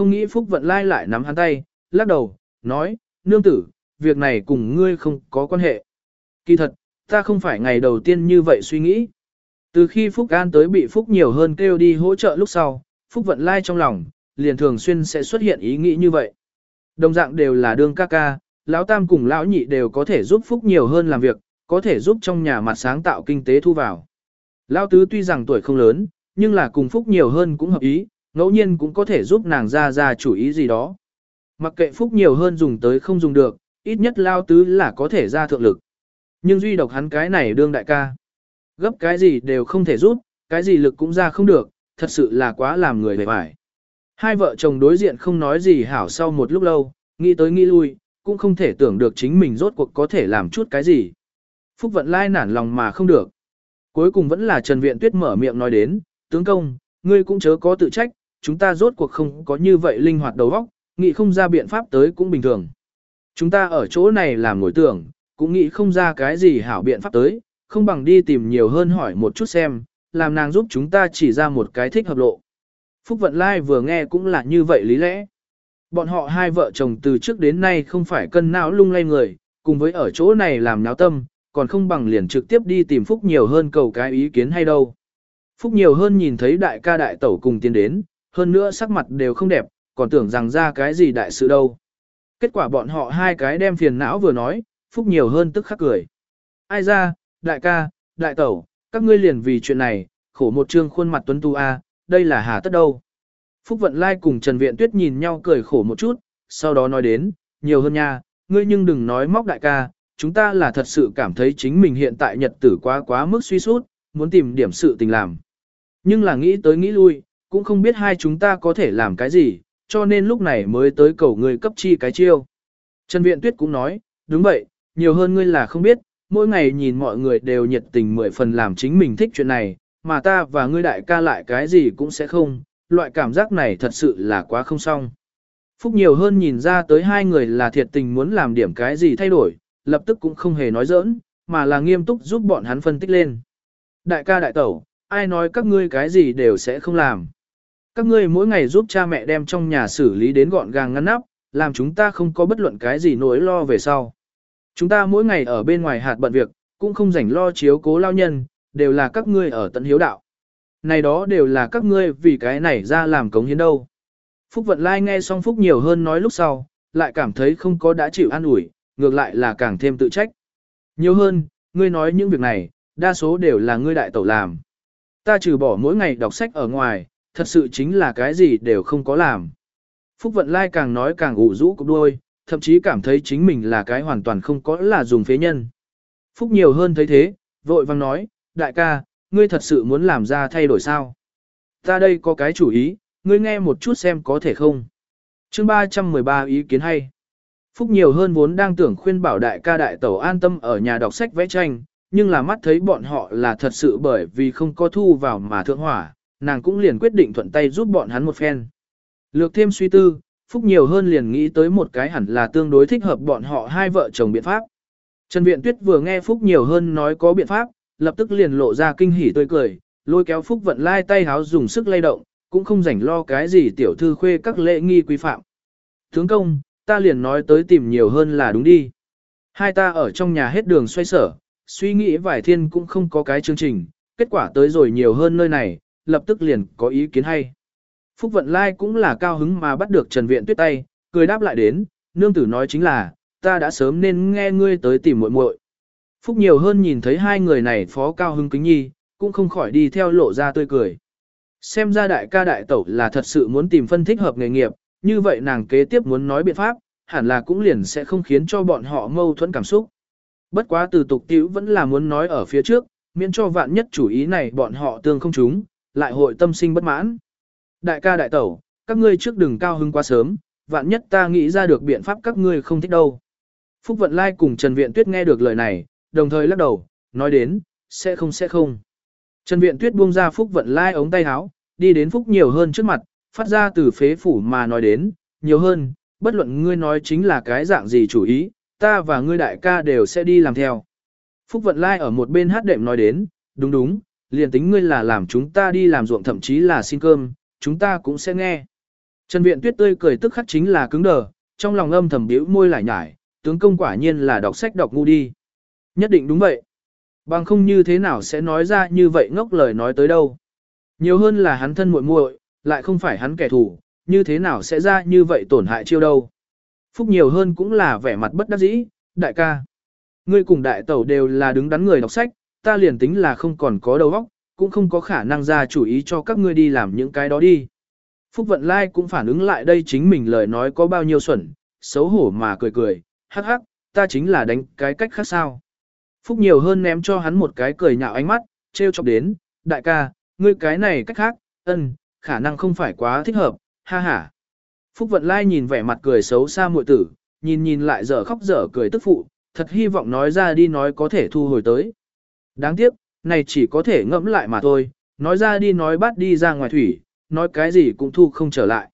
không nghĩ Phúc Vận Lai lại nắm hắn tay, lắc đầu, nói, nương tử, việc này cùng ngươi không có quan hệ. Kỳ thật, ta không phải ngày đầu tiên như vậy suy nghĩ. Từ khi Phúc An tới bị Phúc nhiều hơn kêu đi hỗ trợ lúc sau, Phúc Vận Lai trong lòng, liền thường xuyên sẽ xuất hiện ý nghĩ như vậy. Đồng dạng đều là đương ca ca, lão tam cùng lão nhị đều có thể giúp Phúc nhiều hơn làm việc, có thể giúp trong nhà mặt sáng tạo kinh tế thu vào. Lão tứ tuy rằng tuổi không lớn, nhưng là cùng Phúc nhiều hơn cũng hợp ý, ngẫu nhiên cũng có thể giúp nàng ra ra chủ ý gì đó. Mặc kệ Phúc nhiều hơn dùng tới không dùng được, ít nhất lao tứ là có thể ra thượng lực. Nhưng duy độc hắn cái này đương đại ca. Gấp cái gì đều không thể giúp, cái gì lực cũng ra không được, thật sự là quá làm người bề vải. Hai vợ chồng đối diện không nói gì hảo sau một lúc lâu, nghĩ tới nghĩ lui, cũng không thể tưởng được chính mình rốt cuộc có thể làm chút cái gì. Phúc vận lai nản lòng mà không được. Cuối cùng vẫn là Trần Viện Tuyết mở miệng nói đến, tướng công, ngươi cũng chớ có tự trách, chúng ta rốt cuộc không có như vậy linh hoạt đầu óc, nghĩ không ra biện pháp tới cũng bình thường. Chúng ta ở chỗ này làm ngồi tưởng, cũng nghĩ không ra cái gì hảo biện pháp tới, không bằng đi tìm nhiều hơn hỏi một chút xem, làm nàng giúp chúng ta chỉ ra một cái thích hợp lộ. Phúc Vận Lai vừa nghe cũng là như vậy lý lẽ. Bọn họ hai vợ chồng từ trước đến nay không phải cân não lung lay người, cùng với ở chỗ này làm náo tâm, còn không bằng liền trực tiếp đi tìm Phúc nhiều hơn cầu cái ý kiến hay đâu. Phúc nhiều hơn nhìn thấy đại ca đại tẩu cùng tiến đến, hơn nữa sắc mặt đều không đẹp, còn tưởng rằng ra cái gì đại sự đâu. Kết quả bọn họ hai cái đem phiền não vừa nói, Phúc nhiều hơn tức khắc cười. Ai ra, đại ca, đại tẩu, các ngươi liền vì chuyện này, khổ một trương khuôn mặt tuấn tu a, đây là hà tất đâu. Phúc Vận Lai cùng Trần Viện Tuyết nhìn nhau cười khổ một chút, sau đó nói đến, nhiều hơn nha, ngươi nhưng đừng nói móc đại ca, chúng ta là thật sự cảm thấy chính mình hiện tại nhật tử quá quá mức suy sút, muốn tìm điểm sự tình làm. Nhưng là nghĩ tới nghĩ lui, cũng không biết hai chúng ta có thể làm cái gì, cho nên lúc này mới tới cầu ngươi cấp chi cái chiêu. Trần Viện Tuyết cũng nói, đúng vậy, nhiều hơn ngươi là không biết, mỗi ngày nhìn mọi người đều nhiệt tình mười phần làm chính mình thích chuyện này, mà ta và ngươi đại ca lại cái gì cũng sẽ không, loại cảm giác này thật sự là quá không xong. Phúc nhiều hơn nhìn ra tới hai người là thiệt tình muốn làm điểm cái gì thay đổi, lập tức cũng không hề nói giỡn, mà là nghiêm túc giúp bọn hắn phân tích lên. Đại ca đại tẩu, ai nói các ngươi cái gì đều sẽ không làm. Các ngươi mỗi ngày giúp cha mẹ đem trong nhà xử lý đến gọn gàng ngăn nắp, làm chúng ta không có bất luận cái gì nỗi lo về sau. Chúng ta mỗi ngày ở bên ngoài hạt bận việc, cũng không rảnh lo chiếu cố lao nhân, đều là các ngươi ở tận hiếu đạo. Này đó đều là các ngươi vì cái này ra làm cống hiến đâu. Phúc Vận Lai nghe xong Phúc nhiều hơn nói lúc sau, lại cảm thấy không có đã chịu an ủi, ngược lại là càng thêm tự trách. Nhiều hơn, ngươi nói những việc này, đa số đều là ngươi đại tẩu làm. Ta trừ bỏ mỗi ngày đọc sách ở ngoài, thật sự chính là cái gì đều không có làm. Phúc Vận Lai càng nói càng ủ rũ cục đôi, thậm chí cảm thấy chính mình là cái hoàn toàn không có là dùng phế nhân. Phúc nhiều hơn thấy thế, vội vang nói, đại ca, ngươi thật sự muốn làm ra thay đổi sao? Ta đây có cái chủ ý, ngươi nghe một chút xem có thể không? chương 313 ý kiến hay. Phúc nhiều hơn vốn đang tưởng khuyên bảo đại ca đại tẩu an tâm ở nhà đọc sách vẽ tranh, nhưng là mắt thấy bọn họ là thật sự bởi vì không có thu vào mà thượng hỏa, nàng cũng liền quyết định thuận tay giúp bọn hắn một phen. Lược thêm suy tư, Phúc nhiều hơn liền nghĩ tới một cái hẳn là tương đối thích hợp bọn họ hai vợ chồng biện pháp. Trần Viện Tuyết vừa nghe Phúc nhiều hơn nói có biện pháp, lập tức liền lộ ra kinh hỉ tươi cười, lôi kéo Phúc vận lai tay háo dùng sức lay động, cũng không rảnh lo cái gì tiểu thư khuê các lễ nghi quý phạm. Tướng công, ta liền nói tới tìm nhiều hơn là đúng đi. Hai ta ở trong nhà hết đường xoay sở, suy nghĩ vài thiên cũng không có cái chương trình, kết quả tới rồi nhiều hơn nơi này, lập tức liền có ý kiến hay. Phúc Vận Lai cũng là cao hứng mà bắt được Trần Viện Tuyết tay, cười đáp lại đến, nương tử nói chính là, ta đã sớm nên nghe ngươi tới tìm muội muội. Phúc nhiều hơn nhìn thấy hai người này phó cao hứng kính nhi, cũng không khỏi đi theo lộ ra tươi cười. Xem ra đại ca đại tẩu là thật sự muốn tìm phân thích hợp nghề nghiệp, như vậy nàng kế tiếp muốn nói biện pháp, hẳn là cũng liền sẽ không khiến cho bọn họ mâu thuẫn cảm xúc. Bất quá từ tục tiểu vẫn là muốn nói ở phía trước, miễn cho vạn nhất chủ ý này bọn họ tương không chúng, lại hội tâm sinh bất mãn. Đại ca đại tẩu, các ngươi trước đừng cao hứng quá sớm, vạn nhất ta nghĩ ra được biện pháp các ngươi không thích đâu. Phúc Vận Lai cùng Trần Viện Tuyết nghe được lời này, đồng thời lắc đầu, nói đến, sẽ không sẽ không. Trần Viện Tuyết buông ra Phúc Vận Lai ống tay áo, đi đến Phúc nhiều hơn trước mặt, phát ra từ phế phủ mà nói đến, nhiều hơn, bất luận ngươi nói chính là cái dạng gì chủ ý, ta và ngươi đại ca đều sẽ đi làm theo. Phúc Vận Lai ở một bên hát đệm nói đến, đúng đúng, liền tính ngươi là làm chúng ta đi làm ruộng thậm chí là xin cơm, chúng ta cũng sẽ nghe. Trần Viện Tuyết tươi cười tức khắc chính là cứng đờ, trong lòng âm thầm bĩu môi lại nhải, tướng công quả nhiên là đọc sách đọc ngu đi. Nhất định đúng vậy. Bằng không như thế nào sẽ nói ra như vậy ngốc lời nói tới đâu. Nhiều hơn là hắn thân muội muội, lại không phải hắn kẻ thù, như thế nào sẽ ra như vậy tổn hại chiêu đâu. Phúc nhiều hơn cũng là vẻ mặt bất đắc dĩ, đại ca. Ngươi cùng đại tẩu đều là đứng đắn người đọc sách, ta liền tính là không còn có đầu óc, cũng không có khả năng ra chủ ý cho các ngươi đi làm những cái đó đi. Phúc Vận Lai cũng phản ứng lại đây chính mình lời nói có bao nhiêu xuẩn, xấu hổ mà cười cười, hắc hắc, ta chính là đánh cái cách khác sao. Phúc nhiều hơn ném cho hắn một cái cười nhạo ánh mắt, trêu chọc đến, đại ca, ngươi cái này cách khác, ân, khả năng không phải quá thích hợp, ha ha. Phúc Vận Lai nhìn vẻ mặt cười xấu xa muội tử, nhìn nhìn lại dở khóc dở cười tức phụ, thật hy vọng nói ra đi nói có thể thu hồi tới. Đáng tiếc, này chỉ có thể ngẫm lại mà thôi, nói ra đi nói bắt đi ra ngoài thủy, nói cái gì cũng thu không trở lại.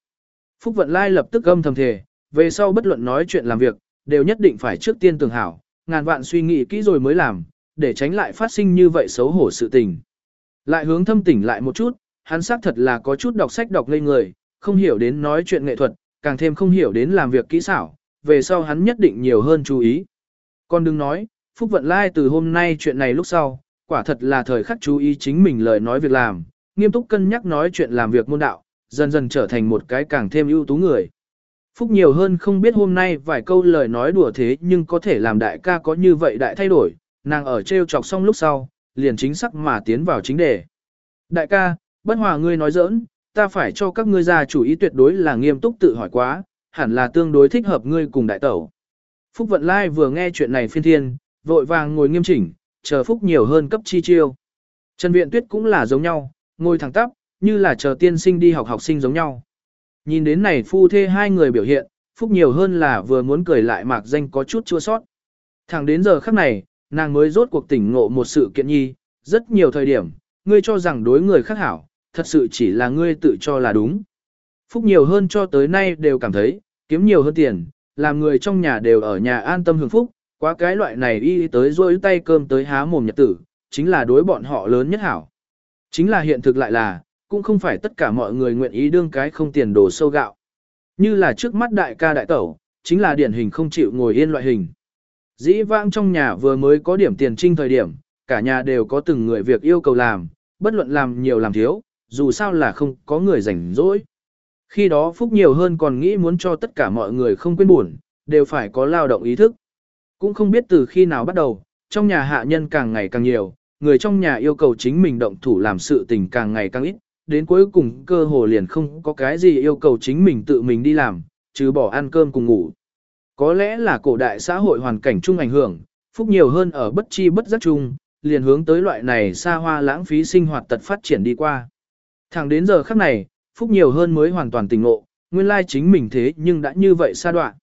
Phúc Vận Lai lập tức âm thầm thề, về sau bất luận nói chuyện làm việc, đều nhất định phải trước tiên tường hảo, ngàn vạn suy nghĩ kỹ rồi mới làm, để tránh lại phát sinh như vậy xấu hổ sự tình. Lại hướng thâm tỉnh lại một chút, hắn xác thật là có chút đọc sách đọc ngây người, không hiểu đến nói chuyện nghệ thuật, càng thêm không hiểu đến làm việc kỹ xảo, về sau hắn nhất định nhiều hơn chú ý. Còn đừng nói, Phúc Vận Lai từ hôm nay chuyện này lúc sau, quả thật là thời khắc chú ý chính mình lời nói việc làm, nghiêm túc cân nhắc nói chuyện làm việc môn đạo, dần dần trở thành một cái càng thêm ưu tú người. Phúc nhiều hơn không biết hôm nay vài câu lời nói đùa thế nhưng có thể làm đại ca có như vậy đại thay đổi, nàng ở treo chọc xong lúc sau, liền chính xác mà tiến vào chính đề. Đại ca, bất hòa ngươi nói giỡn, ta phải cho các ngươi ra chủ ý tuyệt đối là nghiêm túc tự hỏi quá, hẳn là tương đối thích hợp ngươi cùng đại tẩu. Phúc Vận Lai vừa nghe chuyện này phiên thiên, vội vàng ngồi nghiêm chỉnh, chờ Phúc nhiều hơn cấp chi chiêu. Trần Viện Tuyết cũng là giống nhau, ngồi thẳng tắp, như là chờ tiên sinh đi học học sinh giống nhau. Nhìn đến này phu thê hai người biểu hiện, Phúc nhiều hơn là vừa muốn cười lại mạc danh có chút chua sót. Thẳng đến giờ khắc này, nàng mới rốt cuộc tỉnh ngộ một sự kiện nhi, rất nhiều thời điểm, ngươi cho rằng đối người khác hảo, thật sự chỉ là ngươi tự cho là đúng. Phúc nhiều hơn cho tới nay đều cảm thấy, kiếm nhiều hơn tiền, làm người trong nhà đều ở nhà an tâm hưởng phúc, quá cái loại này y tới rôi tay cơm tới há mồm nhật tử, chính là đối bọn họ lớn nhất hảo. Chính là hiện thực lại là, cũng không phải tất cả mọi người nguyện ý đương cái không tiền đồ sâu gạo. Như là trước mắt đại ca đại tẩu, chính là điển hình không chịu ngồi yên loại hình. Dĩ vãng trong nhà vừa mới có điểm tiền trinh thời điểm, cả nhà đều có từng người việc yêu cầu làm, bất luận làm nhiều làm thiếu, dù sao là không có người rảnh rỗi. Khi đó Phúc nhiều hơn còn nghĩ muốn cho tất cả mọi người không quên buồn, đều phải có lao động ý thức. Cũng không biết từ khi nào bắt đầu, trong nhà hạ nhân càng ngày càng nhiều, người trong nhà yêu cầu chính mình động thủ làm sự tình càng ngày càng ít, đến cuối cùng cơ hồ liền không có cái gì yêu cầu chính mình tự mình đi làm, chứ bỏ ăn cơm cùng ngủ. Có lẽ là cổ đại xã hội hoàn cảnh chung ảnh hưởng, phúc nhiều hơn ở bất chi bất giác chung, liền hướng tới loại này xa hoa lãng phí sinh hoạt tật phát triển đi qua. Thẳng đến giờ khắc này, phúc nhiều hơn mới hoàn toàn tỉnh ngộ, nguyên lai chính mình thế nhưng đã như vậy xa đoạn.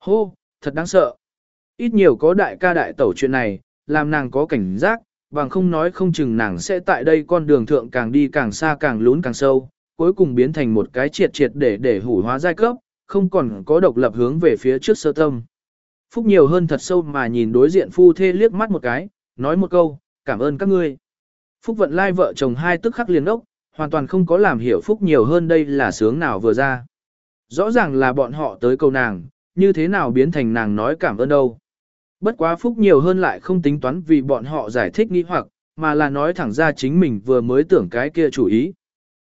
Hô, thật đáng sợ. Ít nhiều có đại ca đại tẩu chuyện này, làm nàng có cảnh giác, bằng không nói không chừng nàng sẽ tại đây con đường thượng càng đi càng xa càng lún càng sâu, cuối cùng biến thành một cái triệt triệt để để hủ hóa giai cấp, không còn có độc lập hướng về phía trước sơ tâm. Phúc nhiều hơn thật sâu mà nhìn đối diện phu thê liếc mắt một cái, nói một câu, cảm ơn các ngươi. Phúc vận lai vợ chồng hai tức khắc liền ốc, hoàn toàn không có làm hiểu Phúc nhiều hơn đây là sướng nào vừa ra. Rõ ràng là bọn họ tới câu nàng, như thế nào biến thành nàng nói cảm ơn đâu. Bất quá Phúc nhiều hơn lại không tính toán vì bọn họ giải thích nghi hoặc, mà là nói thẳng ra chính mình vừa mới tưởng cái kia chủ ý.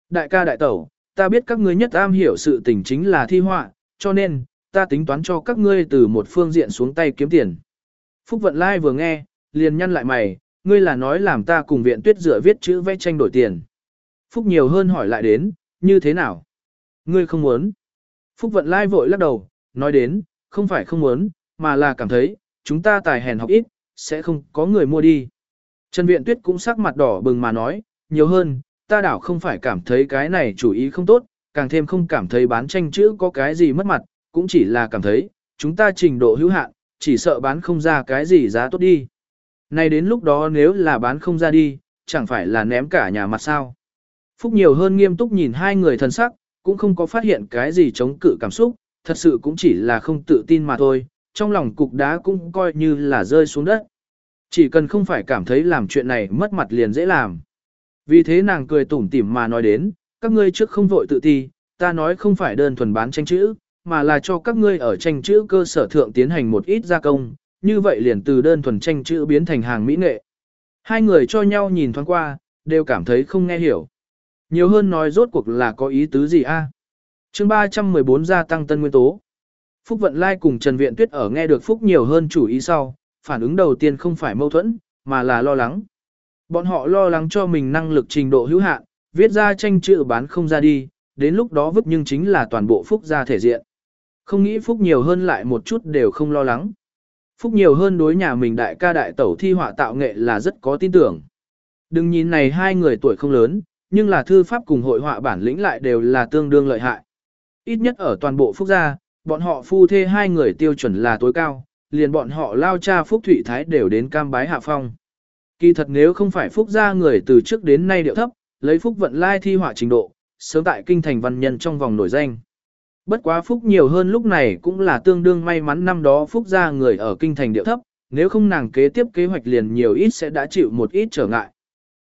Đại ca đại tẩu, ta biết các ngươi nhất am hiểu sự tình chính là thi họa, cho nên, ta tính toán cho các ngươi từ một phương diện xuống tay kiếm tiền. Phúc Vận Lai vừa nghe, liền nhăn lại mày, ngươi là nói làm ta cùng viện tuyết dựa viết chữ vẽ tranh đổi tiền. Phúc nhiều hơn hỏi lại đến, như thế nào? Ngươi không muốn. Phúc Vận Lai vội lắc đầu, nói đến, không phải không muốn, mà là cảm thấy, chúng ta tài hèn học ít, sẽ không có người mua đi. Trần Viện Tuyết cũng sắc mặt đỏ bừng mà nói, nhiều hơn, ta đảo không phải cảm thấy cái này chủ ý không tốt, càng thêm không cảm thấy bán tranh chữ có cái gì mất mặt, cũng chỉ là cảm thấy, chúng ta trình độ hữu hạn, chỉ sợ bán không ra cái gì giá tốt đi. Này đến lúc đó nếu là bán không ra đi, chẳng phải là ném cả nhà mặt sao. Phúc nhiều hơn nghiêm túc nhìn hai người thân sắc, cũng không có phát hiện cái gì chống cự cảm xúc, thật sự cũng chỉ là không tự tin mà thôi, trong lòng cục đá cũng coi như là rơi xuống đất. Chỉ cần không phải cảm thấy làm chuyện này mất mặt liền dễ làm. Vì thế nàng cười tủm tỉm mà nói đến, các ngươi trước không vội tự ti, ta nói không phải đơn thuần bán tranh chữ, mà là cho các ngươi ở tranh chữ cơ sở thượng tiến hành một ít gia công, như vậy liền từ đơn thuần tranh chữ biến thành hàng mỹ nghệ. Hai người cho nhau nhìn thoáng qua, đều cảm thấy không nghe hiểu. Nhiều hơn nói rốt cuộc là có ý tứ gì a? À? Chương 314 gia tăng tân nguyên tố. Phúc Vận Lai cùng Trần Viện Tuyết ở nghe được Phúc nhiều hơn chủ ý sau, phản ứng đầu tiên không phải mâu thuẫn, mà là lo lắng. Bọn họ lo lắng cho mình năng lực trình độ hữu hạn, viết ra tranh chữ bán không ra đi, đến lúc đó vứt nhưng chính là toàn bộ Phúc ra thể diện. Không nghĩ Phúc nhiều hơn lại một chút đều không lo lắng. Phúc nhiều hơn đối nhà mình đại ca đại tẩu thi họa tạo nghệ là rất có tin tưởng. Đừng nhìn này hai người tuổi không lớn, nhưng là thư pháp cùng hội họa bản lĩnh lại đều là tương đương lợi hại. Ít nhất ở toàn bộ Phúc gia, bọn họ phu thê hai người tiêu chuẩn là tối cao, liền bọn họ lao cha Phúc Thụy Thái đều đến cam bái hạ phong. Kỳ thật nếu không phải Phúc gia người từ trước đến nay điệu thấp, lấy Phúc vận lai thi họa trình độ, sớm tại kinh thành văn nhân trong vòng nổi danh. Bất quá Phúc nhiều hơn lúc này cũng là tương đương may mắn năm đó Phúc gia người ở kinh thành điệu thấp, nếu không nàng kế tiếp kế hoạch liền nhiều ít sẽ đã chịu một ít trở ngại.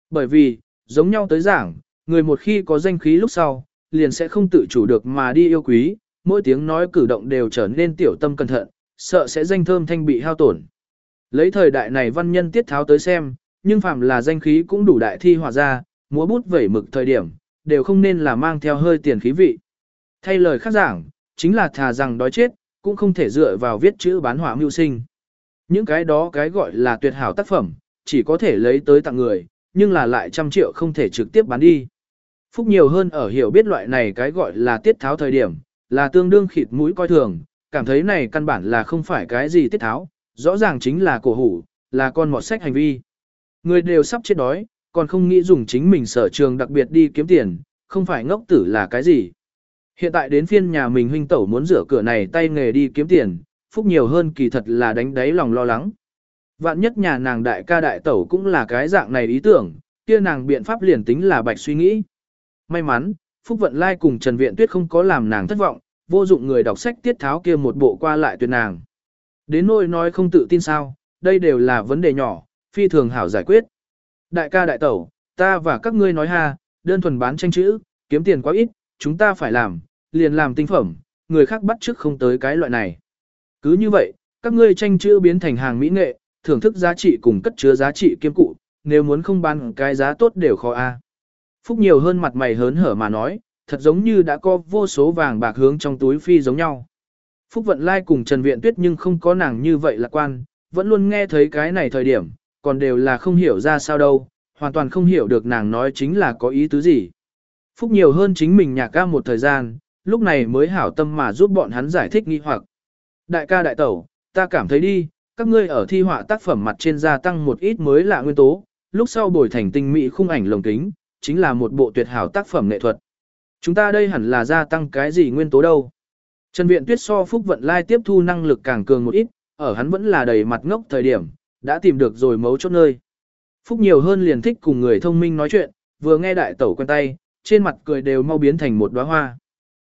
Bởi vì, giống nhau tới giảng, người một khi có danh khí lúc sau, liền sẽ không tự chủ được mà đi yêu quý, mỗi tiếng nói cử động đều trở nên tiểu tâm cẩn thận, sợ sẽ danh thơm thanh bị hao tổn. Lấy thời đại này văn nhân tiết tháo tới xem, nhưng phạm là danh khí cũng đủ đại thi hòa ra, múa bút vẩy mực thời điểm, đều không nên là mang theo hơi tiền khí vị. Thay lời khác giảng, chính là thà rằng đói chết, cũng không thể dựa vào viết chữ bán hỏa mưu sinh. Những cái đó cái gọi là tuyệt hảo tác phẩm, chỉ có thể lấy tới tặng người, nhưng là lại trăm triệu không thể trực tiếp bán đi. Phúc nhiều hơn ở hiểu biết loại này cái gọi là tiết tháo thời điểm, là tương đương khịt mũi coi thường, cảm thấy này căn bản là không phải cái gì tiết tháo, rõ ràng chính là cổ hủ, là con mọt sách hành vi. Người đều sắp chết đói, còn không nghĩ dùng chính mình sở trường đặc biệt đi kiếm tiền, không phải ngốc tử là cái gì. Hiện tại đến phiên nhà mình huynh tẩu muốn rửa cửa này tay nghề đi kiếm tiền, phúc nhiều hơn kỳ thật là đánh đáy lòng lo lắng. Vạn nhất nhà nàng đại ca đại tẩu cũng là cái dạng này ý tưởng, kia nàng biện pháp liền tính là bạch suy nghĩ. May mắn, Phúc Vận Lai cùng Trần Viện Tuyết không có làm nàng thất vọng, vô dụng người đọc sách tiết tháo kia một bộ qua lại tuyệt nàng. Đến nỗi nói không tự tin sao, đây đều là vấn đề nhỏ, phi thường hảo giải quyết. Đại ca đại tẩu, ta và các ngươi nói ha, đơn thuần bán tranh chữ, kiếm tiền quá ít, chúng ta phải làm, liền làm tinh phẩm, người khác bắt trước không tới cái loại này. Cứ như vậy, các ngươi tranh chữ biến thành hàng mỹ nghệ, thưởng thức giá trị cùng cất chứa giá trị kiêm cụ, nếu muốn không bán cái giá tốt đều khó a. Phúc nhiều hơn mặt mày hớn hở mà nói, thật giống như đã có vô số vàng bạc hướng trong túi phi giống nhau. Phúc Vận Lai cùng Trần Viện Tuyết nhưng không có nàng như vậy lạc quan, vẫn luôn nghe thấy cái này thời điểm, còn đều là không hiểu ra sao đâu, hoàn toàn không hiểu được nàng nói chính là có ý tứ gì. Phúc nhiều hơn chính mình nhạc ca một thời gian, lúc này mới hảo tâm mà giúp bọn hắn giải thích nghi hoặc. Đại ca đại tẩu, ta cảm thấy đi, các ngươi ở thi họa tác phẩm mặt trên gia tăng một ít mới lạ nguyên tố, lúc sau bồi thành tinh mỹ khung ảnh lồng kính, chính là một bộ tuyệt hảo tác phẩm nghệ thuật. Chúng ta đây hẳn là gia tăng cái gì nguyên tố đâu. Trần Viện Tuyết so Phúc Vận Lai tiếp thu năng lực càng cường một ít, ở hắn vẫn là đầy mặt ngốc thời điểm, đã tìm được rồi mấu chốt nơi. Phúc nhiều hơn liền thích cùng người thông minh nói chuyện, vừa nghe đại tẩu quen tay, trên mặt cười đều mau biến thành một đóa hoa.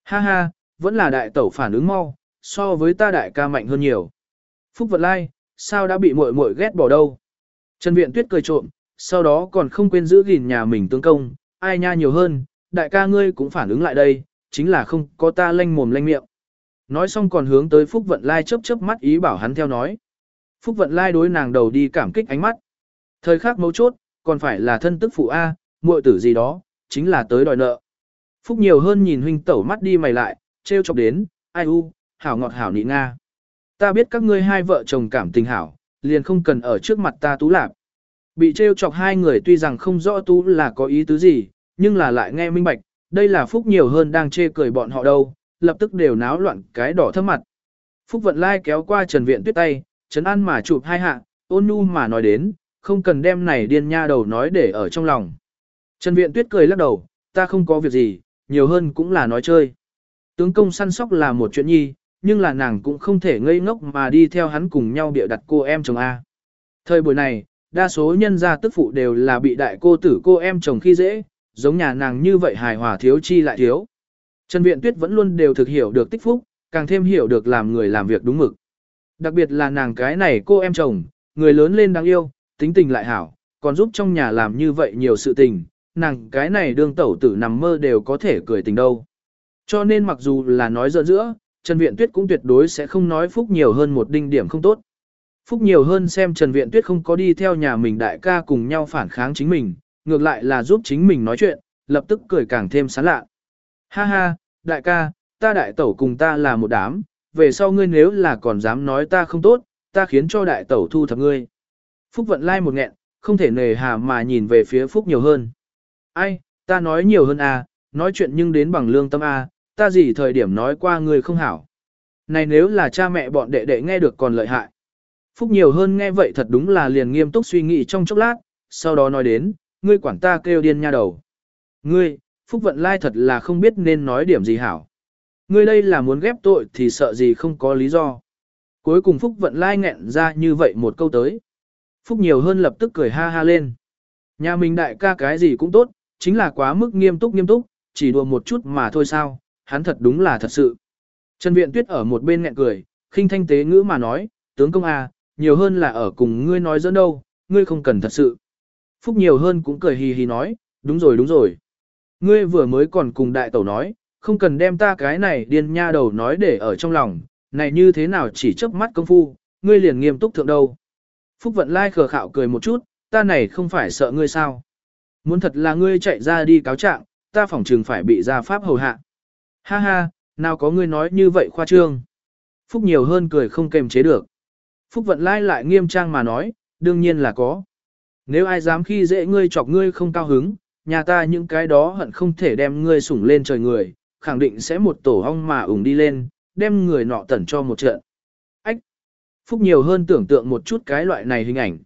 Ha ha, vẫn là đại tẩu phản ứng mau, so với ta đại ca mạnh hơn nhiều. Phúc Vận Lai, sao đã bị muội muội ghét bỏ đâu? Trần Viện Tuyết cười trộm, sau đó còn không quên giữ gìn nhà mình tương công, ai nha nhiều hơn, đại ca ngươi cũng phản ứng lại đây, chính là không có ta lanh mồm lanh miệng. Nói xong còn hướng tới Phúc Vận Lai chớp chớp mắt ý bảo hắn theo nói. Phúc Vận Lai đối nàng đầu đi cảm kích ánh mắt. Thời khắc mấu chốt, còn phải là thân tức phụ A, muội tử gì đó, chính là tới đòi nợ. Phúc nhiều hơn nhìn huynh tẩu mắt đi mày lại, trêu chọc đến, ai u, hảo ngọt hảo nị nga. Ta biết các ngươi hai vợ chồng cảm tình hảo, liền không cần ở trước mặt ta tú lạp. Bị trêu chọc hai người tuy rằng không rõ tú là có ý tứ gì, nhưng là lại nghe minh bạch, đây là Phúc nhiều hơn đang chê cười bọn họ đâu, lập tức đều náo loạn cái đỏ thấp mặt. Phúc vận lai kéo qua Trần Viện Tuyết tay, Trấn An mà chụp hai hạ, ôn nhu mà nói đến, không cần đem này điên nha đầu nói để ở trong lòng. Trần Viện Tuyết cười lắc đầu, ta không có việc gì, nhiều hơn cũng là nói chơi. Tướng công săn sóc là một chuyện nhi, nhưng là nàng cũng không thể ngây ngốc mà đi theo hắn cùng nhau bịa đặt cô em chồng A. Thời buổi này, đa số nhân gia tức phụ đều là bị đại cô tử cô em chồng khi dễ, giống nhà nàng như vậy hài hòa thiếu chi lại thiếu. Trần Viện Tuyết vẫn luôn đều thực hiểu được tích phúc, càng thêm hiểu được làm người làm việc đúng mực. Đặc biệt là nàng cái này cô em chồng, người lớn lên đáng yêu, tính tình lại hảo, còn giúp trong nhà làm như vậy nhiều sự tình, nàng cái này đương tẩu tử nằm mơ đều có thể cười tình đâu. Cho nên mặc dù là nói giữa giữa, Trần Viện Tuyết cũng tuyệt đối sẽ không nói Phúc nhiều hơn một đinh điểm không tốt. Phúc nhiều hơn xem Trần Viện Tuyết không có đi theo nhà mình đại ca cùng nhau phản kháng chính mình, ngược lại là giúp chính mình nói chuyện, lập tức cười càng thêm sán lạ. Ha ha, đại ca, ta đại tẩu cùng ta là một đám, về sau ngươi nếu là còn dám nói ta không tốt, ta khiến cho đại tẩu thu thập ngươi. Phúc vận lai một nghẹn, không thể nề hà mà nhìn về phía Phúc nhiều hơn. Ai, ta nói nhiều hơn à, nói chuyện nhưng đến bằng lương tâm à, ta gì thời điểm nói qua ngươi không hảo. Này nếu là cha mẹ bọn đệ đệ nghe được còn lợi hại. Phúc nhiều hơn nghe vậy thật đúng là liền nghiêm túc suy nghĩ trong chốc lát, sau đó nói đến, ngươi quản ta kêu điên nha đầu. Ngươi, Phúc vận lai thật là không biết nên nói điểm gì hảo. Ngươi đây là muốn ghép tội thì sợ gì không có lý do. Cuối cùng Phúc vận lai nghẹn ra như vậy một câu tới. Phúc nhiều hơn lập tức cười ha ha lên. Nhà mình đại ca cái gì cũng tốt, chính là quá mức nghiêm túc nghiêm túc, chỉ đùa một chút mà thôi sao, hắn thật đúng là thật sự. Trần Viện Tuyết ở một bên nghẹn cười, khinh thanh tế ngữ mà nói, tướng công à, nhiều hơn là ở cùng ngươi nói dẫn đâu, ngươi không cần thật sự. Phúc nhiều hơn cũng cười hì hì nói, đúng rồi đúng rồi. Ngươi vừa mới còn cùng đại tẩu nói, không cần đem ta cái này điên nha đầu nói để ở trong lòng, này như thế nào chỉ chớp mắt công phu, ngươi liền nghiêm túc thượng đâu. Phúc vận lai khờ khạo cười một chút, ta này không phải sợ ngươi sao. Muốn thật là ngươi chạy ra đi cáo trạng, ta phỏng trừng phải bị gia pháp hầu hạ. Ha ha, nào có ngươi nói như vậy khoa trương. Phúc nhiều hơn cười không kềm chế được. Phúc vận lai lại nghiêm trang mà nói, đương nhiên là có. Nếu ai dám khi dễ ngươi chọc ngươi không cao hứng, nhà ta những cái đó hận không thể đem ngươi sủng lên trời người, khẳng định sẽ một tổ ong mà ủng đi lên, đem người nọ tẩn cho một trận. Ách! Phúc nhiều hơn tưởng tượng một chút cái loại này hình ảnh.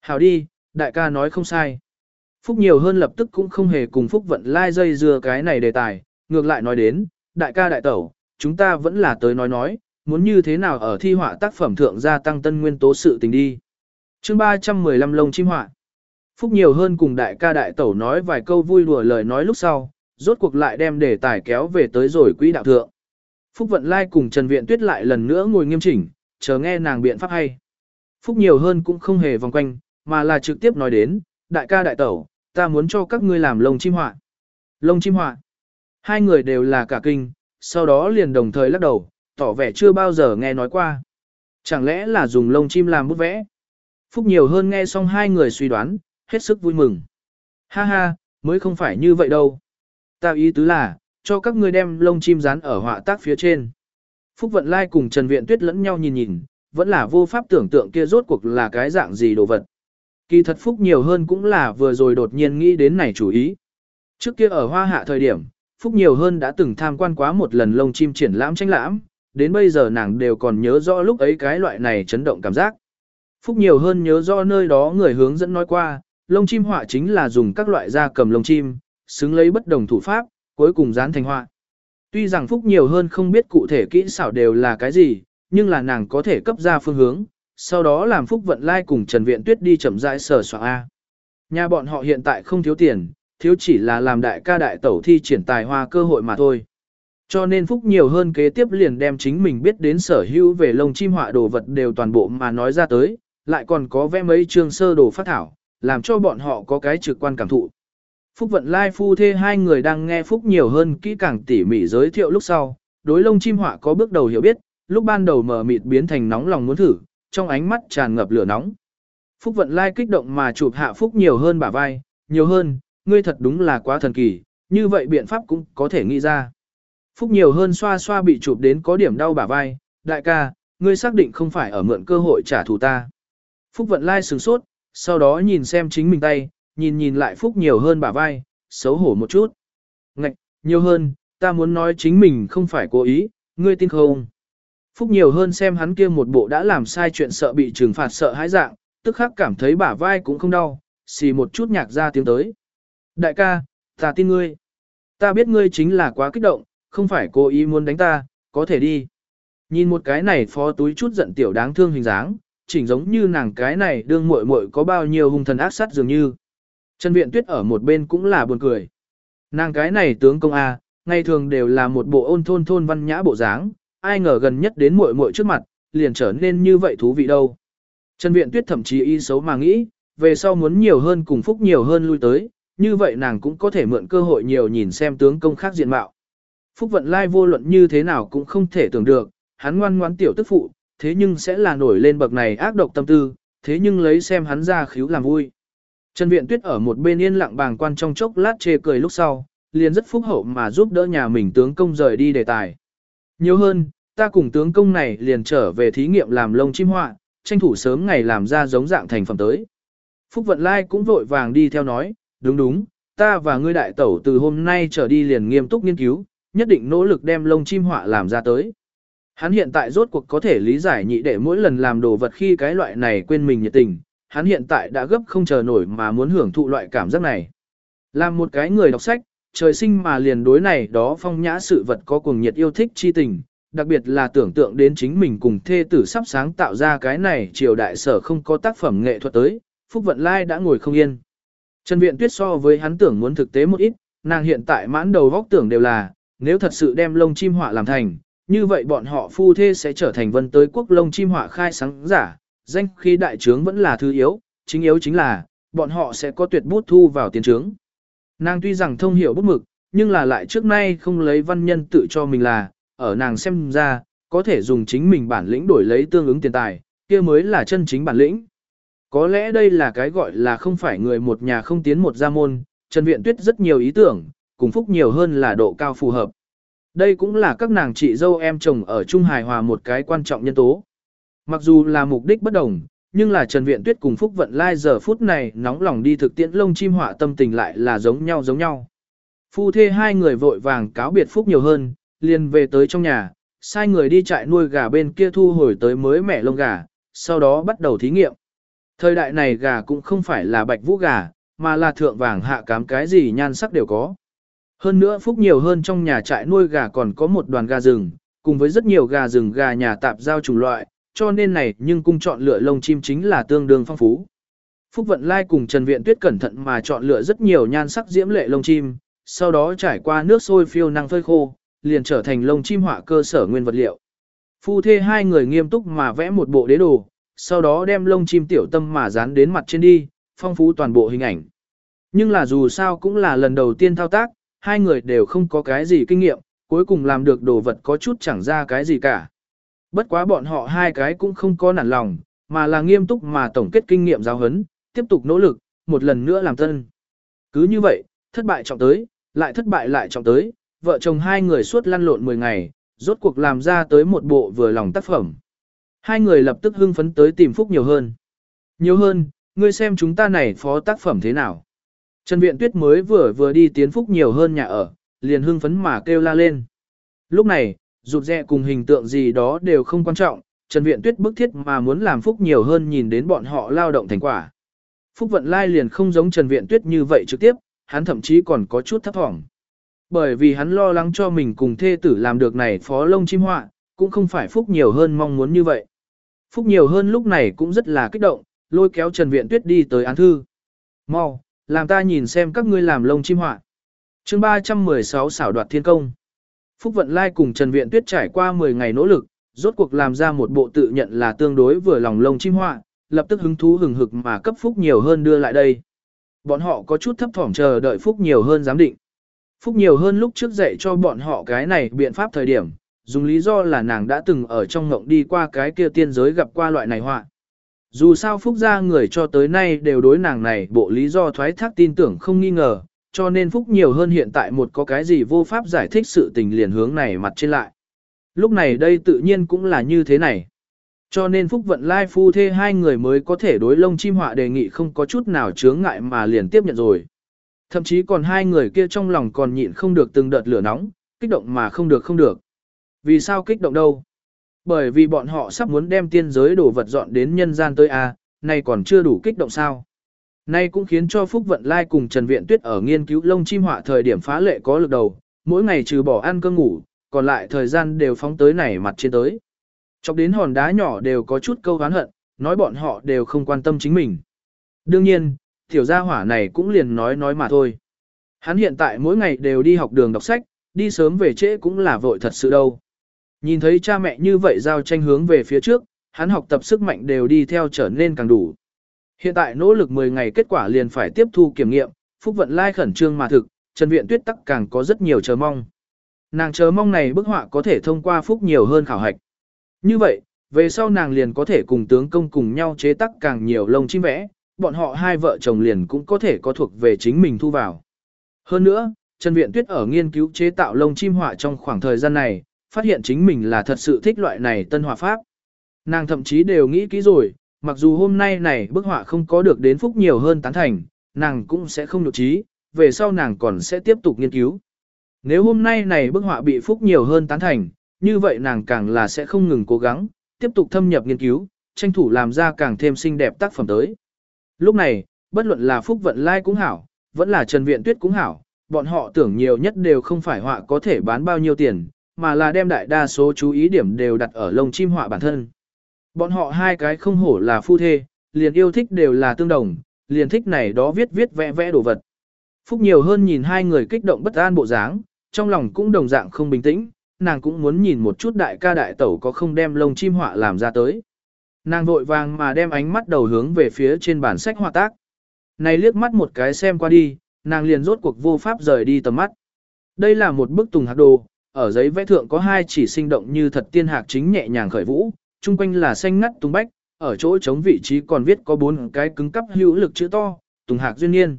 Hào đi, đại ca nói không sai. Phúc nhiều hơn lập tức cũng không hề cùng Phúc vận lai dây dưa cái này đề tài, ngược lại nói đến, đại ca đại tẩu, chúng ta vẫn là tới nói nói, muốn như thế nào ở thi họa tác phẩm thượng gia tăng tân nguyên tố sự tình đi. chương 315 lông chim họa. Phúc nhiều hơn cùng đại ca đại tẩu nói vài câu vui đùa lời nói lúc sau, rốt cuộc lại đem đề tài kéo về tới rồi quỹ đạo thượng. Phúc Vận Lai cùng Trần Viện Tuyết lại lần nữa ngồi nghiêm chỉnh, chờ nghe nàng biện pháp hay. Phúc nhiều hơn cũng không hề vòng quanh, mà là trực tiếp nói đến, đại ca đại tẩu, ta muốn cho các ngươi làm lông chim họa. Lông chim họa. Hai người đều là cả kinh, sau đó liền đồng thời lắc đầu, tỏ vẻ chưa bao giờ nghe nói qua. Chẳng lẽ là dùng lông chim làm bút vẽ? Phúc nhiều hơn nghe xong hai người suy đoán, hết sức vui mừng. Ha ha, mới không phải như vậy đâu. Ta ý tứ là, cho các ngươi đem lông chim dán ở họa tác phía trên. Phúc Vận Lai cùng Trần Viện Tuyết lẫn nhau nhìn nhìn, vẫn là vô pháp tưởng tượng kia rốt cuộc là cái dạng gì đồ vật. Kỳ thật Phúc nhiều hơn cũng là vừa rồi đột nhiên nghĩ đến này chủ ý. Trước kia ở hoa hạ thời điểm, Phúc nhiều hơn đã từng tham quan quá một lần lông chim triển lãm tranh lãm, đến bây giờ nàng đều còn nhớ rõ lúc ấy cái loại này chấn động cảm giác. Phúc nhiều hơn nhớ rõ nơi đó người hướng dẫn nói qua, lông chim họa chính là dùng các loại da cầm lông chim, xứng lấy bất đồng thủ pháp, cuối cùng dán thành họa. Tuy rằng Phúc nhiều hơn không biết cụ thể kỹ xảo đều là cái gì, nhưng là nàng có thể cấp ra phương hướng, sau đó làm Phúc vận lai cùng Trần Viện Tuyết đi chậm rãi sở soạn A. Nhà bọn họ hiện tại không thiếu tiền, thiếu chỉ là làm đại ca đại tẩu thi triển tài hoa cơ hội mà thôi. Cho nên Phúc nhiều hơn kế tiếp liền đem chính mình biết đến sở hữu về lông chim họa đồ vật đều toàn bộ mà nói ra tới, lại còn có vẽ mấy chương sơ đồ phát thảo, làm cho bọn họ có cái trực quan cảm thụ. Phúc vận lai phu thê hai người đang nghe Phúc nhiều hơn kỹ càng tỉ mỉ giới thiệu lúc sau, đối lông chim họa có bước đầu hiểu biết, lúc ban đầu mở mịt biến thành nóng lòng muốn thử, trong ánh mắt tràn ngập lửa nóng. Phúc vận lai kích động mà chụp hạ Phúc nhiều hơn bả vai, nhiều hơn, ngươi thật đúng là quá thần kỳ, như vậy biện pháp cũng có thể nghĩ ra. Phúc nhiều hơn xoa xoa bị chụp đến có điểm đau bả vai, đại ca, ngươi xác định không phải ở mượn cơ hội trả thù ta. Phúc vận lai sừng sốt, sau đó nhìn xem chính mình tay, nhìn nhìn lại Phúc nhiều hơn bả vai, xấu hổ một chút. Ngạch, nhiều hơn, ta muốn nói chính mình không phải cố ý, ngươi tin không? Phúc nhiều hơn xem hắn kia một bộ đã làm sai chuyện sợ bị trừng phạt sợ hãi dạng, tức khắc cảm thấy bả vai cũng không đau, xì một chút nhạc ra tiếng tới. Đại ca, ta tin ngươi. Ta biết ngươi chính là quá kích động, không phải cô ý muốn đánh ta, có thể đi. Nhìn một cái này phó túi chút giận tiểu đáng thương hình dáng, chỉnh giống như nàng cái này đương muội muội có bao nhiêu hung thần ác sát dường như. Trần Viện Tuyết ở một bên cũng là buồn cười. Nàng cái này tướng công A, ngày thường đều là một bộ ôn thôn thôn văn nhã bộ dáng, ai ngờ gần nhất đến muội muội trước mặt, liền trở nên như vậy thú vị đâu. Trần Viện Tuyết thậm chí y xấu mà nghĩ, về sau muốn nhiều hơn cùng phúc nhiều hơn lui tới, như vậy nàng cũng có thể mượn cơ hội nhiều nhìn xem tướng công khác diện mạo. Phúc vận lai vô luận như thế nào cũng không thể tưởng được, hắn ngoan ngoãn tiểu tức phụ, thế nhưng sẽ là nổi lên bậc này ác độc tâm tư, thế nhưng lấy xem hắn ra khíu làm vui. Trần Viện Tuyết ở một bên yên lặng bàng quan trong chốc lát chê cười lúc sau, liền rất phúc hậu mà giúp đỡ nhà mình tướng công rời đi đề tài. Nhiều hơn, ta cùng tướng công này liền trở về thí nghiệm làm lông chim họa, tranh thủ sớm ngày làm ra giống dạng thành phẩm tới. Phúc Vận Lai cũng vội vàng đi theo nói, đúng đúng, ta và ngươi đại tẩu từ hôm nay trở đi liền nghiêm túc nghiên cứu, nhất định nỗ lực đem lông chim họa làm ra tới. Hắn hiện tại rốt cuộc có thể lý giải nhị đệ mỗi lần làm đồ vật khi cái loại này quên mình nhiệt tình, hắn hiện tại đã gấp không chờ nổi mà muốn hưởng thụ loại cảm giác này. Làm một cái người đọc sách, trời sinh mà liền đối này đó phong nhã sự vật có cuồng nhiệt yêu thích chi tình, đặc biệt là tưởng tượng đến chính mình cùng thê tử sắp sáng tạo ra cái này triều đại sở không có tác phẩm nghệ thuật tới, Phúc Vận Lai đã ngồi không yên. Trần Viện Tuyết so với hắn tưởng muốn thực tế một ít, nàng hiện tại mãn đầu góc tưởng đều là, nếu thật sự đem lông chim họa làm thành, như vậy bọn họ phu thê sẽ trở thành vân tới quốc lông chim họa khai sáng giả, danh khi đại trướng vẫn là thứ yếu, chính yếu chính là, bọn họ sẽ có tuyệt bút thu vào tiền trướng. Nàng tuy rằng thông hiểu bút mực, nhưng là lại trước nay không lấy văn nhân tự cho mình là, ở nàng xem ra, có thể dùng chính mình bản lĩnh đổi lấy tương ứng tiền tài, kia mới là chân chính bản lĩnh. Có lẽ đây là cái gọi là không phải người một nhà không tiến một gia môn, Trần Viện Tuyết rất nhiều ý tưởng, cùng phúc nhiều hơn là độ cao phù hợp. Đây cũng là các nàng chị dâu em chồng ở Trung Hài Hòa một cái quan trọng nhân tố. Mặc dù là mục đích bất đồng, nhưng là Trần Viện Tuyết cùng Phúc Vận Lai giờ phút này nóng lòng đi thực tiễn lông chim họa tâm tình lại là giống nhau giống nhau. Phu thê hai người vội vàng cáo biệt Phúc nhiều hơn, liền về tới trong nhà, sai người đi trại nuôi gà bên kia thu hồi tới mới mẻ lông gà, sau đó bắt đầu thí nghiệm. Thời đại này gà cũng không phải là bạch vũ gà, mà là thượng vàng hạ cám cái gì nhan sắc đều có. Hơn nữa phúc nhiều hơn trong nhà trại nuôi gà còn có một đoàn gà rừng, cùng với rất nhiều gà rừng gà nhà tạp giao chủng loại, cho nên này nhưng cung chọn lựa lông chim chính là tương đương phong phú. Phúc Vận Lai cùng Trần Viện Tuyết cẩn thận mà chọn lựa rất nhiều nhan sắc diễm lệ lông chim, sau đó trải qua nước sôi phiêu năng phơi khô, liền trở thành lông chim họa cơ sở nguyên vật liệu. Phu thê hai người nghiêm túc mà vẽ một bộ đế đồ, sau đó đem lông chim tiểu tâm mà dán đến mặt trên đi, phong phú toàn bộ hình ảnh. Nhưng là dù sao cũng là lần đầu tiên thao tác, hai người đều không có cái gì kinh nghiệm, cuối cùng làm được đồ vật có chút chẳng ra cái gì cả. Bất quá bọn họ hai cái cũng không có nản lòng, mà là nghiêm túc mà tổng kết kinh nghiệm giáo huấn, tiếp tục nỗ lực, một lần nữa làm tân. Cứ như vậy, thất bại trọng tới, lại thất bại lại trọng tới, vợ chồng hai người suốt lăn lộn 10 ngày, rốt cuộc làm ra tới một bộ vừa lòng tác phẩm. Hai người lập tức hưng phấn tới tìm Phúc nhiều hơn. Nhiều hơn, ngươi xem chúng ta này phó tác phẩm thế nào. Trần Viện Tuyết mới vừa vừa đi tiến Phúc nhiều hơn nhà ở, liền hưng phấn mà kêu la lên. Lúc này, rụt rẹ cùng hình tượng gì đó đều không quan trọng, Trần Viện Tuyết bức thiết mà muốn làm Phúc nhiều hơn nhìn đến bọn họ lao động thành quả. Phúc Vận Lai liền không giống Trần Viện Tuyết như vậy trực tiếp, hắn thậm chí còn có chút thấp thỏm. Bởi vì hắn lo lắng cho mình cùng thê tử làm được này phó lông chim họa, cũng không phải Phúc nhiều hơn mong muốn như vậy. Phúc nhiều hơn lúc này cũng rất là kích động, lôi kéo Trần Viện Tuyết đi tới án thư. Mau, làm ta nhìn xem các ngươi làm lông chim họa. chương 316 xảo đoạt thiên công. Phúc Vận Lai cùng Trần Viện Tuyết trải qua 10 ngày nỗ lực, rốt cuộc làm ra một bộ tự nhận là tương đối vừa lòng lông chim họa, lập tức hứng thú hừng hực mà cấp Phúc nhiều hơn đưa lại đây. Bọn họ có chút thấp thỏm chờ đợi Phúc nhiều hơn giám định. Phúc nhiều hơn lúc trước dạy cho bọn họ cái này biện pháp thời điểm, dùng lý do là nàng đã từng ở trong ngộng đi qua cái kia tiên giới gặp qua loại này họa. Dù sao Phúc gia người cho tới nay đều đối nàng này bộ lý do thoái thác tin tưởng không nghi ngờ, cho nên Phúc nhiều hơn hiện tại một có cái gì vô pháp giải thích sự tình liền hướng này mặt trên lại. Lúc này đây tự nhiên cũng là như thế này. Cho nên Phúc vận lai phu thê hai người mới có thể đối lông chim họa đề nghị không có chút nào chướng ngại mà liền tiếp nhận rồi. Thậm chí còn hai người kia trong lòng còn nhịn không được từng đợt lửa nóng, kích động mà không được không được. Vì sao kích động đâu? Bởi vì bọn họ sắp muốn đem tiên giới đồ vật dọn đến nhân gian tới A, à, nay còn chưa đủ kích động sao. Nay cũng khiến cho Phúc Vận Lai cùng Trần Viện Tuyết ở nghiên cứu lông chim họa thời điểm phá lệ có lực đầu, mỗi ngày trừ bỏ ăn cơm ngủ, còn lại thời gian đều phóng tới này mặt trên tới. Chọc đến hòn đá nhỏ đều có chút câu hán hận, nói bọn họ đều không quan tâm chính mình. Đương nhiên, tiểu gia hỏa này cũng liền nói nói mà thôi. Hắn hiện tại mỗi ngày đều đi học đường đọc sách, đi sớm về trễ cũng là vội thật sự đâu. Nhìn thấy cha mẹ như vậy giao tranh hướng về phía trước, hắn học tập sức mạnh đều đi theo trở nên càng đủ. Hiện tại nỗ lực 10 ngày kết quả liền phải tiếp thu kiểm nghiệm, Phúc Vận Lai khẩn trương mà thực, Trần Viện Tuyết tắc càng có rất nhiều chờ mong. Nàng chờ mong này bức họa có thể thông qua phúc nhiều hơn khảo hạch. Như vậy, về sau nàng liền có thể cùng tướng công cùng nhau chế tác càng nhiều lông chim vẽ, bọn họ hai vợ chồng liền cũng có thể có thuộc về chính mình thu vào. Hơn nữa, Trần Viện Tuyết ở nghiên cứu chế tạo lông chim họa trong khoảng thời gian này, phát hiện chính mình là thật sự thích loại này tân hỏa pháp. Nàng thậm chí đều nghĩ kỹ rồi, mặc dù hôm nay này bức họa không có được đến phúc nhiều hơn tán thành, nàng cũng sẽ không nhục trí, về sau nàng còn sẽ tiếp tục nghiên cứu. Nếu hôm nay này bức họa bị phúc nhiều hơn tán thành, như vậy nàng càng là sẽ không ngừng cố gắng, tiếp tục thâm nhập nghiên cứu, tranh thủ làm ra càng thêm xinh đẹp tác phẩm tới. Lúc này, bất luận là phúc vận lai cũng hảo, vẫn là Trần Viện Tuyết cũng hảo, bọn họ tưởng nhiều nhất đều không phải họa có thể bán bao nhiêu tiền, mà là đem đại đa số chú ý điểm đều đặt ở lông chim họa bản thân. Bọn họ hai cái không hổ là phu thê, liền yêu thích đều là tương đồng, liền thích này đó viết viết vẽ vẽ đồ vật. Phúc nhiều hơn nhìn hai người kích động bất an bộ dáng, trong lòng cũng đồng dạng không bình tĩnh, nàng cũng muốn nhìn một chút đại ca đại tẩu có không đem lông chim họa làm ra tới. Nàng vội vàng mà đem ánh mắt đầu hướng về phía trên bản sách họa tác. Này liếc mắt một cái xem qua đi, nàng liền rốt cuộc vô pháp rời đi tầm mắt. Đây là một bức tùng hạc đồ, ở giấy vẽ thượng có hai chỉ sinh động như thật tiên hạc chính nhẹ nhàng khởi vũ, chung quanh là xanh ngắt tung bách, ở chỗ chống vị trí còn viết có bốn cái cứng cắp hữu lực chữ to, tùng hạc duyên niên.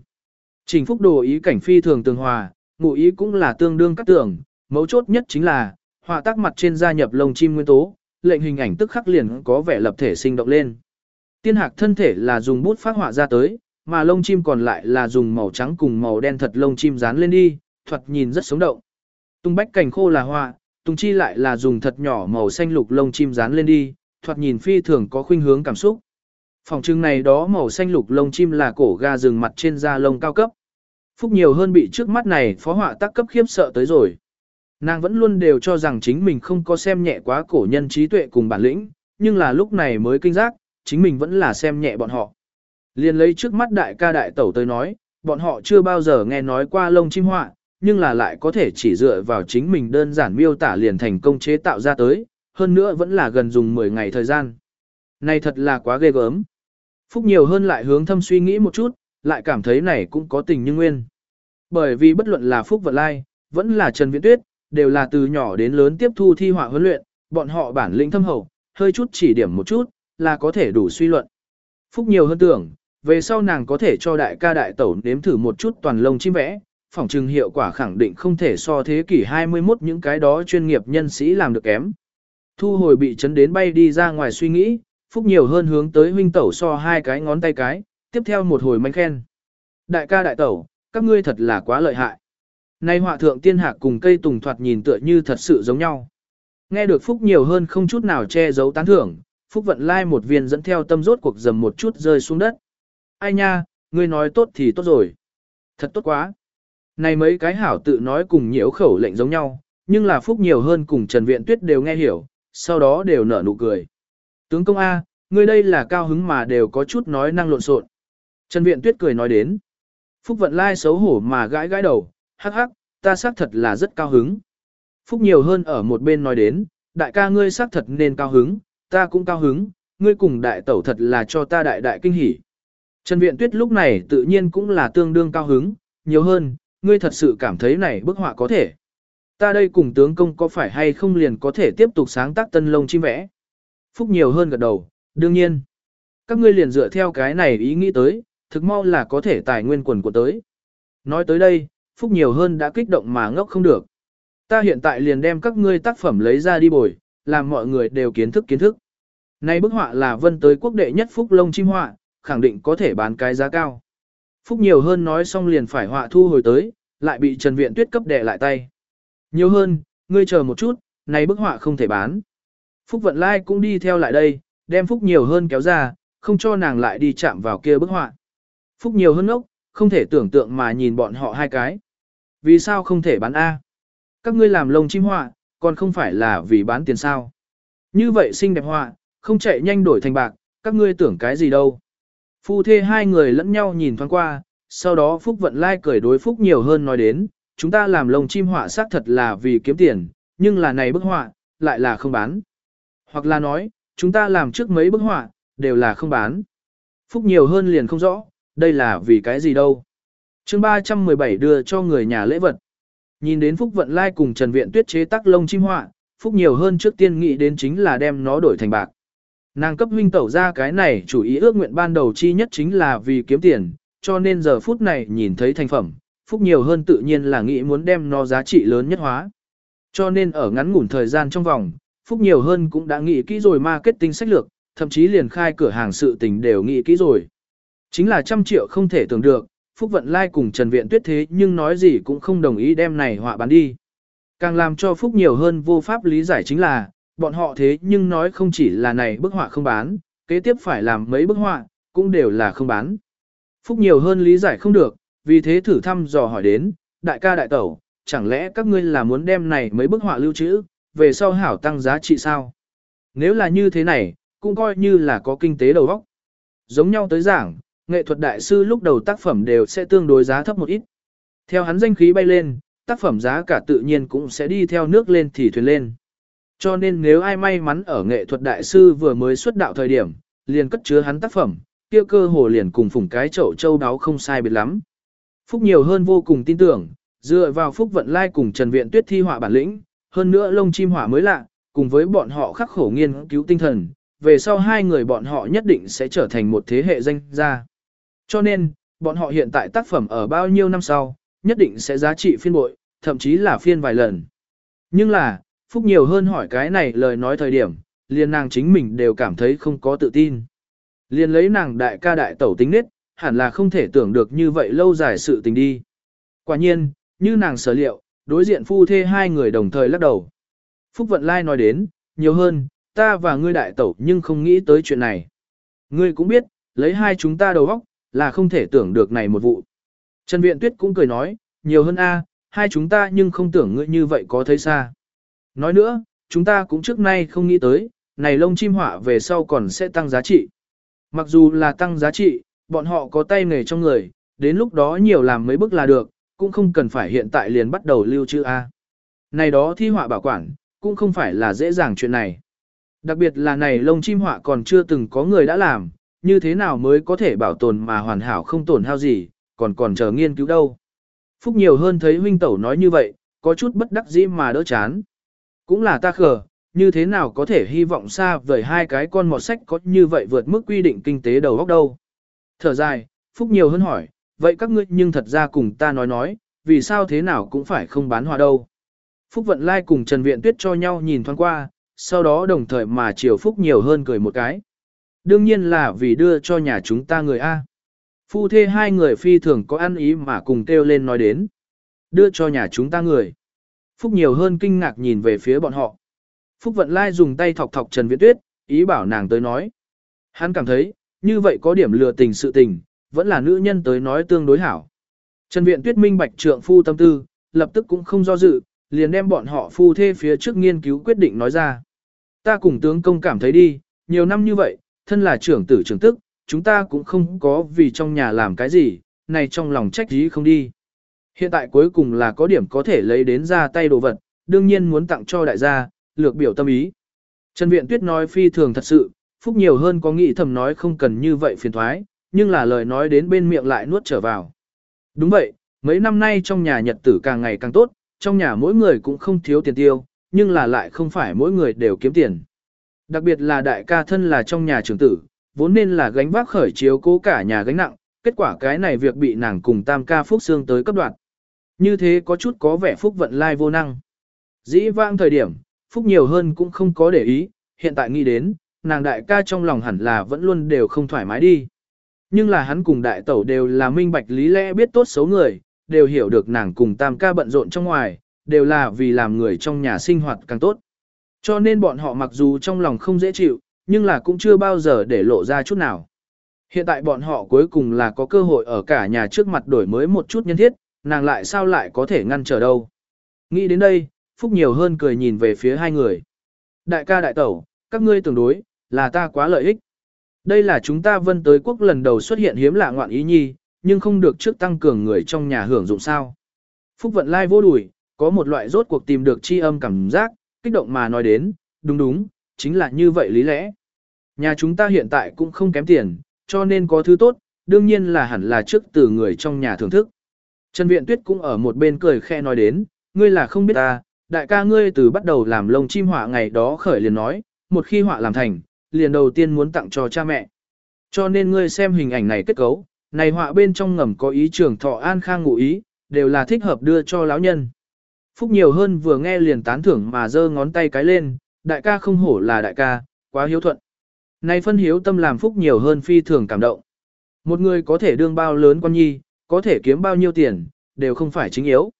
Trình phúc đồ ý cảnh phi thường tường hòa, ngụ ý cũng là tương đương các tưởng, mấu chốt nhất chính là, họa tác mặt trên gia nhập lông chim nguyên tố, lệnh hình ảnh tức khắc liền có vẻ lập thể sinh động lên. Tiên hạc thân thể là dùng bút phát họa ra tới, mà lông chim còn lại là dùng màu trắng cùng màu đen thật lông chim dán lên đi, thuật nhìn rất sống động. Tung bách cảnh khô là họa, tung chi lại là dùng thật nhỏ màu xanh lục lông chim dán lên đi, thoạt nhìn phi thường có khuynh hướng cảm xúc. Phòng trưng này đó màu xanh lục lông chim là cổ ga rừng mặt trên da lông cao cấp. Phúc nhiều hơn bị trước mắt này phó họa tác cấp khiếp sợ tới rồi. Nàng vẫn luôn đều cho rằng chính mình không có xem nhẹ quá cổ nhân trí tuệ cùng bản lĩnh, nhưng là lúc này mới kinh giác, chính mình vẫn là xem nhẹ bọn họ. Liên lấy trước mắt đại ca đại tẩu tới nói, bọn họ chưa bao giờ nghe nói qua lông chim họa, nhưng là lại có thể chỉ dựa vào chính mình đơn giản miêu tả liền thành công chế tạo ra tới, hơn nữa vẫn là gần dùng 10 ngày thời gian. Này thật là quá ghê gớm. Phúc nhiều hơn lại hướng thâm suy nghĩ một chút, lại cảm thấy này cũng có tình như nguyên. Bởi vì bất luận là Phúc Vật Lai, vẫn là Trần Viễn Tuyết, đều là từ nhỏ đến lớn tiếp thu thi họa huấn luyện, bọn họ bản lĩnh thâm hậu, hơi chút chỉ điểm một chút, là có thể đủ suy luận. Phúc nhiều hơn tưởng, về sau nàng có thể cho đại ca đại tẩu nếm thử một chút toàn lông chim vẽ, phỏng trừng hiệu quả khẳng định không thể so thế kỷ 21 những cái đó chuyên nghiệp nhân sĩ làm được kém. Thu hồi bị chấn đến bay đi ra ngoài suy nghĩ, Phúc nhiều hơn hướng tới huynh tẩu so hai cái ngón tay cái, tiếp theo một hồi manh khen. Đại ca đại tẩu, các ngươi thật là quá lợi hại. Nay họa thượng tiên hạc cùng cây tùng thoạt nhìn tựa như thật sự giống nhau. Nghe được Phúc nhiều hơn không chút nào che giấu tán thưởng, Phúc vận lai một viên dẫn theo tâm rốt cuộc dầm một chút rơi xuống đất. Ai nha, ngươi nói tốt thì tốt rồi. Thật tốt quá. Này mấy cái hảo tự nói cùng nhiễu khẩu lệnh giống nhau, nhưng là Phúc nhiều hơn cùng Trần Viện Tuyết đều nghe hiểu, sau đó đều nở nụ cười. Tướng công A, ngươi đây là cao hứng mà đều có chút nói năng lộn xộn. Trần Viện Tuyết cười nói đến. Phúc vận lai xấu hổ mà gãi gãi đầu, hắc hắc, ta xác thật là rất cao hứng. Phúc nhiều hơn ở một bên nói đến, đại ca ngươi xác thật nên cao hứng, ta cũng cao hứng, ngươi cùng đại tẩu thật là cho ta đại đại kinh hỉ. Trần Viện Tuyết lúc này tự nhiên cũng là tương đương cao hứng, nhiều hơn, ngươi thật sự cảm thấy này bức họa có thể. Ta đây cùng tướng công có phải hay không liền có thể tiếp tục sáng tác tân lông chim vẽ. Phúc nhiều hơn gật đầu, đương nhiên. Các ngươi liền dựa theo cái này ý nghĩ tới, thực mau là có thể tài nguyên quần của tới. Nói tới đây, Phúc nhiều hơn đã kích động mà ngốc không được. Ta hiện tại liền đem các ngươi tác phẩm lấy ra đi bồi, làm mọi người đều kiến thức kiến thức. Này bức họa là vân tới quốc đệ nhất Phúc lông chim họa, khẳng định có thể bán cái giá cao. Phúc nhiều hơn nói xong liền phải họa thu hồi tới, lại bị Trần Viện Tuyết cấp đè lại tay. Nhiều hơn, ngươi chờ một chút, này bức họa không thể bán. Phúc Vận Lai cũng đi theo lại đây, đem Phúc nhiều hơn kéo ra, không cho nàng lại đi chạm vào kia bức họa. Phúc nhiều hơn ốc, không thể tưởng tượng mà nhìn bọn họ hai cái. Vì sao không thể bán A? Các ngươi làm lông chim họa, còn không phải là vì bán tiền sao? Như vậy xinh đẹp họa, không chạy nhanh đổi thành bạc, các ngươi tưởng cái gì đâu? Phu thê hai người lẫn nhau nhìn thoáng qua, sau đó Phúc Vận Lai cười đối Phúc nhiều hơn nói đến, chúng ta làm lông chim họa xác thật là vì kiếm tiền, nhưng là này bức họa, lại là không bán. Hoặc là nói, chúng ta làm trước mấy bức họa, đều là không bán. Phúc nhiều hơn liền không rõ, đây là vì cái gì đâu. chương 317 đưa cho người nhà lễ vật. Nhìn đến Phúc Vận Lai cùng Trần Viện Tuyết chế tác lông chim họa, Phúc nhiều hơn trước tiên nghĩ đến chính là đem nó đổi thành bạc. Nàng cấp huynh tẩu ra cái này chủ ý ước nguyện ban đầu chi nhất chính là vì kiếm tiền, cho nên giờ phút này nhìn thấy thành phẩm, Phúc nhiều hơn tự nhiên là nghĩ muốn đem nó giá trị lớn nhất hóa. Cho nên ở ngắn ngủn thời gian trong vòng, Phúc nhiều hơn cũng đã nghĩ kỹ rồi marketing sách lược, thậm chí liền khai cửa hàng sự tình đều nghĩ kỹ rồi. Chính là trăm triệu không thể tưởng được, Phúc Vận Lai cùng Trần Viện Tuyết thế nhưng nói gì cũng không đồng ý đem này họa bán đi. Càng làm cho Phúc nhiều hơn vô pháp lý giải chính là, bọn họ thế nhưng nói không chỉ là này bức họa không bán, kế tiếp phải làm mấy bức họa, cũng đều là không bán. Phúc nhiều hơn lý giải không được, vì thế thử thăm dò hỏi đến, đại ca đại tẩu, chẳng lẽ các ngươi là muốn đem này mấy bức họa lưu trữ, về sau hảo tăng giá trị sao? Nếu là như thế này, cũng coi như là có kinh tế đầu óc. Giống nhau tới giảng, nghệ thuật đại sư lúc đầu tác phẩm đều sẽ tương đối giá thấp một ít. Theo hắn danh khí bay lên, tác phẩm giá cả tự nhiên cũng sẽ đi theo nước lên thì thuyền lên. Cho nên nếu ai may mắn ở nghệ thuật đại sư vừa mới xuất đạo thời điểm, liền cất chứa hắn tác phẩm, kia cơ hồ liền cùng phủng cái chậu châu đáo không sai biệt lắm. Phúc nhiều hơn vô cùng tin tưởng, dựa vào Phúc vận lai cùng Trần Viện Tuyết thi họa bản lĩnh, hơn nữa lông chim hỏa mới lạ, cùng với bọn họ khắc khổ nghiên cứu tinh thần, về sau hai người bọn họ nhất định sẽ trở thành một thế hệ danh gia. Cho nên, bọn họ hiện tại tác phẩm ở bao nhiêu năm sau, nhất định sẽ giá trị phiên bội, thậm chí là phiên vài lần. Nhưng là, Phúc nhiều hơn hỏi cái này lời nói thời điểm, liền nàng chính mình đều cảm thấy không có tự tin. Liền lấy nàng đại ca đại tẩu tính nết, hẳn là không thể tưởng được như vậy lâu dài sự tình đi. Quả nhiên, như nàng sở liệu, đối diện phu thê hai người đồng thời lắc đầu. Phúc Vận Lai nói đến, nhiều hơn, ta và ngươi đại tẩu nhưng không nghĩ tới chuyện này. Ngươi cũng biết, lấy hai chúng ta đầu óc, là không thể tưởng được này một vụ. Trần Viện Tuyết cũng cười nói, nhiều hơn a, hai chúng ta nhưng không tưởng ngươi như vậy có thấy xa. Nói nữa, chúng ta cũng trước nay không nghĩ tới, này lông chim họa về sau còn sẽ tăng giá trị. Mặc dù là tăng giá trị, bọn họ có tay nghề trong người, đến lúc đó nhiều làm mấy bức là được, cũng không cần phải hiện tại liền bắt đầu lưu trữ A. Này đó thi họa bảo quản, cũng không phải là dễ dàng chuyện này. Đặc biệt là này lông chim họa còn chưa từng có người đã làm, như thế nào mới có thể bảo tồn mà hoàn hảo không tổn hao gì, còn còn chờ nghiên cứu đâu. Phúc nhiều hơn thấy huynh tẩu nói như vậy, có chút bất đắc dĩ mà đỡ chán. Cũng là ta khờ, như thế nào có thể hy vọng xa vời hai cái con mọt sách có như vậy vượt mức quy định kinh tế đầu góc đâu. Thở dài, Phúc nhiều hơn hỏi, vậy các ngươi nhưng thật ra cùng ta nói nói, vì sao thế nào cũng phải không bán hòa đâu. Phúc Vận Lai cùng Trần Viện Tuyết cho nhau nhìn thoáng qua, sau đó đồng thời mà chiều Phúc nhiều hơn cười một cái. Đương nhiên là vì đưa cho nhà chúng ta người A. Phu thê hai người phi thường có ăn ý mà cùng kêu lên nói đến. Đưa cho nhà chúng ta người. Phúc nhiều hơn kinh ngạc nhìn về phía bọn họ. Phúc Vận Lai dùng tay thọc thọc Trần Viễn Tuyết, ý bảo nàng tới nói. Hắn cảm thấy, như vậy có điểm lừa tình sự tình, vẫn là nữ nhân tới nói tương đối hảo. Trần Viện Tuyết minh bạch trượng phu tâm tư, lập tức cũng không do dự, liền đem bọn họ phu thê phía trước nghiên cứu quyết định nói ra. Ta cùng tướng công cảm thấy đi, nhiều năm như vậy, thân là trưởng tử trưởng tức, chúng ta cũng không có vì trong nhà làm cái gì, này trong lòng trách gì không đi. Hiện tại cuối cùng là có điểm có thể lấy đến ra tay đồ vật, đương nhiên muốn tặng cho đại gia, lược biểu tâm ý. Trần Viện Tuyết nói phi thường thật sự, phúc nhiều hơn có nghĩ thầm nói không cần như vậy phiền thoái, nhưng là lời nói đến bên miệng lại nuốt trở vào. Đúng vậy, mấy năm nay trong nhà nhật tử càng ngày càng tốt, trong nhà mỗi người cũng không thiếu tiền tiêu, nhưng là lại không phải mỗi người đều kiếm tiền. Đặc biệt là đại ca thân là trong nhà trưởng tử, vốn nên là gánh vác khởi chiếu cố cả nhà gánh nặng, kết quả cái này việc bị nàng cùng tam ca phúc xương tới cấp đoạn. Như thế có chút có vẻ phúc vận lai vô năng. Dĩ vãng thời điểm, phúc nhiều hơn cũng không có để ý, hiện tại nghĩ đến, nàng đại ca trong lòng hẳn là vẫn luôn đều không thoải mái đi. Nhưng là hắn cùng đại tẩu đều là minh bạch lý lẽ biết tốt xấu người, đều hiểu được nàng cùng tam ca bận rộn trong ngoài, đều là vì làm người trong nhà sinh hoạt càng tốt. Cho nên bọn họ mặc dù trong lòng không dễ chịu, nhưng là cũng chưa bao giờ để lộ ra chút nào. Hiện tại bọn họ cuối cùng là có cơ hội ở cả nhà trước mặt đổi mới một chút nhân thiết, nàng lại sao lại có thể ngăn trở đâu. Nghĩ đến đây, Phúc nhiều hơn cười nhìn về phía hai người. Đại ca đại tẩu, các ngươi tưởng đối, là ta quá lợi ích. Đây là chúng ta vân tới quốc lần đầu xuất hiện hiếm lạ ngoạn ý nhi, nhưng không được trước tăng cường người trong nhà hưởng dụng sao. Phúc vận lai vô đùi, có một loại rốt cuộc tìm được chi âm cảm giác, kích động mà nói đến, đúng đúng, chính là như vậy lý lẽ. Nhà chúng ta hiện tại cũng không kém tiền, cho nên có thứ tốt, đương nhiên là hẳn là trước từ người trong nhà thưởng thức. Trần Viện Tuyết cũng ở một bên cười khe nói đến, ngươi là không biết ta, đại ca ngươi từ bắt đầu làm lông chim họa ngày đó khởi liền nói, một khi họa làm thành, liền đầu tiên muốn tặng cho cha mẹ. Cho nên ngươi xem hình ảnh này kết cấu, này họa bên trong ngầm có ý trường thọ an khang ngụ ý, đều là thích hợp đưa cho lão nhân. Phúc nhiều hơn vừa nghe liền tán thưởng mà giơ ngón tay cái lên, đại ca không hổ là đại ca, quá hiếu thuận. Này phân hiếu tâm làm Phúc nhiều hơn phi thường cảm động. Một người có thể đương bao lớn quan nhi, có thể kiếm bao nhiêu tiền, đều không phải chính yếu.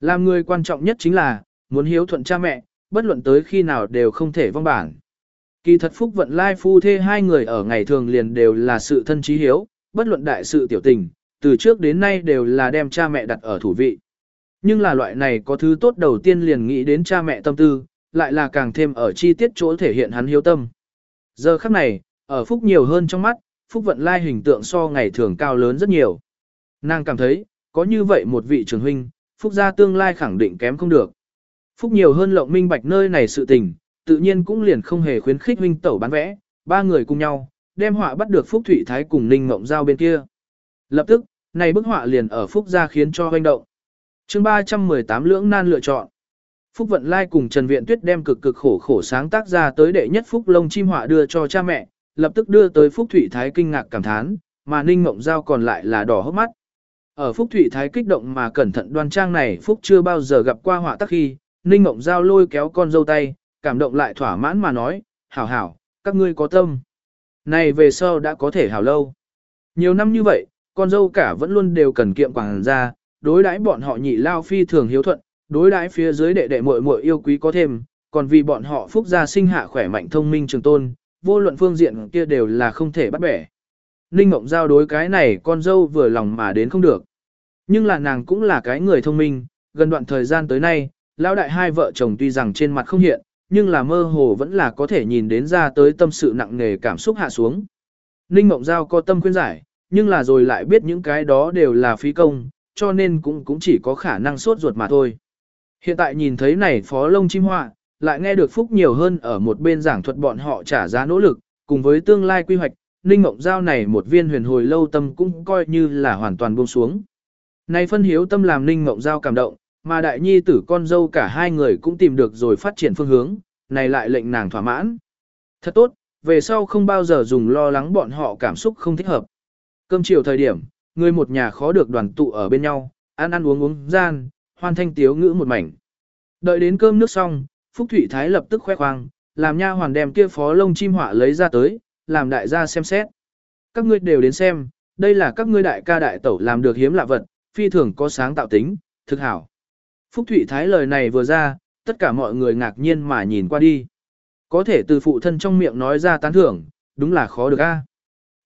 Làm người quan trọng nhất chính là, muốn hiếu thuận cha mẹ, bất luận tới khi nào đều không thể vong bản. Kỳ thật Phúc vận lai phu thê hai người ở ngày thường liền đều là sự thân trí hiếu, bất luận đại sự tiểu tình, từ trước đến nay đều là đem cha mẹ đặt ở thủ vị. Nhưng là loại này có thứ tốt đầu tiên liền nghĩ đến cha mẹ tâm tư, lại là càng thêm ở chi tiết chỗ thể hiện hắn hiếu tâm. Giờ khắc này, ở Phúc nhiều hơn trong mắt, Phúc vận lai hình tượng so ngày thường cao lớn rất nhiều. Nàng cảm thấy, có như vậy một vị trường huynh, Phúc gia tương lai khẳng định kém không được. Phúc nhiều hơn lộng minh bạch nơi này sự tình, tự nhiên cũng liền không hề khuyến khích huynh tẩu bán vẽ, ba người cùng nhau, đem họa bắt được Phúc Thụy Thái cùng Ninh Mộng Giao bên kia. Lập tức, này bức họa liền ở Phúc gia khiến cho hoành động. chương 318 lưỡng nan lựa chọn. Phúc Vận Lai cùng Trần Viện Tuyết đem cực cực khổ khổ sáng tác ra tới đệ nhất Phúc Lông Chim họa đưa cho cha mẹ, lập tức đưa tới Phúc Thụy Thái kinh ngạc cảm thán, mà Ninh Mộng Giao còn lại là đỏ hốc mắt. Ở Phúc Thụy Thái kích động mà cẩn thận đoan trang này Phúc chưa bao giờ gặp qua họa tác khi, Ninh Ngộng Giao lôi kéo con dâu tay, cảm động lại thỏa mãn mà nói, hảo hảo, các ngươi có tâm. Này về sau đã có thể hảo lâu. Nhiều năm như vậy, con dâu cả vẫn luôn đều cần kiệm quảng ra, đối đãi bọn họ nhị lao phi thường hiếu thuận, đối đãi phía dưới đệ đệ muội muội yêu quý có thêm, còn vì bọn họ phúc gia sinh hạ khỏe mạnh thông minh trường tôn, vô luận phương diện kia đều là không thể bắt bẻ. Ninh Ngộng Giao đối cái này con dâu vừa lòng mà đến không được. Nhưng là nàng cũng là cái người thông minh, gần đoạn thời gian tới nay, lão đại hai vợ chồng tuy rằng trên mặt không hiện, nhưng là mơ hồ vẫn là có thể nhìn đến ra tới tâm sự nặng nề cảm xúc hạ xuống. Ninh Mộng Giao có tâm khuyên giải, nhưng là rồi lại biết những cái đó đều là phí công, cho nên cũng cũng chỉ có khả năng sốt ruột mà thôi. Hiện tại nhìn thấy này phó lông chim họa, lại nghe được Phúc nhiều hơn ở một bên giảng thuật bọn họ trả giá nỗ lực, cùng với tương lai quy hoạch, Ninh Mộng Giao này một viên huyền hồi lâu tâm cũng coi như là hoàn toàn buông xuống. Này phân hiếu tâm làm Ninh Mộng Giao cảm động, mà đại nhi tử con dâu cả hai người cũng tìm được rồi phát triển phương hướng, này lại lệnh nàng thỏa mãn. Thật tốt, về sau không bao giờ dùng lo lắng bọn họ cảm xúc không thích hợp. Cơm chiều thời điểm, người một nhà khó được đoàn tụ ở bên nhau, ăn ăn uống uống gian, hoan thanh tiếu ngữ một mảnh. Đợi đến cơm nước xong, Phúc Thụy Thái lập tức khoe khoang, làm nha hoàn đem kia phó lông chim họa lấy ra tới, làm đại gia xem xét. Các ngươi đều đến xem, đây là các ngươi đại ca đại tẩu làm được hiếm lạ vật, phi thường có sáng tạo tính, thực hảo. Phúc Thụy Thái lời này vừa ra, tất cả mọi người ngạc nhiên mà nhìn qua đi. Có thể từ phụ thân trong miệng nói ra tán thưởng, đúng là khó được a.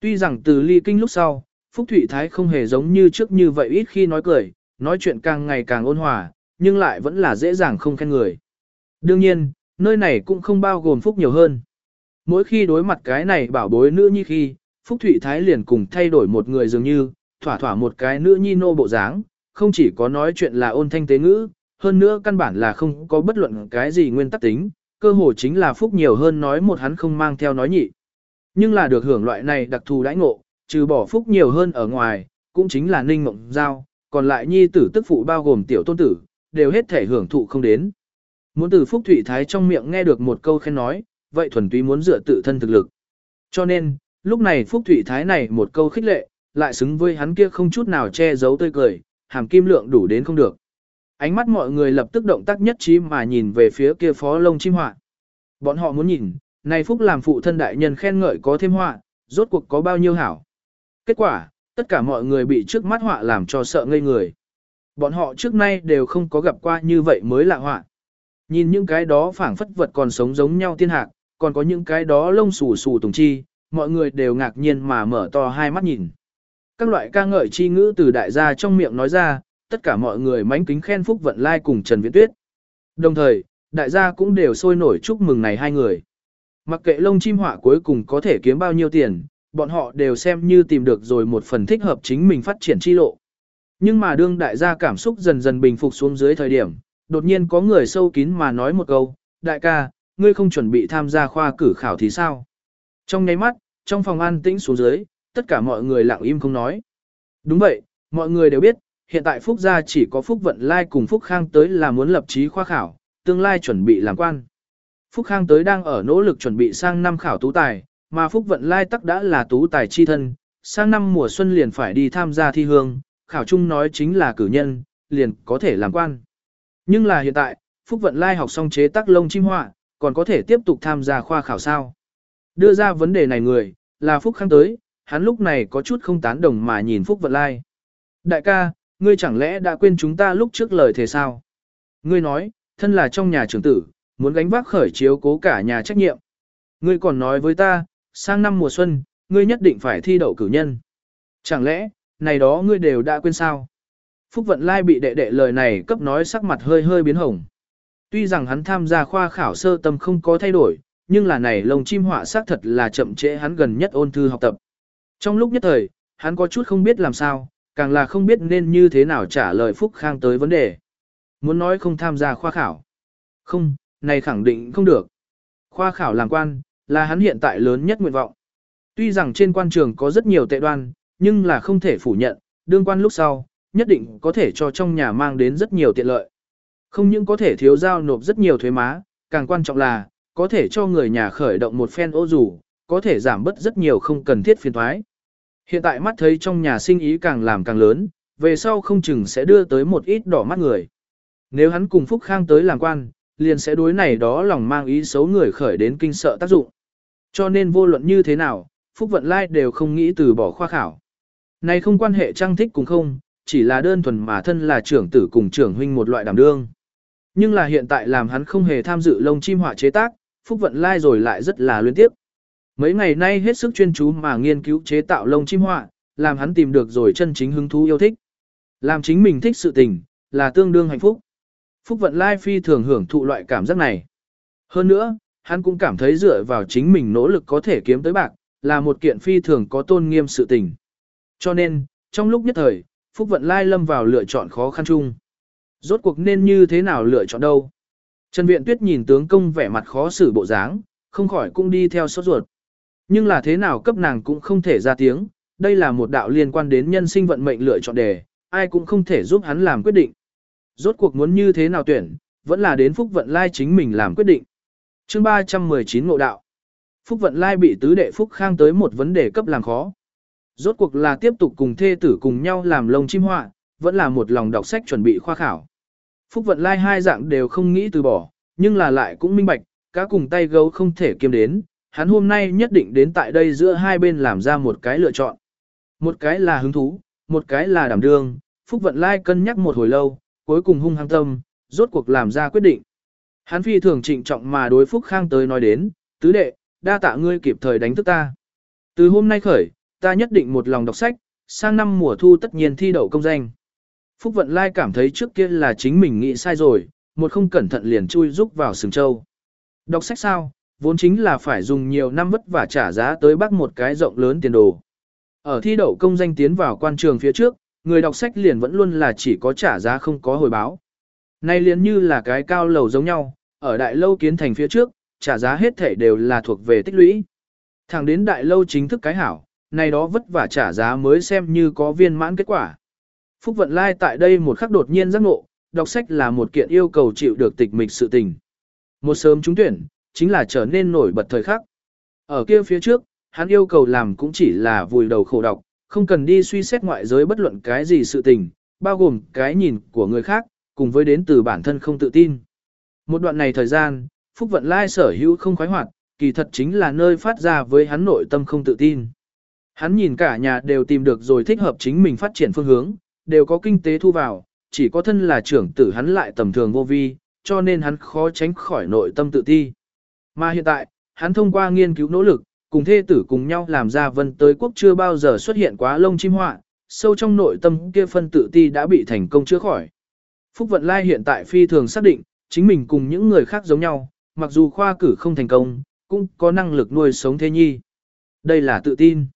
Tuy rằng từ ly kinh lúc sau, Phúc Thụy Thái không hề giống như trước như vậy ít khi nói cười, nói chuyện càng ngày càng ôn hòa, nhưng lại vẫn là dễ dàng không khen người. Đương nhiên, nơi này cũng không bao gồm Phúc nhiều hơn. Mỗi khi đối mặt cái này bảo bối nữ nhi khi, Phúc Thụy Thái liền cùng thay đổi một người dường như, thỏa thỏa một cái nữ nhi nô bộ dáng, không chỉ có nói chuyện là ôn thanh tế ngữ, hơn nữa căn bản là không có bất luận cái gì nguyên tắc tính, cơ hồ chính là phúc nhiều hơn nói một hắn không mang theo nói nhị. Nhưng là được hưởng loại này đặc thù đãi ngộ, trừ bỏ phúc nhiều hơn ở ngoài, cũng chính là ninh mộng giao, còn lại nhi tử tức phụ bao gồm tiểu tôn tử, đều hết thể hưởng thụ không đến. Muốn từ phúc thủy thái trong miệng nghe được một câu khen nói, vậy thuần túy muốn dựa tự thân thực lực. Cho nên, lúc này phúc thủy thái này một câu khích lệ, lại xứng với hắn kia không chút nào che giấu tươi cười, hàm kim lượng đủ đến không được. Ánh mắt mọi người lập tức động tác nhất trí mà nhìn về phía kia phó lông chim họa. Bọn họ muốn nhìn, này Phúc làm phụ thân đại nhân khen ngợi có thêm họa, rốt cuộc có bao nhiêu hảo. Kết quả, tất cả mọi người bị trước mắt họa làm cho sợ ngây người. Bọn họ trước nay đều không có gặp qua như vậy mới lạ họa. Nhìn những cái đó phảng phất vật còn sống giống nhau tiên hạc, còn có những cái đó lông xù xù tùng chi, mọi người đều ngạc nhiên mà mở to hai mắt nhìn. Các loại ca ngợi chi ngữ từ đại gia trong miệng nói ra, tất cả mọi người mánh kính khen Phúc Vận Lai cùng Trần Viễn Tuyết. Đồng thời, đại gia cũng đều sôi nổi chúc mừng này hai người. Mặc kệ lông chim họa cuối cùng có thể kiếm bao nhiêu tiền, bọn họ đều xem như tìm được rồi một phần thích hợp chính mình phát triển chi lộ. Nhưng mà đương đại gia cảm xúc dần dần bình phục xuống dưới thời điểm, đột nhiên có người sâu kín mà nói một câu, đại ca, ngươi không chuẩn bị tham gia khoa cử khảo thì sao? Trong nháy mắt, trong phòng an tĩnh xuống dưới, tất cả mọi người lặng im không nói. Đúng vậy, mọi người đều biết, hiện tại Phúc gia chỉ có Phúc Vận Lai cùng Phúc Khang tới là muốn lập trí khoa khảo, tương lai chuẩn bị làm quan. Phúc Khang tới đang ở nỗ lực chuẩn bị sang năm khảo tú tài, mà Phúc Vận Lai tắc đã là tú tài chi thân, sang năm mùa xuân liền phải đi tham gia thi hương, khảo chung nói chính là cử nhân, liền có thể làm quan. Nhưng là hiện tại, Phúc Vận Lai học xong chế tác lông chim họa, còn có thể tiếp tục tham gia khoa khảo sao. Đưa ra vấn đề này người, là Phúc Khang tới, hắn lúc này có chút không tán đồng mà nhìn Phúc Vận Lai. Đại ca, ngươi chẳng lẽ đã quên chúng ta lúc trước lời thế sao? Ngươi nói, thân là trong nhà trưởng tử, muốn gánh vác khởi chiếu cố cả nhà trách nhiệm. Ngươi còn nói với ta, sang năm mùa xuân, ngươi nhất định phải thi đậu cử nhân. Chẳng lẽ, này đó ngươi đều đã quên sao? Phúc Vận Lai bị đệ đệ lời này cấp nói sắc mặt hơi hơi biến hồng. Tuy rằng hắn tham gia khoa khảo sơ tâm không có thay đổi, nhưng là này lồng chim họa xác thật là chậm trễ hắn gần nhất ôn thư học tập. Trong lúc nhất thời, hắn có chút không biết làm sao, càng là không biết nên như thế nào trả lời Phúc Khang tới vấn đề. Muốn nói không tham gia khoa khảo. Không, này khẳng định không được. Khoa khảo làm quan, là hắn hiện tại lớn nhất nguyện vọng. Tuy rằng trên quan trường có rất nhiều tệ đoan, nhưng là không thể phủ nhận, đương quan lúc sau, nhất định có thể cho trong nhà mang đến rất nhiều tiện lợi. Không những có thể thiếu giao nộp rất nhiều thuế má, càng quan trọng là, có thể cho người nhà khởi động một phen ô rủ, có thể giảm bớt rất nhiều không cần thiết phiền thoái. Hiện tại mắt thấy trong nhà sinh ý càng làm càng lớn, về sau không chừng sẽ đưa tới một ít đỏ mắt người. Nếu hắn cùng Phúc Khang tới làm quan, liền sẽ đối này đó lòng mang ý xấu người khởi đến kinh sợ tác dụng. Cho nên vô luận như thế nào, Phúc Vận Lai đều không nghĩ từ bỏ khoa khảo. Này không quan hệ trang thích cùng không, chỉ là đơn thuần mà thân là trưởng tử cùng trưởng huynh một loại đảm đương. Nhưng là hiện tại làm hắn không hề tham dự lông chim họa chế tác, Phúc Vận Lai rồi lại rất là luyến tiếp. Mấy ngày nay hết sức chuyên chú mà nghiên cứu chế tạo lông chim họa, làm hắn tìm được rồi chân chính hứng thú yêu thích. Làm chính mình thích sự tình, là tương đương hạnh phúc. Phúc Vận Lai phi thường hưởng thụ loại cảm giác này. Hơn nữa, hắn cũng cảm thấy dựa vào chính mình nỗ lực có thể kiếm tới bạc, là một kiện phi thường có tôn nghiêm sự tình. Cho nên, trong lúc nhất thời, Phúc Vận Lai lâm vào lựa chọn khó khăn chung. Rốt cuộc nên như thế nào lựa chọn đâu? Trần Viện Tuyết nhìn tướng công vẻ mặt khó xử bộ dáng, không khỏi cũng đi theo sốt ruột. Nhưng là thế nào cấp nàng cũng không thể ra tiếng, đây là một đạo liên quan đến nhân sinh vận mệnh lựa chọn đề, ai cũng không thể giúp hắn làm quyết định. Rốt cuộc muốn như thế nào tuyển, vẫn là đến Phúc Vận Lai chính mình làm quyết định. chương 319 Ngộ Đạo Phúc Vận Lai bị tứ đệ Phúc Khang tới một vấn đề cấp làm khó. Rốt cuộc là tiếp tục cùng thê tử cùng nhau làm lông chim họa, vẫn là một lòng đọc sách chuẩn bị khoa khảo. Phúc Vận Lai hai dạng đều không nghĩ từ bỏ, nhưng là lại cũng minh bạch, cá cùng tay gấu không thể kiêm đến, hắn hôm nay nhất định đến tại đây giữa hai bên làm ra một cái lựa chọn. Một cái là hứng thú, một cái là đảm đương, Phúc Vận Lai cân nhắc một hồi lâu, cuối cùng hung hăng tâm, rốt cuộc làm ra quyết định. Hắn phi thường trịnh trọng mà đối Phúc Khang tới nói đến, tứ đệ, đa tạ ngươi kịp thời đánh thức ta. Từ hôm nay khởi, ta nhất định một lòng đọc sách, sang năm mùa thu tất nhiên thi đậu công danh. Phúc Vận Lai cảm thấy trước kia là chính mình nghĩ sai rồi, một không cẩn thận liền chui rúc vào sừng châu. Đọc sách sao, vốn chính là phải dùng nhiều năm vất vả trả giá tới bắt một cái rộng lớn tiền đồ. Ở thi đậu công danh tiến vào quan trường phía trước, người đọc sách liền vẫn luôn là chỉ có trả giá không có hồi báo. Nay liền như là cái cao lầu giống nhau, ở đại lâu kiến thành phía trước, trả giá hết thể đều là thuộc về tích lũy. Thẳng đến đại lâu chính thức cái hảo, này đó vất vả trả giá mới xem như có viên mãn kết quả. Phúc Vận Lai tại đây một khắc đột nhiên giác ngộ, đọc sách là một kiện yêu cầu chịu được tịch mịch sự tình. Một sớm trúng tuyển, chính là trở nên nổi bật thời khắc. Ở kia phía trước, hắn yêu cầu làm cũng chỉ là vùi đầu khổ đọc, không cần đi suy xét ngoại giới bất luận cái gì sự tình, bao gồm cái nhìn của người khác, cùng với đến từ bản thân không tự tin. Một đoạn này thời gian, Phúc Vận Lai sở hữu không khoái hoạt, kỳ thật chính là nơi phát ra với hắn nội tâm không tự tin. Hắn nhìn cả nhà đều tìm được rồi thích hợp chính mình phát triển phương hướng, đều có kinh tế thu vào, chỉ có thân là trưởng tử hắn lại tầm thường vô vi, cho nên hắn khó tránh khỏi nội tâm tự ti. Mà hiện tại, hắn thông qua nghiên cứu nỗ lực, cùng thê tử cùng nhau làm ra vân tới quốc chưa bao giờ xuất hiện quá lông chim họa, sâu trong nội tâm kia phân tự ti đã bị thành công chữa khỏi. Phúc Vận Lai hiện tại phi thường xác định, chính mình cùng những người khác giống nhau, mặc dù khoa cử không thành công, cũng có năng lực nuôi sống thế nhi. Đây là tự tin.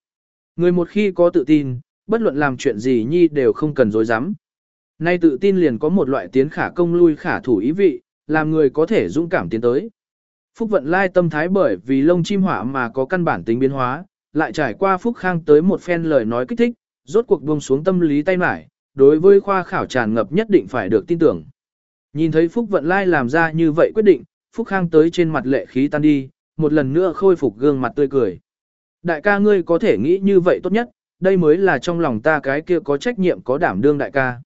Người một khi có tự tin, bất luận làm chuyện gì nhi đều không cần dối dám. Nay tự tin liền có một loại tiến khả công lui khả thủ ý vị, làm người có thể dũng cảm tiến tới. Phúc vận lai tâm thái bởi vì lông chim hỏa mà có căn bản tính biến hóa, lại trải qua Phúc Khang tới một phen lời nói kích thích, rốt cuộc buông xuống tâm lý tay mải, đối với khoa khảo tràn ngập nhất định phải được tin tưởng. Nhìn thấy Phúc Vận Lai làm ra như vậy quyết định, Phúc Khang tới trên mặt lệ khí tan đi, một lần nữa khôi phục gương mặt tươi cười. Đại ca ngươi có thể nghĩ như vậy tốt nhất, đây mới là trong lòng ta cái kia có trách nhiệm có đảm đương đại ca.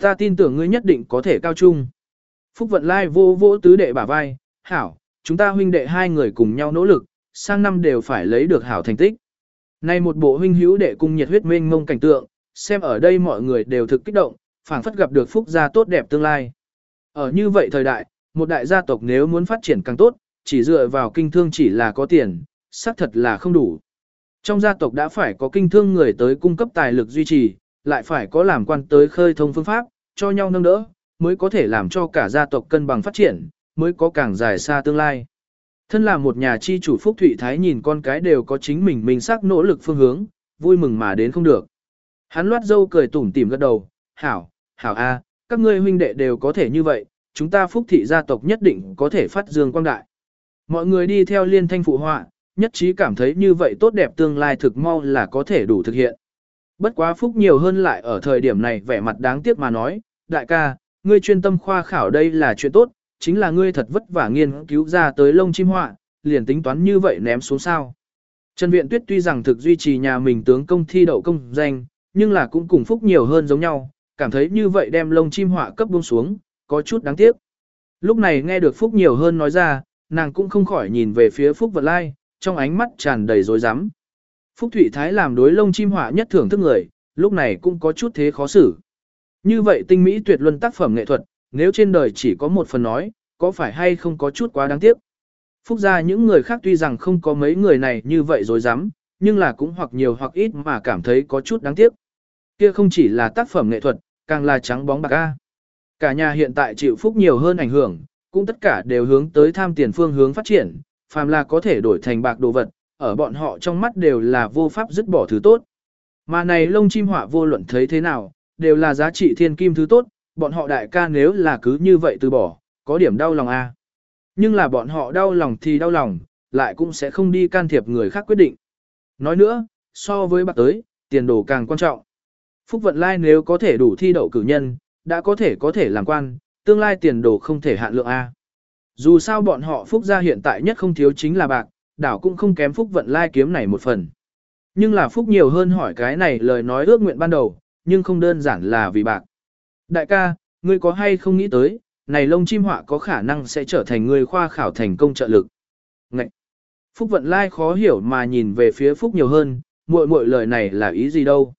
Ta tin tưởng ngươi nhất định có thể cao trung. Phúc Vận Lai vô vô tứ đệ bả vai, hảo, chúng ta huynh đệ hai người cùng nhau nỗ lực, sang năm đều phải lấy được hảo thành tích. Nay một bộ huynh hữu đệ cung nhiệt huyết mênh mông cảnh tượng, xem ở đây mọi người đều thực kích động, phảng phất gặp được phúc gia tốt đẹp tương lai. Ở như vậy thời đại, một đại gia tộc nếu muốn phát triển càng tốt, chỉ dựa vào kinh thương chỉ là có tiền, xác thật là không đủ. Trong gia tộc đã phải có kinh thương người tới cung cấp tài lực duy trì, lại phải có làm quan tới khơi thông phương pháp, cho nhau nâng đỡ, mới có thể làm cho cả gia tộc cân bằng phát triển, mới có càng dài xa tương lai. Thân là một nhà chi chủ Phúc Thụy Thái nhìn con cái đều có chính mình mình sắc nỗ lực phương hướng, vui mừng mà đến không được. Hắn loát dâu cười tủm tỉm gật đầu, hảo, hảo a, các ngươi huynh đệ đều có thể như vậy, chúng ta Phúc Thị gia tộc nhất định có thể phát dương quang đại. Mọi người đi theo liên thanh phụ họa, nhất trí cảm thấy như vậy tốt đẹp tương lai thực mau là có thể đủ thực hiện. Bất quá Phúc nhiều hơn lại ở thời điểm này vẻ mặt đáng tiếc mà nói, đại ca, ngươi chuyên tâm khoa khảo đây là chuyện tốt, chính là ngươi thật vất vả nghiên cứu ra tới lông chim họa, liền tính toán như vậy ném xuống sao. Trần Viện Tuyết tuy rằng thực duy trì nhà mình tướng công thi đậu công danh, nhưng là cũng cùng Phúc nhiều hơn giống nhau, cảm thấy như vậy đem lông chim họa cấp buông xuống, có chút đáng tiếc. Lúc này nghe được Phúc nhiều hơn nói ra, nàng cũng không khỏi nhìn về phía Phúc Vật Lai, trong ánh mắt tràn đầy rối rắm. Phúc Thụy Thái làm đối lông chim họa nhất thưởng thức người, lúc này cũng có chút thế khó xử. Như vậy tinh mỹ tuyệt luân tác phẩm nghệ thuật, nếu trên đời chỉ có một phần nói, có phải hay không có chút quá đáng tiếc. Phúc gia những người khác tuy rằng không có mấy người này như vậy rồi dám, nhưng là cũng hoặc nhiều hoặc ít mà cảm thấy có chút đáng tiếc. Kia không chỉ là tác phẩm nghệ thuật, càng là trắng bóng bạc a. Cả nhà hiện tại chịu phúc nhiều hơn ảnh hưởng, cũng tất cả đều hướng tới tham tiền phương hướng phát triển, phàm là có thể đổi thành bạc đồ vật, ở bọn họ trong mắt đều là vô pháp dứt bỏ thứ tốt. Mà này lông chim họa vô luận thấy thế nào, đều là giá trị thiên kim thứ tốt, bọn họ đại ca nếu là cứ như vậy từ bỏ, có điểm đau lòng a. Nhưng là bọn họ đau lòng thì đau lòng, lại cũng sẽ không đi can thiệp người khác quyết định. Nói nữa, so với bạc tới, tiền đồ càng quan trọng. Phúc vận lai nếu có thể đủ thi đậu cử nhân, đã có thể có thể làm quan, tương lai tiền đồ không thể hạn lượng A. Dù sao bọn họ Phúc gia hiện tại nhất không thiếu chính là bạc, đảo cũng không kém Phúc vận lai kiếm này một phần. Nhưng là Phúc nhiều hơn hỏi cái này lời nói ước nguyện ban đầu, nhưng không đơn giản là vì bạc. Đại ca, ngươi có hay không nghĩ tới, này lông chim họa có khả năng sẽ trở thành người khoa khảo thành công trợ lực. Ngậy! Phúc vận lai khó hiểu mà nhìn về phía Phúc nhiều hơn, muội muội lời này là ý gì đâu.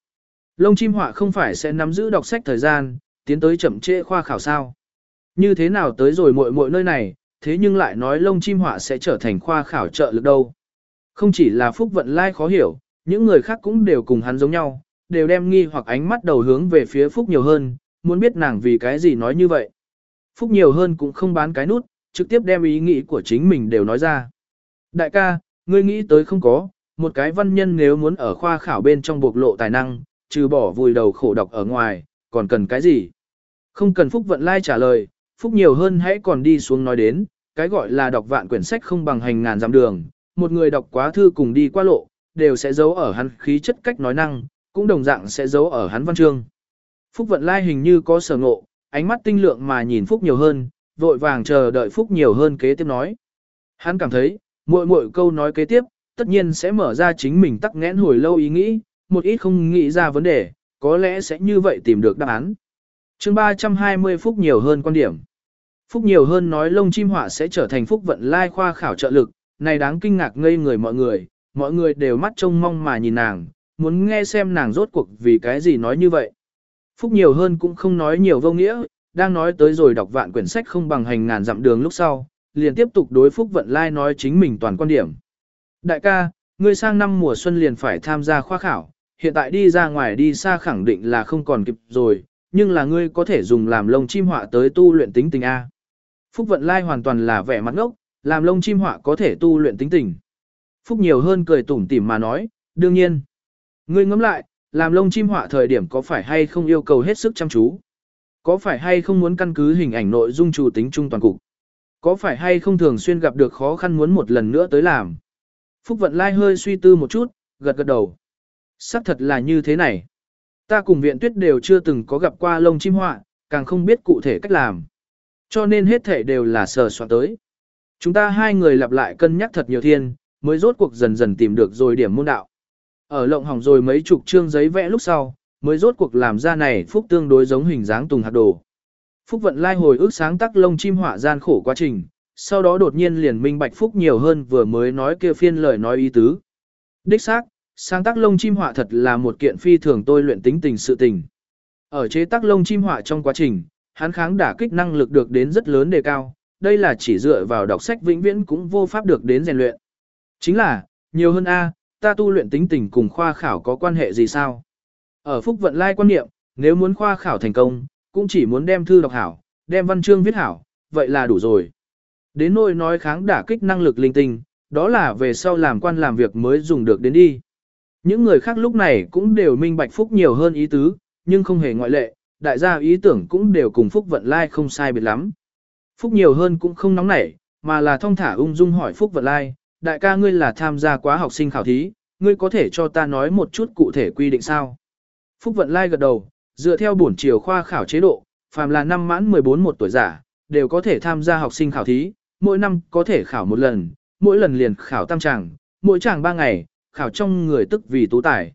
Lông chim họa không phải sẽ nắm giữ đọc sách thời gian, tiến tới chậm trễ khoa khảo sao. Như thế nào tới rồi muội muội nơi này, thế nhưng lại nói lông chim họa sẽ trở thành khoa khảo trợ lực đâu. Không chỉ là Phúc vận lai khó hiểu, những người khác cũng đều cùng hắn giống nhau, đều đem nghi hoặc ánh mắt đầu hướng về phía Phúc nhiều hơn, muốn biết nàng vì cái gì nói như vậy. Phúc nhiều hơn cũng không bán cái nút, trực tiếp đem ý nghĩ của chính mình đều nói ra. Đại ca, ngươi nghĩ tới không có, một cái văn nhân nếu muốn ở khoa khảo bên trong bộc lộ tài năng, trừ bỏ vùi đầu khổ đọc ở ngoài, còn cần cái gì? Không cần Phúc Vận Lai trả lời, Phúc nhiều hơn hãy còn đi xuống nói đến, cái gọi là đọc vạn quyển sách không bằng hành ngàn dặm đường, một người đọc quá thư cùng đi qua lộ, đều sẽ giấu ở hắn khí chất cách nói năng, cũng đồng dạng sẽ giấu ở hắn văn chương. Phúc Vận Lai hình như có sở ngộ, ánh mắt tinh lượng mà nhìn Phúc nhiều hơn, vội vàng chờ đợi Phúc nhiều hơn kế tiếp nói. Hắn cảm thấy, mỗi mỗi câu nói kế tiếp, tất nhiên sẽ mở ra chính mình tắc nghẽn hồi lâu ý nghĩ, một ít không nghĩ ra vấn đề, có lẽ sẽ như vậy tìm được đáp án. chương 320 Phúc nhiều hơn quan điểm. Phúc nhiều hơn nói lông chim họa sẽ trở thành phúc vận lai khoa khảo trợ lực, này đáng kinh ngạc ngây người mọi người, mọi người đều mắt trông mong mà nhìn nàng, muốn nghe xem nàng rốt cuộc vì cái gì nói như vậy. Phúc nhiều hơn cũng không nói nhiều vô nghĩa, đang nói tới rồi đọc vạn quyển sách không bằng hành ngàn dặm đường lúc sau, liền tiếp tục đối Phúc Vận Lai nói chính mình toàn quan điểm. Đại ca, ngươi sang năm mùa xuân liền phải tham gia khoa khảo, hiện tại đi ra ngoài đi xa khẳng định là không còn kịp rồi, nhưng là ngươi có thể dùng làm lông chim họa tới tu luyện tính tình A. Phúc Vận Lai hoàn toàn là vẻ mặt ngốc, làm lông chim họa có thể tu luyện tính tình. Phúc nhiều hơn cười tủm tỉm mà nói, đương nhiên. Ngươi ngẫm lại, làm lông chim họa thời điểm có phải hay không yêu cầu hết sức chăm chú? Có phải hay không muốn căn cứ hình ảnh nội dung chủ tính trung toàn cục? Có phải hay không thường xuyên gặp được khó khăn muốn một lần nữa tới làm? Phúc Vận Lai hơi suy tư một chút, gật gật đầu. Sắc thật là như thế này. Ta cùng viện tuyết đều chưa từng có gặp qua lông chim họa, càng không biết cụ thể cách làm. Cho nên hết thể đều là sờ soạn tới. Chúng ta hai người lặp lại cân nhắc thật nhiều thiên, mới rốt cuộc dần dần tìm được rồi điểm môn đạo. Ở lộng hỏng rồi mấy chục chương giấy vẽ lúc sau, mới rốt cuộc làm ra này phúc tương đối giống hình dáng tùng hạt đồ. Phúc vận lai hồi ức sáng tác lông chim họa gian khổ quá trình, sau đó đột nhiên liền minh bạch phúc nhiều hơn vừa mới nói kia phiên lời nói ý tứ. Đích xác, sáng tác lông chim họa thật là một kiện phi thường tôi luyện tính tình sự tình. Ở chế tác lông chim họa trong quá trình, hắn kháng đả kích năng lực được đến rất lớn đề cao, đây là chỉ dựa vào đọc sách vĩnh viễn cũng vô pháp được đến rèn luyện. Chính là, nhiều hơn A, ta tu luyện tính tình cùng khoa khảo có quan hệ gì sao? Ở phúc vận lai quan niệm, nếu muốn khoa khảo thành công, cũng chỉ muốn đem thư đọc hảo, đem văn chương viết hảo, vậy là đủ rồi. Đến nỗi nói kháng đả kích năng lực linh tinh, đó là về sau làm quan làm việc mới dùng được đến đi. Những người khác lúc này cũng đều minh bạch phúc nhiều hơn ý tứ, nhưng không hề ngoại lệ, đại gia ý tưởng cũng đều cùng phúc vận lai không sai biệt lắm. Phúc nhiều hơn cũng không nóng nảy, mà là thông thả ung dung hỏi phúc vận lai, đại ca ngươi là tham gia quá học sinh khảo thí, ngươi có thể cho ta nói một chút cụ thể quy định sao? Phúc vận lai gật đầu, dựa theo bổn chiều khoa khảo chế độ, phàm là năm mãn 14 một tuổi giả, đều có thể tham gia học sinh khảo thí, mỗi năm có thể khảo một lần, mỗi lần liền khảo tam tràng, mỗi tràng 3 ngày, khảo trong người tức vì tú tài.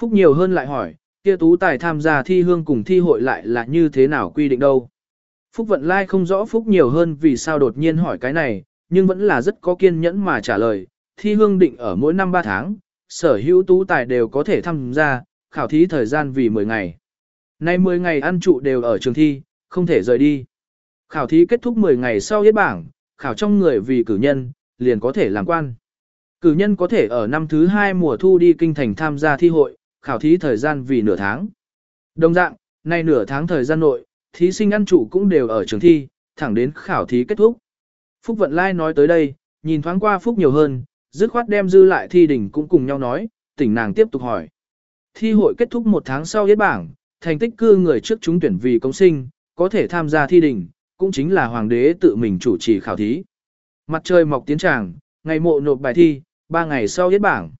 Phúc nhiều hơn lại hỏi, kia tú tài tham gia thi hương cùng thi hội lại là như thế nào quy định đâu? Phúc vận lai không rõ Phúc nhiều hơn vì sao đột nhiên hỏi cái này, nhưng vẫn là rất có kiên nhẫn mà trả lời, thi hương định ở mỗi năm 3 tháng, sở hữu tú tài đều có thể tham gia, khảo thí thời gian vì 10 ngày. Nay 10 ngày ăn trụ đều ở trường thi, không thể rời đi. Khảo thí kết thúc 10 ngày sau yết bảng, khảo trong người vì cử nhân, liền có thể làm quan. Cử nhân có thể ở năm thứ 2 mùa thu đi kinh thành tham gia thi hội, khảo thí thời gian vì nửa tháng. Đồng dạng, nay nửa tháng thời gian nội, thí sinh ăn trụ cũng đều ở trường thi, thẳng đến khảo thí kết thúc. Phúc Vận Lai nói tới đây, nhìn thoáng qua Phúc nhiều hơn, dứt khoát đem dư lại thi đỉnh cũng cùng nhau nói, tỉnh nàng tiếp tục hỏi. Thi hội kết thúc một tháng sau yết bảng, thành tích cư người trước chúng tuyển vì công sinh, có thể tham gia thi đỉnh, cũng chính là hoàng đế tự mình chủ trì khảo thí. Mặt trời mọc tiến tràng, ngày mộ nộp bài thi, ba ngày sau yết bảng.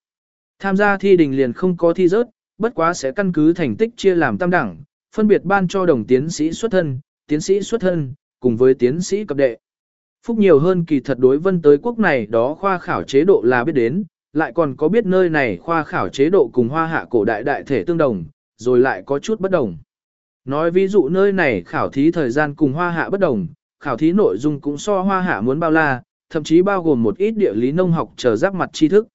Tham gia thi đỉnh liền không có thi rớt, bất quá sẽ căn cứ thành tích chia làm tam đẳng, phân biệt ban cho đồng tiến sĩ xuất thân, tiến sĩ xuất thân, cùng với tiến sĩ cấp đệ. Phúc nhiều hơn kỳ thật đối vân tới quốc này đó khoa khảo chế độ là biết đến, lại còn có biết nơi này khoa khảo chế độ cùng hoa hạ cổ đại đại thể tương đồng, rồi lại có chút bất đồng. Nói ví dụ nơi này khảo thí thời gian cùng hoa hạ bất đồng, khảo thí nội dung cũng so hoa hạ muốn bao la, thậm chí bao gồm một ít địa lý nông học chờ giáp mặt tri thức.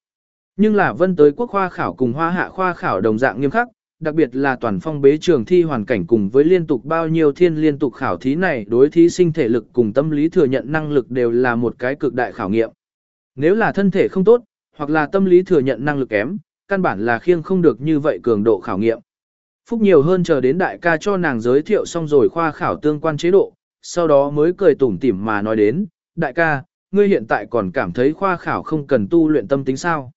Nhưng là vân tới quốc khoa khảo cùng hoa hạ khoa khảo đồng dạng nghiêm khắc, đặc biệt là toàn phong bế trường thi hoàn cảnh cùng với liên tục bao nhiêu thiên liên tục khảo thí này đối thí sinh thể lực cùng tâm lý thừa nhận năng lực đều là một cái cực đại khảo nghiệm. Nếu là thân thể không tốt, hoặc là tâm lý thừa nhận năng lực kém, căn bản là khiêng không được như vậy cường độ khảo nghiệm. Phúc nhiều hơn chờ đến đại ca cho nàng giới thiệu xong rồi khoa khảo tương quan chế độ, sau đó mới cười tủm tỉm mà nói đến, đại ca, ngươi hiện tại còn cảm thấy khoa khảo không cần tu luyện tâm tính sao.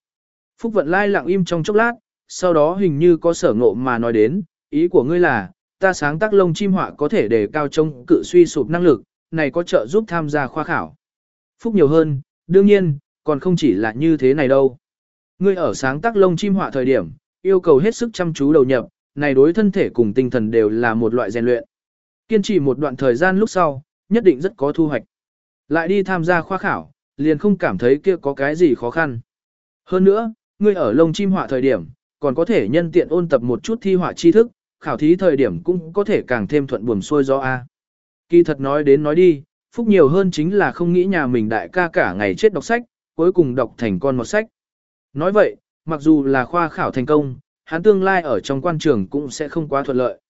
Phúc vận lai lặng im trong chốc lát, sau đó hình như có sở ngộ mà nói đến, ý của ngươi là, ta sáng tác lông chim họa có thể đề cao trông cự suy sụp năng lực, này có trợ giúp tham gia khoa khảo. Phúc nhiều hơn, đương nhiên, còn không chỉ là như thế này đâu. Ngươi ở sáng tác lông chim họa thời điểm, yêu cầu hết sức chăm chú đầu nhập, này đối thân thể cùng tinh thần đều là một loại rèn luyện. Kiên trì một đoạn thời gian lúc sau, nhất định rất có thu hoạch. Lại đi tham gia khoa khảo, liền không cảm thấy kia có cái gì khó khăn. Hơn nữa, ngươi ở lông chim họa thời điểm, còn có thể nhân tiện ôn tập một chút thi họa tri thức, khảo thí thời điểm cũng có thể càng thêm thuận buồm xuôi do A. Kỳ thật nói đến nói đi, phúc nhiều hơn chính là không nghĩ nhà mình đại ca cả ngày chết đọc sách, cuối cùng đọc thành con một sách. Nói vậy, mặc dù là khoa khảo thành công, hắn tương lai ở trong quan trường cũng sẽ không quá thuận lợi.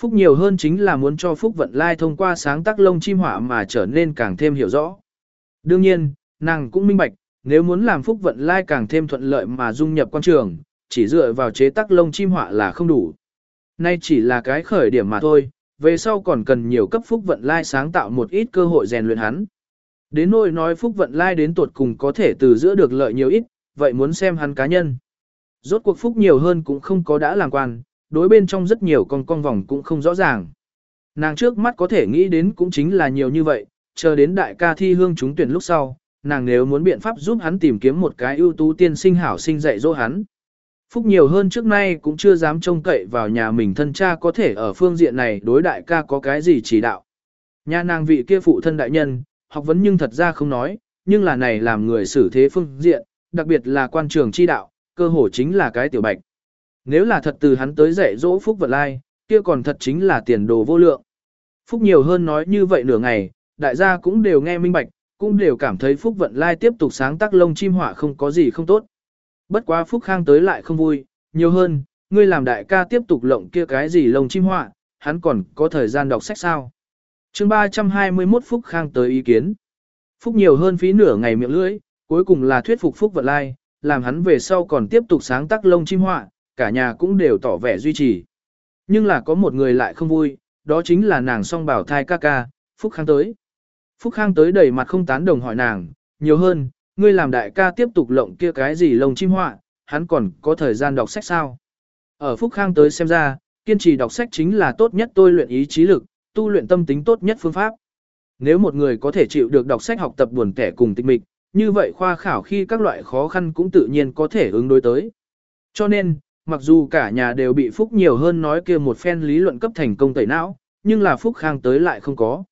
Phúc nhiều hơn chính là muốn cho Phúc vận lai thông qua sáng tác lông chim họa mà trở nên càng thêm hiểu rõ. Đương nhiên, nàng cũng minh bạch, nếu muốn làm Phúc vận lai càng thêm thuận lợi mà dung nhập quan trường, chỉ dựa vào chế tác lông chim họa là không đủ. Nay chỉ là cái khởi điểm mà thôi, về sau còn cần nhiều cấp Phúc vận lai sáng tạo một ít cơ hội rèn luyện hắn. Đến nỗi nói Phúc vận lai đến tuột cùng có thể từ giữa được lợi nhiều ít, vậy muốn xem hắn cá nhân. Rốt cuộc Phúc nhiều hơn cũng không có đã làm quan, đối bên trong rất nhiều con con vòng cũng không rõ ràng. Nàng trước mắt có thể nghĩ đến cũng chính là nhiều như vậy, chờ đến đại ca thi hương chúng tuyển lúc sau, nàng nếu muốn biện pháp giúp hắn tìm kiếm một cái ưu tú tiên sinh hảo sinh dạy dỗ hắn. Phúc nhiều hơn trước nay cũng chưa dám trông cậy vào nhà mình thân cha có thể ở phương diện này đối đại ca có cái gì chỉ đạo. Nhà nàng vị kia phụ thân đại nhân, học vấn nhưng thật ra không nói, nhưng là này làm người xử thế phương diện, đặc biệt là quan trường chi đạo, cơ hồ chính là cái tiểu bạch. Nếu là thật từ hắn tới dạy dỗ Phúc vật lai, kia còn thật chính là tiền đồ vô lượng. Phúc nhiều hơn nói như vậy nửa ngày, đại gia cũng đều nghe minh bạch, cũng đều cảm thấy Phúc vận lai tiếp tục sáng tác lông chim họa không có gì không tốt. Bất quá Phúc Khang tới lại không vui, nhiều hơn, ngươi làm đại ca tiếp tục lộng kia cái gì lông chim họa, hắn còn có thời gian đọc sách sao. chương 321 Phúc Khang tới ý kiến. Phúc nhiều hơn phí nửa ngày miệng lưỡi, cuối cùng là thuyết phục Phúc vận lai, làm hắn về sau còn tiếp tục sáng tác lông chim họa, cả nhà cũng đều tỏ vẻ duy trì. Nhưng là có một người lại không vui, đó chính là nàng song bảo thai ca ca, Phúc Khang tới. Phúc Khang tới đầy mặt không tán đồng hỏi nàng, nhiều hơn, ngươi làm đại ca tiếp tục lộng kia cái gì lông chim họa, hắn còn có thời gian đọc sách sao. Ở Phúc Khang tới xem ra, kiên trì đọc sách chính là tốt nhất tôi luyện ý chí lực, tu luyện tâm tính tốt nhất phương pháp. Nếu một người có thể chịu được đọc sách học tập buồn kẻ cùng tịch mịch, như vậy khoa khảo khi các loại khó khăn cũng tự nhiên có thể ứng đối tới. Cho nên, mặc dù cả nhà đều bị Phúc nhiều hơn nói kia một phen lý luận cấp thành công tẩy não, nhưng là Phúc Khang tới lại không có.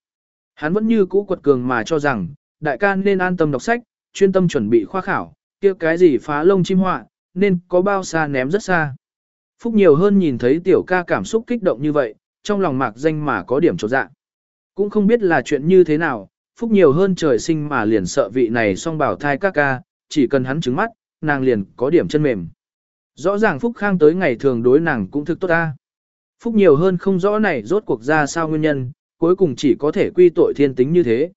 Hắn vẫn như cũ quật cường mà cho rằng, đại ca nên an tâm đọc sách, chuyên tâm chuẩn bị khoa khảo, kia cái gì phá lông chim họa, nên có bao xa ném rất xa. Phúc nhiều hơn nhìn thấy tiểu ca cảm xúc kích động như vậy, trong lòng mạc danh mà có điểm trột dạ. Cũng không biết là chuyện như thế nào, Phúc nhiều hơn trời sinh mà liền sợ vị này song bảo thai ca ca, chỉ cần hắn trứng mắt, nàng liền có điểm chân mềm. Rõ ràng Phúc Khang tới ngày thường đối nàng cũng thực tốt ta. Phúc nhiều hơn không rõ này rốt cuộc ra sao nguyên nhân, cuối cùng chỉ có thể quy tội thiên tính như thế.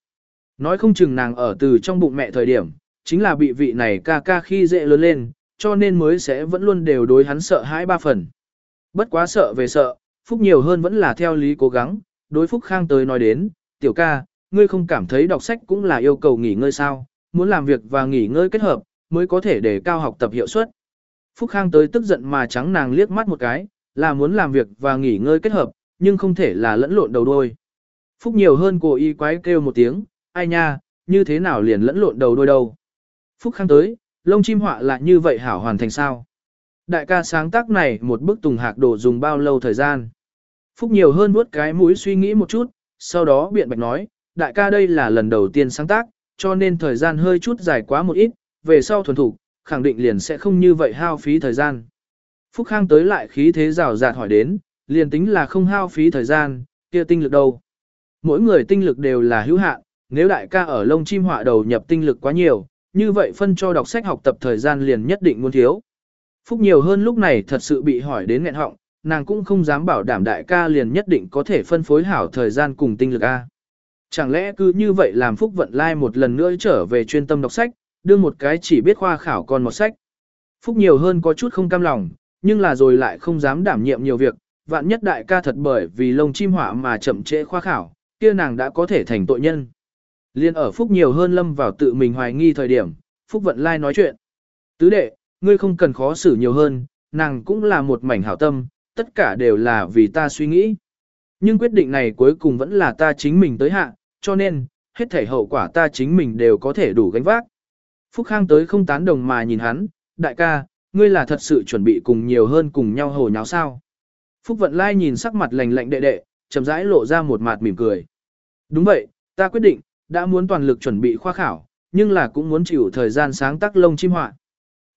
Nói không chừng nàng ở từ trong bụng mẹ thời điểm, chính là bị vị này ca ca khi dễ lớn lên, cho nên mới sẽ vẫn luôn đều đối hắn sợ hãi ba phần. Bất quá sợ về sợ, Phúc nhiều hơn vẫn là theo lý cố gắng, đối Phúc Khang tới nói đến, tiểu ca, ngươi không cảm thấy đọc sách cũng là yêu cầu nghỉ ngơi sao, muốn làm việc và nghỉ ngơi kết hợp, mới có thể để cao học tập hiệu suất. Phúc Khang tới tức giận mà trắng nàng liếc mắt một cái, là muốn làm việc và nghỉ ngơi kết hợp, nhưng không thể là lẫn lộn đầu đôi. Phúc nhiều hơn cô y quái kêu một tiếng, ai nha, như thế nào liền lẫn lộn đầu đôi đâu. Phúc Khang tới, lông chim họa là như vậy hảo hoàn thành sao. Đại ca sáng tác này một bức tùng hạc đồ dùng bao lâu thời gian. Phúc nhiều hơn vuốt cái mũi suy nghĩ một chút, sau đó biện bạch nói, đại ca đây là lần đầu tiên sáng tác, cho nên thời gian hơi chút dài quá một ít, về sau thuần thủ, khẳng định liền sẽ không như vậy hao phí thời gian. Phúc Khang tới lại khí thế rào rạt hỏi đến, liền tính là không hao phí thời gian, kia tinh lực đâu. Mỗi người tinh lực đều là hữu hạn, nếu đại ca ở lông chim họa đầu nhập tinh lực quá nhiều, như vậy phân cho đọc sách học tập thời gian liền nhất định muốn thiếu. Phúc nhiều hơn lúc này thật sự bị hỏi đến nghẹn họng, nàng cũng không dám bảo đảm đại ca liền nhất định có thể phân phối hảo thời gian cùng tinh lực A. Chẳng lẽ cứ như vậy làm Phúc Vận Lai một lần nữa trở về chuyên tâm đọc sách, đưa một cái chỉ biết khoa khảo còn một sách. Phúc nhiều hơn có chút không cam lòng, nhưng là rồi lại không dám đảm nhiệm nhiều việc, vạn nhất đại ca thật bởi vì lông chim hỏa mà chậm trễ khoa khảo, kia nàng đã có thể thành tội nhân. Liên ở Phúc nhiều hơn lâm vào tự mình hoài nghi thời điểm, Phúc Vận Lai nói chuyện. Tứ đệ, ngươi không cần khó xử nhiều hơn, nàng cũng là một mảnh hảo tâm, tất cả đều là vì ta suy nghĩ. Nhưng quyết định này cuối cùng vẫn là ta chính mình tới hạ, cho nên, hết thể hậu quả ta chính mình đều có thể đủ gánh vác. Phúc Khang tới không tán đồng mà nhìn hắn, đại ca, ngươi là thật sự chuẩn bị cùng nhiều hơn cùng nhau hồ nháo sao. Phúc Vận Lai nhìn sắc mặt lạnh lạnh đệ đệ, chậm rãi lộ ra một mặt mỉm cười. Đúng vậy, ta quyết định, đã muốn toàn lực chuẩn bị khoa khảo, nhưng là cũng muốn chịu thời gian sáng tác lông chim họa.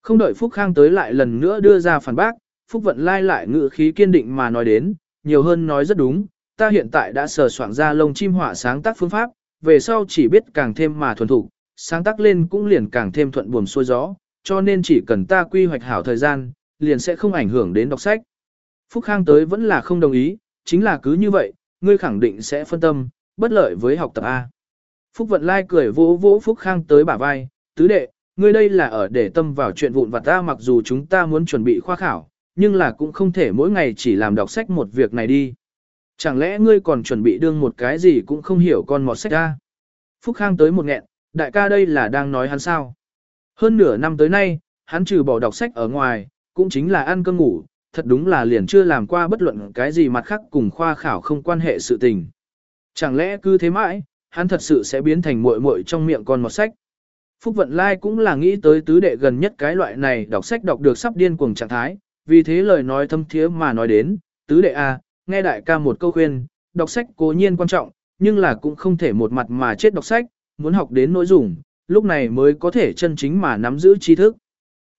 Không đợi Phúc Khang tới lại lần nữa đưa ra phản bác, Phúc Vận Lai lại ngự khí kiên định mà nói đến, nhiều hơn nói rất đúng, ta hiện tại đã sờ soạn ra lông chim họa sáng tác phương pháp, về sau chỉ biết càng thêm mà thuần thủ, sáng tác lên cũng liền càng thêm thuận buồm xuôi gió, cho nên chỉ cần ta quy hoạch hảo thời gian, liền sẽ không ảnh hưởng đến đọc sách. Phúc Khang tới vẫn là không đồng ý, chính là cứ như vậy, ngươi khẳng định sẽ phân tâm, bất lợi với học tập A. Phúc Vận Lai cười vỗ vỗ Phúc Khang tới bả vai, tứ đệ, ngươi đây là ở để tâm vào chuyện vụn vặt ta mặc dù chúng ta muốn chuẩn bị khoa khảo, nhưng là cũng không thể mỗi ngày chỉ làm đọc sách một việc này đi. Chẳng lẽ ngươi còn chuẩn bị đương một cái gì cũng không hiểu con mọt sách ra. Phúc Khang tới một nghẹn, đại ca đây là đang nói hắn sao. Hơn nửa năm tới nay, hắn trừ bỏ đọc sách ở ngoài, cũng chính là ăn cơm ngủ, thật đúng là liền chưa làm qua bất luận cái gì mặt khác cùng khoa khảo không quan hệ sự tình. Chẳng lẽ cứ thế mãi, hắn thật sự sẽ biến thành muội muội trong miệng con một sách. Phúc Vận Lai cũng là nghĩ tới tứ đệ gần nhất cái loại này đọc sách đọc được sắp điên cuồng trạng thái, vì thế lời nói thâm thiế mà nói đến, tứ đệ A, nghe đại ca một câu khuyên, đọc sách cố nhiên quan trọng, nhưng là cũng không thể một mặt mà chết đọc sách, muốn học đến nội dung, lúc này mới có thể chân chính mà nắm giữ tri thức.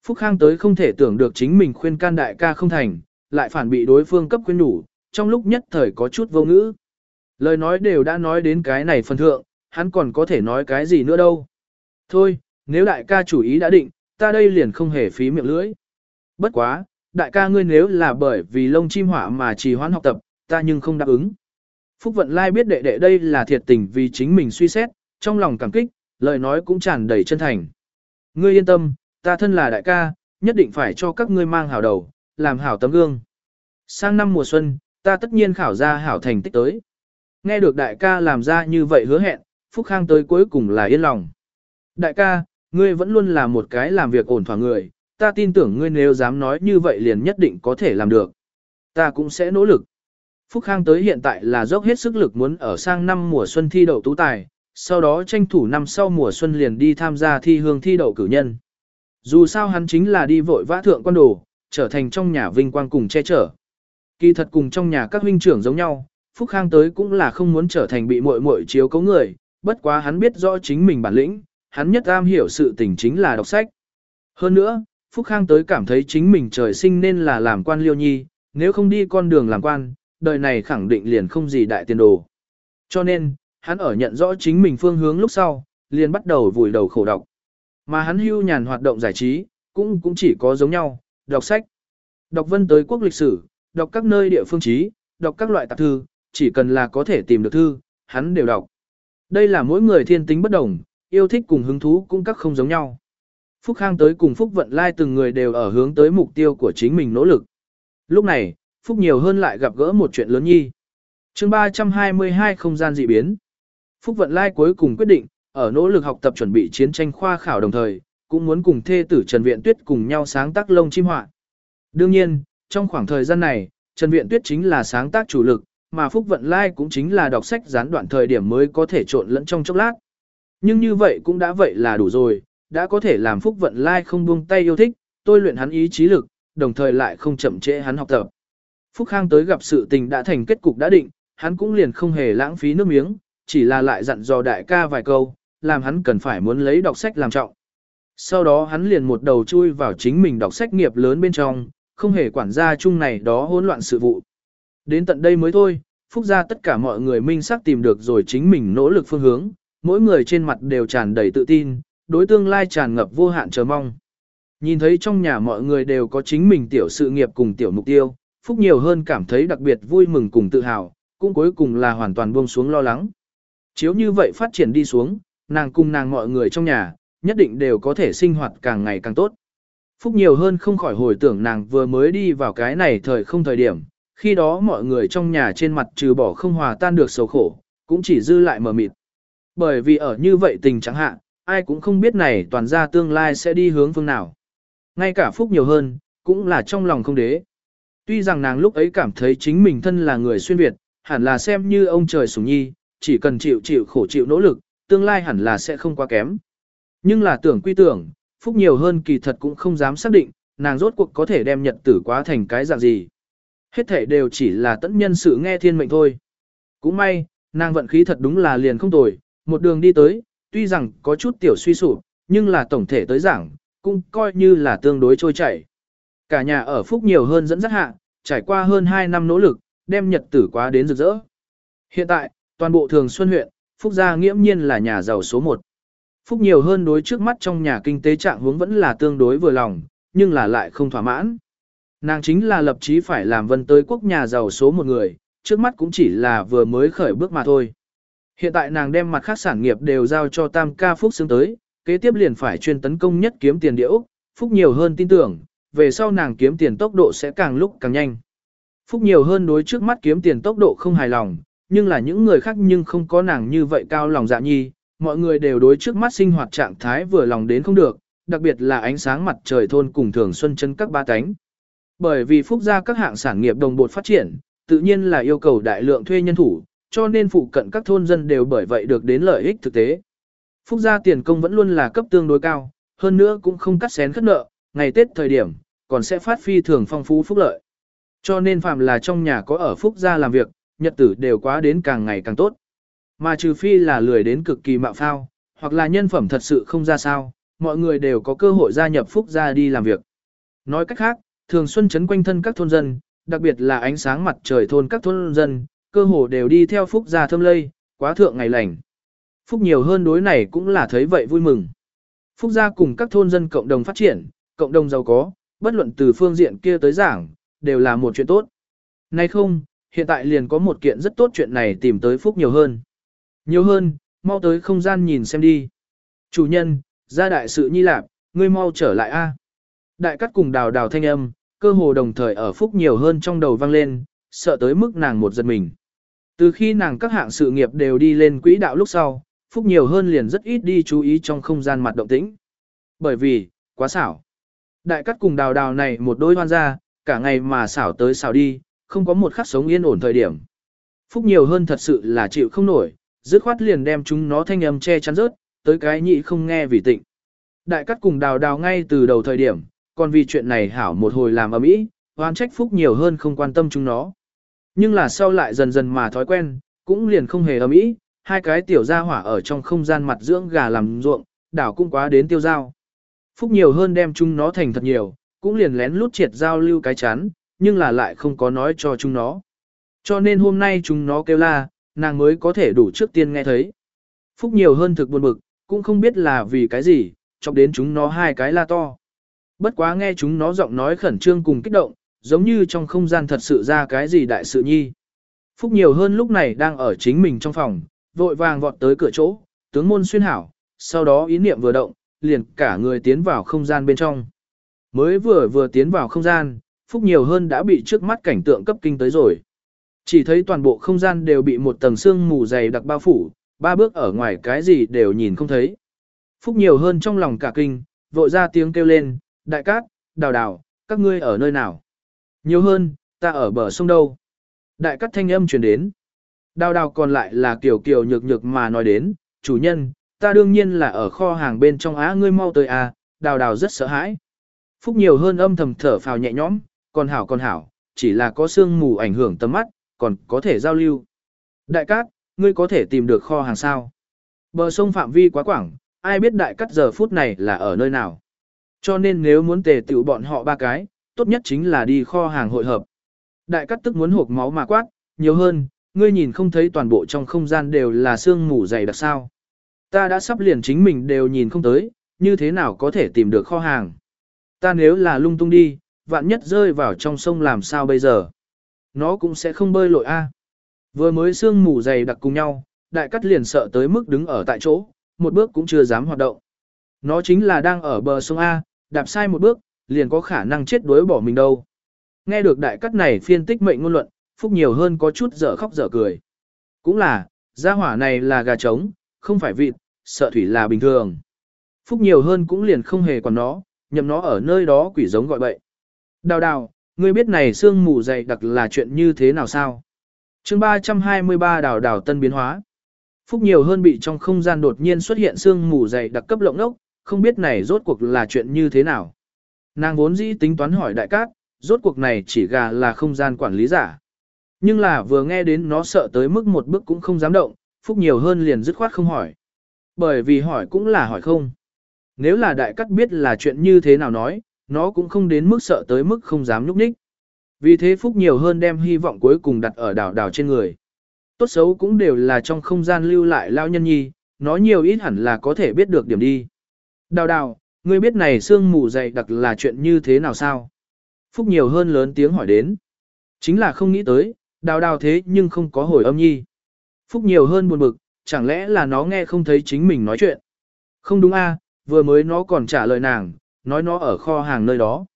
Phúc Khang tới không thể tưởng được chính mình khuyên can đại ca không thành, lại phản bị đối phương cấp khuyên đủ, trong lúc nhất thời có chút vô ngữ. Lời nói đều đã nói đến cái này phần thượng, hắn còn có thể nói cái gì nữa đâu. Thôi, nếu đại ca chủ ý đã định, ta đây liền không hề phí miệng lưỡi. Bất quá, đại ca ngươi nếu là bởi vì lông chim hỏa mà trì hoãn học tập, ta nhưng không đáp ứng. Phúc Vận Lai biết đệ đệ đây là thiệt tình vì chính mình suy xét, trong lòng cảm kích, lời nói cũng tràn đầy chân thành. Ngươi yên tâm, ta thân là đại ca, nhất định phải cho các ngươi mang hảo đầu, làm hảo tấm gương. Sang năm mùa xuân, ta tất nhiên khảo ra hảo thành tích tới. Nghe được đại ca làm ra như vậy hứa hẹn, Phúc Khang tới cuối cùng là yên lòng. Đại ca, ngươi vẫn luôn là một cái làm việc ổn thỏa người, ta tin tưởng ngươi nếu dám nói như vậy liền nhất định có thể làm được. Ta cũng sẽ nỗ lực. Phúc Khang tới hiện tại là dốc hết sức lực muốn ở sang năm mùa xuân thi đậu tú tài, sau đó tranh thủ năm sau mùa xuân liền đi tham gia thi hương thi đậu cử nhân. Dù sao hắn chính là đi vội vã thượng quan đồ, trở thành trong nhà vinh quang cùng che chở. Kỳ thật cùng trong nhà các huynh trưởng giống nhau, Phúc Khang tới cũng là không muốn trở thành bị muội muội chiếu cố người, bất quá hắn biết rõ chính mình bản lĩnh, hắn nhất am hiểu sự tình chính là đọc sách. Hơn nữa, Phúc Khang tới cảm thấy chính mình trời sinh nên là làm quan liêu nhi, nếu không đi con đường làm quan, đời này khẳng định liền không gì đại tiền đồ. Cho nên, hắn ở nhận rõ chính mình phương hướng lúc sau, liền bắt đầu vùi đầu khổ đọc. Mà hắn hưu nhàn hoạt động giải trí, cũng cũng chỉ có giống nhau, đọc sách. Đọc vân tới quốc lịch sử, đọc các nơi địa phương trí, đọc các loại tạp thư, chỉ cần là có thể tìm được thư, hắn đều đọc. Đây là mỗi người thiên tính bất đồng, yêu thích cùng hứng thú cũng các không giống nhau. Phúc Khang tới cùng Phúc Vận Lai từng người đều ở hướng tới mục tiêu của chính mình nỗ lực. Lúc này, Phúc nhiều hơn lại gặp gỡ một chuyện lớn nhi. chương 322 không gian dị biến. Phúc Vận Lai cuối cùng quyết định, ở nỗ lực học tập chuẩn bị chiến tranh khoa khảo đồng thời, cũng muốn cùng thê tử Trần Viện Tuyết cùng nhau sáng tác lông chim họa. Đương nhiên, trong khoảng thời gian này, Trần Viện Tuyết chính là sáng tác chủ lực, mà Phúc Vận Lai cũng chính là đọc sách gián đoạn thời điểm mới có thể trộn lẫn trong chốc lát. Nhưng như vậy cũng đã vậy là đủ rồi, đã có thể làm Phúc Vận Lai không buông tay yêu thích, tôi luyện hắn ý chí lực, đồng thời lại không chậm trễ hắn học tập. Phúc Khang tới gặp sự tình đã thành kết cục đã định, hắn cũng liền không hề lãng phí nước miếng, chỉ là lại dặn dò đại ca vài câu, làm hắn cần phải muốn lấy đọc sách làm trọng. Sau đó hắn liền một đầu chui vào chính mình đọc sách nghiệp lớn bên trong, không hề quản gia chung này đó hỗn loạn sự vụ. Đến tận đây mới thôi, Phúc gia tất cả mọi người minh xác tìm được rồi chính mình nỗ lực phương hướng, mỗi người trên mặt đều tràn đầy tự tin, đối tương lai tràn ngập vô hạn chờ mong. Nhìn thấy trong nhà mọi người đều có chính mình tiểu sự nghiệp cùng tiểu mục tiêu, Phúc nhiều hơn cảm thấy đặc biệt vui mừng cùng tự hào, cũng cuối cùng là hoàn toàn buông xuống lo lắng. Chiếu như vậy phát triển đi xuống, nàng cùng nàng mọi người trong nhà, nhất định đều có thể sinh hoạt càng ngày càng tốt. Phúc nhiều hơn không khỏi hồi tưởng nàng vừa mới đi vào cái này thời không thời điểm, khi đó mọi người trong nhà trên mặt trừ bỏ không hòa tan được sầu khổ, cũng chỉ dư lại mờ mịt. Bởi vì ở như vậy tình trạng hạ, ai cũng không biết này toàn ra tương lai sẽ đi hướng phương nào. Ngay cả Phúc nhiều hơn, cũng là trong lòng không đế. Tuy rằng nàng lúc ấy cảm thấy chính mình thân là người xuyên Việt, hẳn là xem như ông trời sủng nhi, chỉ cần chịu chịu khổ chịu nỗ lực, tương lai hẳn là sẽ không quá kém. Nhưng là tưởng quy tưởng, Phúc nhiều hơn kỳ thật cũng không dám xác định, nàng rốt cuộc có thể đem nhật tử quá thành cái dạng gì. Hết thể đều chỉ là tận nhân sự nghe thiên mệnh thôi. Cũng may, nàng vận khí thật đúng là liền không tồi, một đường đi tới, tuy rằng có chút tiểu suy sụp, nhưng là tổng thể tới giảng, cũng coi như là tương đối trôi chảy. Cả nhà ở Phúc nhiều hơn dẫn dắt hạ, trải qua hơn 2 năm nỗ lực, đem nhật tử quá đến rực rỡ. Hiện tại, toàn bộ thường xuân huyện, Phúc gia nghiễm nhiên là nhà giàu số 1. Phúc nhiều hơn đối trước mắt trong nhà kinh tế trạng hướng vẫn là tương đối vừa lòng, nhưng là lại không thỏa mãn. Nàng chính là lập chí phải làm vân tới quốc nhà giàu số một người, trước mắt cũng chỉ là vừa mới khởi bước mà thôi. Hiện tại nàng đem mặt khác sản nghiệp đều giao cho tam ca Phúc xứng tới, kế tiếp liền phải chuyên tấn công nhất kiếm tiền địa Úc, Phúc nhiều hơn tin tưởng, về sau nàng kiếm tiền tốc độ sẽ càng lúc càng nhanh. Phúc nhiều hơn đối trước mắt kiếm tiền tốc độ không hài lòng, nhưng là những người khác nhưng không có nàng như vậy cao lòng dạ nhi, mọi người đều đối trước mắt sinh hoạt trạng thái vừa lòng đến không được, đặc biệt là ánh sáng mặt trời thôn cùng thường xuân chân các ba cánh. Bởi vì phúc gia các hạng sản nghiệp đồng bột phát triển, tự nhiên là yêu cầu đại lượng thuê nhân thủ, cho nên phụ cận các thôn dân đều bởi vậy được đến lợi ích thực tế. Phúc gia tiền công vẫn luôn là cấp tương đối cao, hơn nữa cũng không cắt xén khất nợ, ngày Tết thời điểm, còn sẽ phát phi thường phong phú phúc lợi. Cho nên phạm là trong nhà có ở Phúc gia làm việc, nhật tử đều quá đến càng ngày càng tốt. Mà trừ phi là lười đến cực kỳ mạo phao, hoặc là nhân phẩm thật sự không ra sao, mọi người đều có cơ hội gia nhập Phúc gia đi làm việc. Nói cách khác, thường xuân chấn quanh thân các thôn dân, đặc biệt là ánh sáng mặt trời thôn các thôn dân, cơ hồ đều đi theo Phúc gia thâm lây, quá thượng ngày lành. Phúc nhiều hơn đối này cũng là thấy vậy vui mừng. Phúc gia cùng các thôn dân cộng đồng phát triển, cộng đồng giàu có, bất luận từ phương diện kia tới giảng, đều là một chuyện tốt. Nay không, hiện tại liền có một kiện rất tốt chuyện này tìm tới Phúc nhiều hơn. Nhiều hơn, mau tới không gian nhìn xem đi. Chủ nhân, gia đại sự nhi lạp, ngươi mau trở lại a. Đại cắt cùng đào đào thanh âm, cơ hồ đồng thời ở Phúc nhiều hơn trong đầu vang lên, sợ tới mức nàng một giật mình. Từ khi nàng các hạng sự nghiệp đều đi lên quỹ đạo lúc sau, Phúc nhiều hơn liền rất ít đi chú ý trong không gian mặt động tĩnh. Bởi vì, quá xảo. Đại cắt cùng đào đào này một đôi hoan ra, cả ngày mà xảo tới xảo đi, không có một khắc sống yên ổn thời điểm. Phúc nhiều hơn thật sự là chịu không nổi, dứt khoát liền đem chúng nó thanh âm che chắn rớt, tới cái nhị không nghe vì tịnh. Đại cắt cùng đào đào ngay từ đầu thời điểm, còn vì chuyện này hảo một hồi làm ở mỹ, oan trách Phúc nhiều hơn không quan tâm chúng nó. Nhưng là sau lại dần dần mà thói quen, cũng liền không hề ở mỹ, hai cái tiểu gia hỏa ở trong không gian mặt dưỡng gà làm ruộng, đảo cũng quá đến tiêu giao. Phúc nhiều hơn đem chúng nó thành thật nhiều, cũng liền lén lút triệt giao lưu cái chán, nhưng là lại không có nói cho chúng nó. Cho nên hôm nay chúng nó kêu la, nàng mới có thể đủ trước tiên nghe thấy. Phúc nhiều hơn thực buồn bực, cũng không biết là vì cái gì, chọc đến chúng nó hai cái la to. Bất quá nghe chúng nó giọng nói khẩn trương cùng kích động, giống như trong không gian thật sự ra cái gì đại sự nhi. Phúc nhiều hơn lúc này đang ở chính mình trong phòng, vội vàng vọt tới cửa chỗ, tướng môn xuyên hảo, sau đó ý niệm vừa động, liền cả người tiến vào không gian bên trong. Mới vừa vừa tiến vào không gian, Phúc nhiều hơn đã bị trước mắt cảnh tượng cấp kinh tới rồi. Chỉ thấy toàn bộ không gian đều bị một tầng sương mù dày đặc bao phủ, ba bước ở ngoài cái gì đều nhìn không thấy. Phúc nhiều hơn trong lòng cả kinh, vội ra tiếng kêu lên, đại cát, đào đào, các ngươi ở nơi nào? Nhiều hơn, ta ở bờ sông đâu? Đại cát thanh âm truyền đến. Đào đào còn lại là kiểu kiểu nhược nhược mà nói đến, chủ nhân, ta đương nhiên là ở kho hàng bên trong á ngươi mau tới à, đào đào rất sợ hãi. Phúc nhiều hơn âm thầm thở phào nhẹ nhõm, còn hảo còn hảo, chỉ là có sương mù ảnh hưởng tầm mắt, còn có thể giao lưu. Đại cát, ngươi có thể tìm được kho hàng sao? Bờ sông phạm vi quá quảng, ai biết đại cát giờ phút này là ở nơi nào? Cho nên nếu muốn tề tựu bọn họ ba cái, tốt nhất chính là đi kho hàng hội hợp. Đại cát tức muốn hộp máu mà quát, nhiều hơn, ngươi nhìn không thấy toàn bộ trong không gian đều là sương mù dày đặc sao. Ta đã sắp liền chính mình đều nhìn không tới, như thế nào có thể tìm được kho hàng. Ta nếu là lung tung đi, vạn nhất rơi vào trong sông làm sao bây giờ. Nó cũng sẽ không bơi lội a. Vừa mới sương mù dày đặc cùng nhau, đại cắt liền sợ tới mức đứng ở tại chỗ, một bước cũng chưa dám hoạt động. Nó chính là đang ở bờ sông A, đạp sai một bước, liền có khả năng chết đuối bỏ mình đâu. Nghe được đại cắt này phiên tích mệnh ngôn luận, Phúc nhiều hơn có chút dở khóc dở cười. Cũng là, gia hỏa này là gà trống, không phải vịt, sợ thủy là bình thường. Phúc nhiều hơn cũng liền không hề còn nó, nhầm nó ở nơi đó quỷ giống gọi bậy. Đào đào, ngươi biết này xương mù dày đặc là chuyện như thế nào sao? chương 323 đào đào tân biến hóa. Phúc nhiều hơn bị trong không gian đột nhiên xuất hiện xương mù dày đặc cấp lộng ốc, không biết này rốt cuộc là chuyện như thế nào. Nàng vốn dĩ tính toán hỏi đại cát, rốt cuộc này chỉ gà là không gian quản lý giả. Nhưng là vừa nghe đến nó sợ tới mức một bước cũng không dám động, Phúc nhiều hơn liền dứt khoát không hỏi. Bởi vì hỏi cũng là hỏi không. Nếu là đại cắt biết là chuyện như thế nào nói, nó cũng không đến mức sợ tới mức không dám nhúc nhích. Vì thế Phúc nhiều hơn đem hy vọng cuối cùng đặt ở đảo đảo trên người. Tốt xấu cũng đều là trong không gian lưu lại lao nhân nhi, nó nhiều ít hẳn là có thể biết được điểm đi. Đào đào, ngươi biết này sương mù dày đặc là chuyện như thế nào sao? Phúc nhiều hơn lớn tiếng hỏi đến. Chính là không nghĩ tới, đào đào thế nhưng không có hồi âm nhi. Phúc nhiều hơn buồn bực, chẳng lẽ là nó nghe không thấy chính mình nói chuyện. Không đúng a, vừa mới nó còn trả lời nàng, nói nó ở kho hàng nơi đó.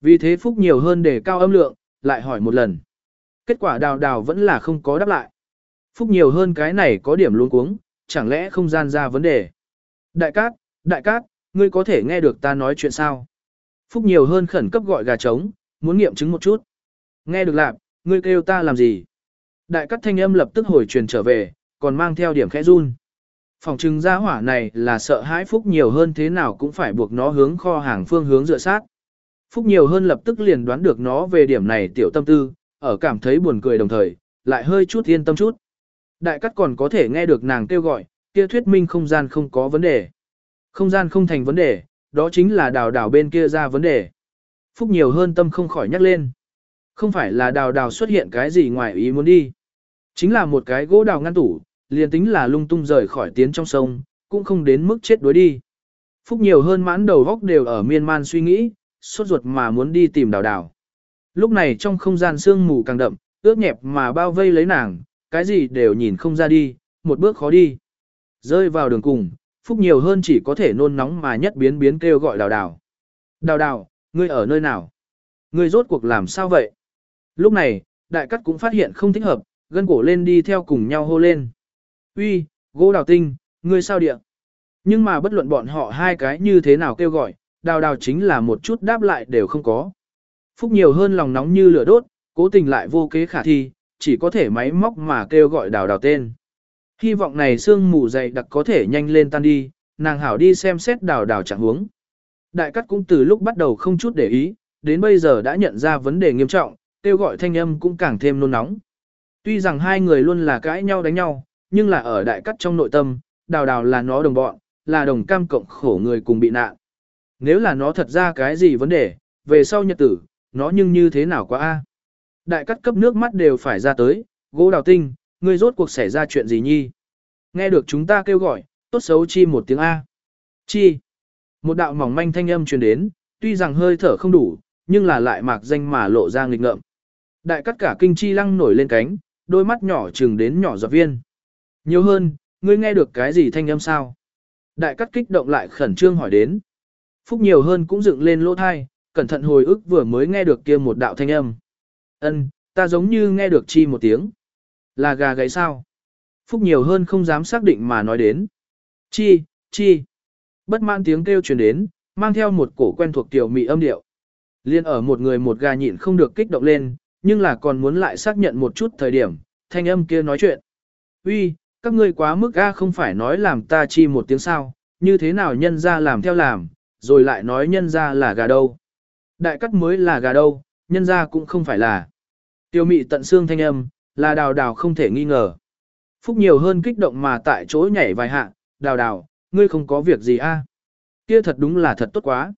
Vì thế Phúc nhiều hơn để cao âm lượng, lại hỏi một lần. Kết quả đào đào vẫn là không có đáp lại. Phúc nhiều hơn cái này có điểm luống cuống, chẳng lẽ không gian ra vấn đề. Đại cát, đại cát, ngươi có thể nghe được ta nói chuyện sao? Phúc nhiều hơn khẩn cấp gọi gà trống, muốn nghiệm chứng một chút. Nghe được lạp, ngươi kêu ta làm gì? Đại cát thanh âm lập tức hồi truyền trở về, còn mang theo điểm khẽ run. Phòng trừng gia hỏa này là sợ hãi Phúc nhiều hơn thế nào cũng phải buộc nó hướng kho hàng phương hướng dựa sát. Phúc nhiều hơn lập tức liền đoán được nó về điểm này tiểu tâm tư, ở cảm thấy buồn cười đồng thời, lại hơi chút yên tâm chút. Đại cắt còn có thể nghe được nàng kêu gọi, kia thuyết minh không gian không có vấn đề. Không gian không thành vấn đề, đó chính là đào đào bên kia ra vấn đề. Phúc nhiều hơn tâm không khỏi nhắc lên. Không phải là đào đào xuất hiện cái gì ngoài ý muốn đi. Chính là một cái gỗ đào ngăn tủ, liền tính là lung tung rời khỏi tiến trong sông, cũng không đến mức chết đuối đi. Phúc nhiều hơn mãn đầu góc đều ở miên man suy nghĩ, sốt ruột mà muốn đi tìm đào đào. Lúc này trong không gian sương mù càng đậm, ướt nhẹp mà bao vây lấy nàng, cái gì đều nhìn không ra đi, một bước khó đi. Rơi vào đường cùng, Phúc nhiều hơn chỉ có thể nôn nóng mà nhất biến biến kêu gọi đào đào. Đào đào, ngươi ở nơi nào? Ngươi rốt cuộc làm sao vậy? Lúc này, đại cắt cũng phát hiện không thích hợp, gân cổ lên đi theo cùng nhau hô lên. Uy, gỗ đào tinh, ngươi sao địa? Nhưng mà bất luận bọn họ hai cái như thế nào kêu gọi, đào đào chính là một chút đáp lại đều không có. Phúc nhiều hơn lòng nóng như lửa đốt, cố tình lại vô kế khả thi, chỉ có thể máy móc mà kêu gọi đào đào tên. Hy vọng này sương mù dày đặc có thể nhanh lên tan đi, nàng hảo đi xem xét đào đào trạng huống. Đại cắt cũng từ lúc bắt đầu không chút để ý, đến bây giờ đã nhận ra vấn đề nghiêm trọng, kêu gọi thanh âm cũng càng thêm nôn nóng. Tuy rằng hai người luôn là cãi nhau đánh nhau, nhưng là ở đại cắt trong nội tâm, đào đào là nó đồng bọn, là đồng cam cộng khổ người cùng bị nạn. Nếu là nó thật ra cái gì vấn đề, về sau nhật tử, nó nhưng như thế nào quá a? Đại cắt cấp nước mắt đều phải ra tới, gỗ đào tinh, ngươi rốt cuộc xảy ra chuyện gì nhi? Nghe được chúng ta kêu gọi, tốt xấu chi một tiếng A. Chi. Một đạo mỏng manh thanh âm truyền đến, tuy rằng hơi thở không đủ, nhưng là lại mạc danh mà lộ ra nghịch ngợm. Đại cắt cả kinh chi lăng nổi lên cánh, đôi mắt nhỏ trừng đến nhỏ giọt viên. Nhiều hơn, ngươi nghe được cái gì thanh âm sao? Đại cắt kích động lại khẩn trương hỏi đến. Phúc nhiều hơn cũng dựng lên lỗ thai, cẩn thận hồi ức vừa mới nghe được kia một đạo thanh âm. Ân, ta giống như nghe được chi một tiếng. Là gà gáy sao? Phúc nhiều hơn không dám xác định mà nói đến. Chi, chi. Bất mãn tiếng kêu truyền đến, mang theo một cổ quen thuộc tiểu mị âm điệu. Liên ở một người một gà nhịn không được kích động lên, nhưng là còn muốn lại xác nhận một chút thời điểm, thanh âm kia nói chuyện. Uy, các ngươi quá mức ga không phải nói làm ta chi một tiếng sao, như thế nào nhân ra làm theo làm, rồi lại nói nhân ra là gà đâu. Đại cắt mới là gà đâu, nhân ra cũng không phải là. Tiêu mị tận xương thanh âm, là đào đào không thể nghi ngờ. Phúc nhiều hơn kích động mà tại chỗ nhảy vài hạ, đào đào, ngươi không có việc gì a? Kia thật đúng là thật tốt quá.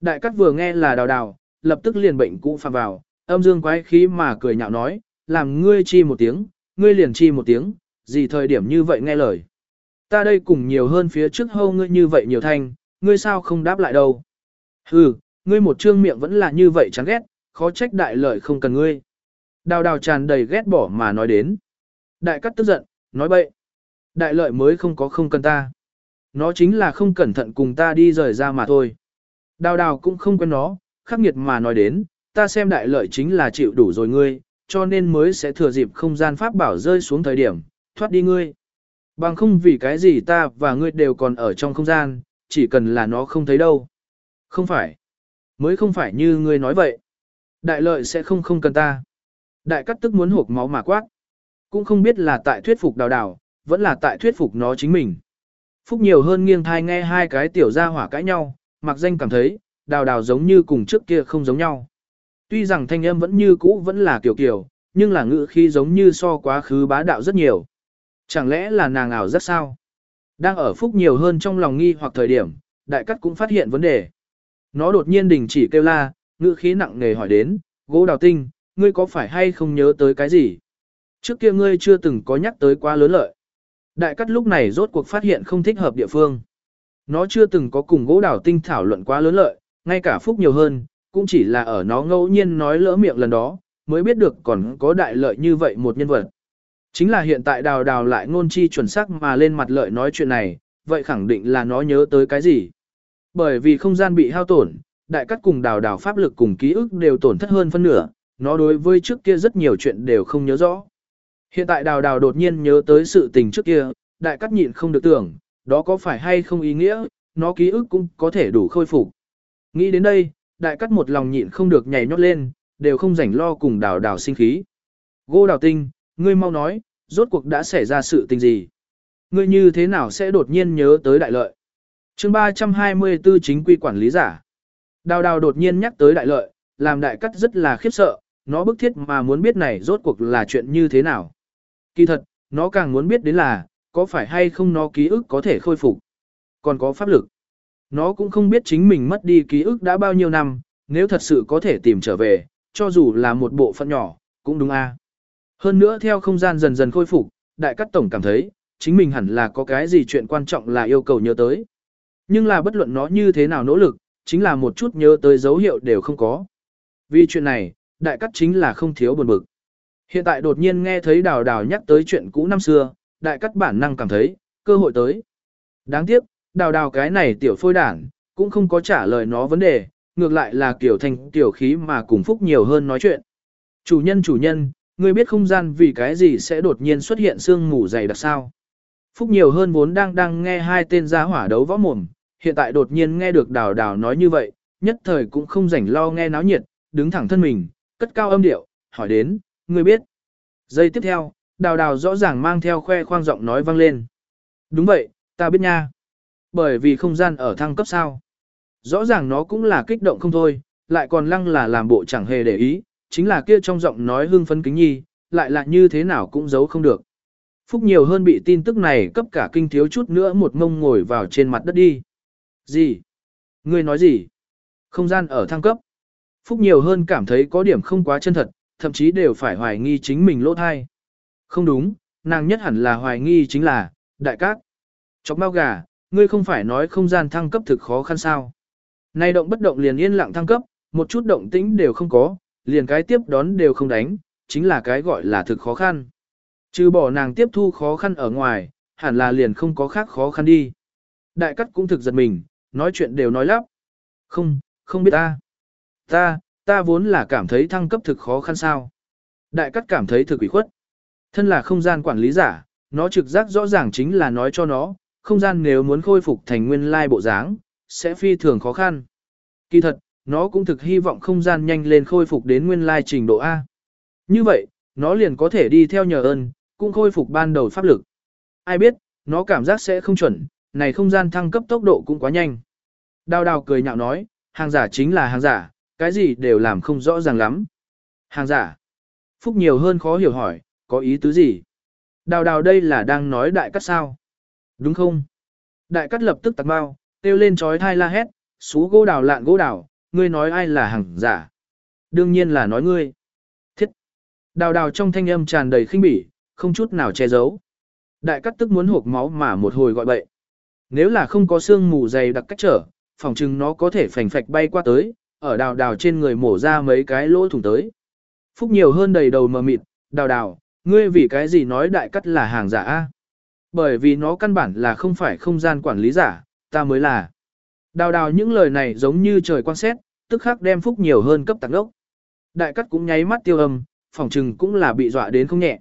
Đại cắt vừa nghe là đào đào, lập tức liền bệnh cũ phạm vào, âm dương quái khí mà cười nhạo nói, làm ngươi chi một tiếng, ngươi liền chi một tiếng, gì thời điểm như vậy nghe lời. Ta đây cùng nhiều hơn phía trước hâu ngươi như vậy nhiều thanh, ngươi sao không đáp lại đâu. Hừ, ngươi một trương miệng vẫn là như vậy chán ghét, khó trách đại lợi không cần ngươi. Đào đào tràn đầy ghét bỏ mà nói đến. Đại cắt tức giận, nói bậy. Đại lợi mới không có không cần ta. Nó chính là không cẩn thận cùng ta đi rời ra mà thôi. Đào đào cũng không quen nó, khắc nghiệt mà nói đến, ta xem đại lợi chính là chịu đủ rồi ngươi, cho nên mới sẽ thừa dịp không gian pháp bảo rơi xuống thời điểm, thoát đi ngươi. Bằng không vì cái gì ta và ngươi đều còn ở trong không gian, chỉ cần là nó không thấy đâu. Không phải. Mới không phải như ngươi nói vậy. Đại lợi sẽ không không cần ta. Đại cắt tức muốn hộp máu mà quát. Cũng không biết là tại thuyết phục đào đào, vẫn là tại thuyết phục nó chính mình. Phúc nhiều hơn nghiêng thai nghe hai cái tiểu gia hỏa cãi nhau, mặc danh cảm thấy, đào đào giống như cùng trước kia không giống nhau. Tuy rằng thanh âm vẫn như cũ vẫn là kiểu kiểu, nhưng là ngữ khi giống như so quá khứ bá đạo rất nhiều. Chẳng lẽ là nàng ảo rất sao? Đang ở phúc nhiều hơn trong lòng nghi hoặc thời điểm, đại cắt cũng phát hiện vấn đề. Nó đột nhiên đình chỉ kêu la, ngữ khí nặng nề hỏi đến, gỗ đào tinh, ngươi có phải hay không nhớ tới cái gì? Trước kia ngươi chưa từng có nhắc tới quá lớn lợi. Đại cắt lúc này rốt cuộc phát hiện không thích hợp địa phương. Nó chưa từng có cùng gỗ đào tinh thảo luận quá lớn lợi, ngay cả phúc nhiều hơn, cũng chỉ là ở nó ngẫu nhiên nói lỡ miệng lần đó, mới biết được còn có đại lợi như vậy một nhân vật. Chính là hiện tại đào đào lại ngôn chi chuẩn xác mà lên mặt lợi nói chuyện này, vậy khẳng định là nó nhớ tới cái gì. Bởi vì không gian bị hao tổn, đại cắt cùng đào đào pháp lực cùng ký ức đều tổn thất hơn phân nửa, nó đối với trước kia rất nhiều chuyện đều không nhớ rõ. Hiện tại đào đào đột nhiên nhớ tới sự tình trước kia, đại cắt nhịn không được tưởng, đó có phải hay không ý nghĩa, nó ký ức cũng có thể đủ khôi phục. Nghĩ đến đây, đại cắt một lòng nhịn không được nhảy nhót lên, đều không rảnh lo cùng đào đào sinh khí. Gô đào tinh, ngươi mau nói, rốt cuộc đã xảy ra sự tình gì? Ngươi như thế nào sẽ đột nhiên nhớ tới đại lợi? chương 324 chính quy quản lý giả. Đào đào đột nhiên nhắc tới đại lợi, làm đại cắt rất là khiếp sợ, nó bức thiết mà muốn biết này rốt cuộc là chuyện như thế nào. Kỳ thật, nó càng muốn biết đến là, có phải hay không nó ký ức có thể khôi phục, còn có pháp lực. Nó cũng không biết chính mình mất đi ký ức đã bao nhiêu năm, nếu thật sự có thể tìm trở về, cho dù là một bộ phận nhỏ, cũng đúng a. Hơn nữa theo không gian dần dần khôi phục, đại cắt tổng cảm thấy, chính mình hẳn là có cái gì chuyện quan trọng là yêu cầu nhớ tới. Nhưng là bất luận nó như thế nào nỗ lực, chính là một chút nhớ tới dấu hiệu đều không có. Vì chuyện này, đại cắt chính là không thiếu buồn bực. Hiện tại đột nhiên nghe thấy đào đào nhắc tới chuyện cũ năm xưa, đại cắt bản năng cảm thấy, cơ hội tới. Đáng tiếc, đào đào cái này tiểu phôi đảng, cũng không có trả lời nó vấn đề, ngược lại là kiểu thành tiểu khí mà cùng phúc nhiều hơn nói chuyện. Chủ nhân chủ nhân, ngươi biết không gian vì cái gì sẽ đột nhiên xuất hiện sương mù dày đặc sao? Phúc nhiều hơn vốn đang đang nghe hai tên gia hỏa đấu võ mồm, hiện tại đột nhiên nghe được đào đào nói như vậy, nhất thời cũng không rảnh lo nghe náo nhiệt, đứng thẳng thân mình, cất cao âm điệu, hỏi đến, ngươi biết. Giây tiếp theo, đào đào rõ ràng mang theo khoe khoang giọng nói vang lên. Đúng vậy, ta biết nha. Bởi vì không gian ở thăng cấp sao. Rõ ràng nó cũng là kích động không thôi, lại còn lăng là làm bộ chẳng hề để ý, chính là kia trong giọng nói hưng phấn kính nhi, lại là như thế nào cũng giấu không được. Phúc nhiều hơn bị tin tức này cấp cả kinh thiếu chút nữa một mông ngồi vào trên mặt đất đi. Gì? Ngươi nói gì? Không gian ở thăng cấp. Phúc nhiều hơn cảm thấy có điểm không quá chân thật, thậm chí đều phải hoài nghi chính mình lỗ thai. Không đúng, nàng nhất hẳn là hoài nghi chính là, đại cát. Chọc bao gà, ngươi không phải nói không gian thăng cấp thực khó khăn sao. Nay động bất động liền yên lặng thăng cấp, một chút động tĩnh đều không có, liền cái tiếp đón đều không đánh, chính là cái gọi là thực khó khăn. Trừ bỏ nàng tiếp thu khó khăn ở ngoài, hẳn là liền không có khác khó khăn đi. Đại cắt cũng thực giật mình, nói chuyện đều nói lắp. Không, không biết ta. Ta, ta vốn là cảm thấy thăng cấp thực khó khăn sao. Đại cắt cảm thấy thực ủy khuất. Thân là không gian quản lý giả, nó trực giác rõ ràng chính là nói cho nó, không gian nếu muốn khôi phục thành nguyên lai bộ dáng, sẽ phi thường khó khăn. Kỳ thật, nó cũng thực hy vọng không gian nhanh lên khôi phục đến nguyên lai trình độ A. Như vậy, nó liền có thể đi theo nhờ ơn, cũng khôi phục ban đầu pháp lực. Ai biết, nó cảm giác sẽ không chuẩn, này không gian thăng cấp tốc độ cũng quá nhanh. Đào đào cười nhạo nói, hàng giả chính là hàng giả, cái gì đều làm không rõ ràng lắm. Hàng giả. Phúc nhiều hơn khó hiểu hỏi, có ý tứ gì? Đào đào đây là đang nói đại cắt sao? Đúng không? Đại cắt lập tức tặc bao, kêu lên trói thai la hét, xú gỗ đào lạn gỗ đào, ngươi nói ai là hàng giả? Đương nhiên là nói ngươi. Thiết. Đào đào trong thanh âm tràn đầy khinh bỉ, không chút nào che giấu. Đại cắt tức muốn hộp máu mà một hồi gọi bậy. Nếu là không có xương mù dày đặc cách trở, phòng chừng nó có thể phành phạch bay qua tới, ở đào đào trên người mổ ra mấy cái lỗ thủng tới. Phúc nhiều hơn đầy đầu mờ mịt, đào đào, ngươi vì cái gì nói đại cắt là hàng giả a? Bởi vì nó căn bản là không phải không gian quản lý giả, ta mới là. Đào đào những lời này giống như trời quan xét, tức khắc đem Phúc nhiều hơn cấp tặng ốc. Đại cắt cũng nháy mắt tiêu âm, phòng trừng cũng là bị dọa đến không nhẹ.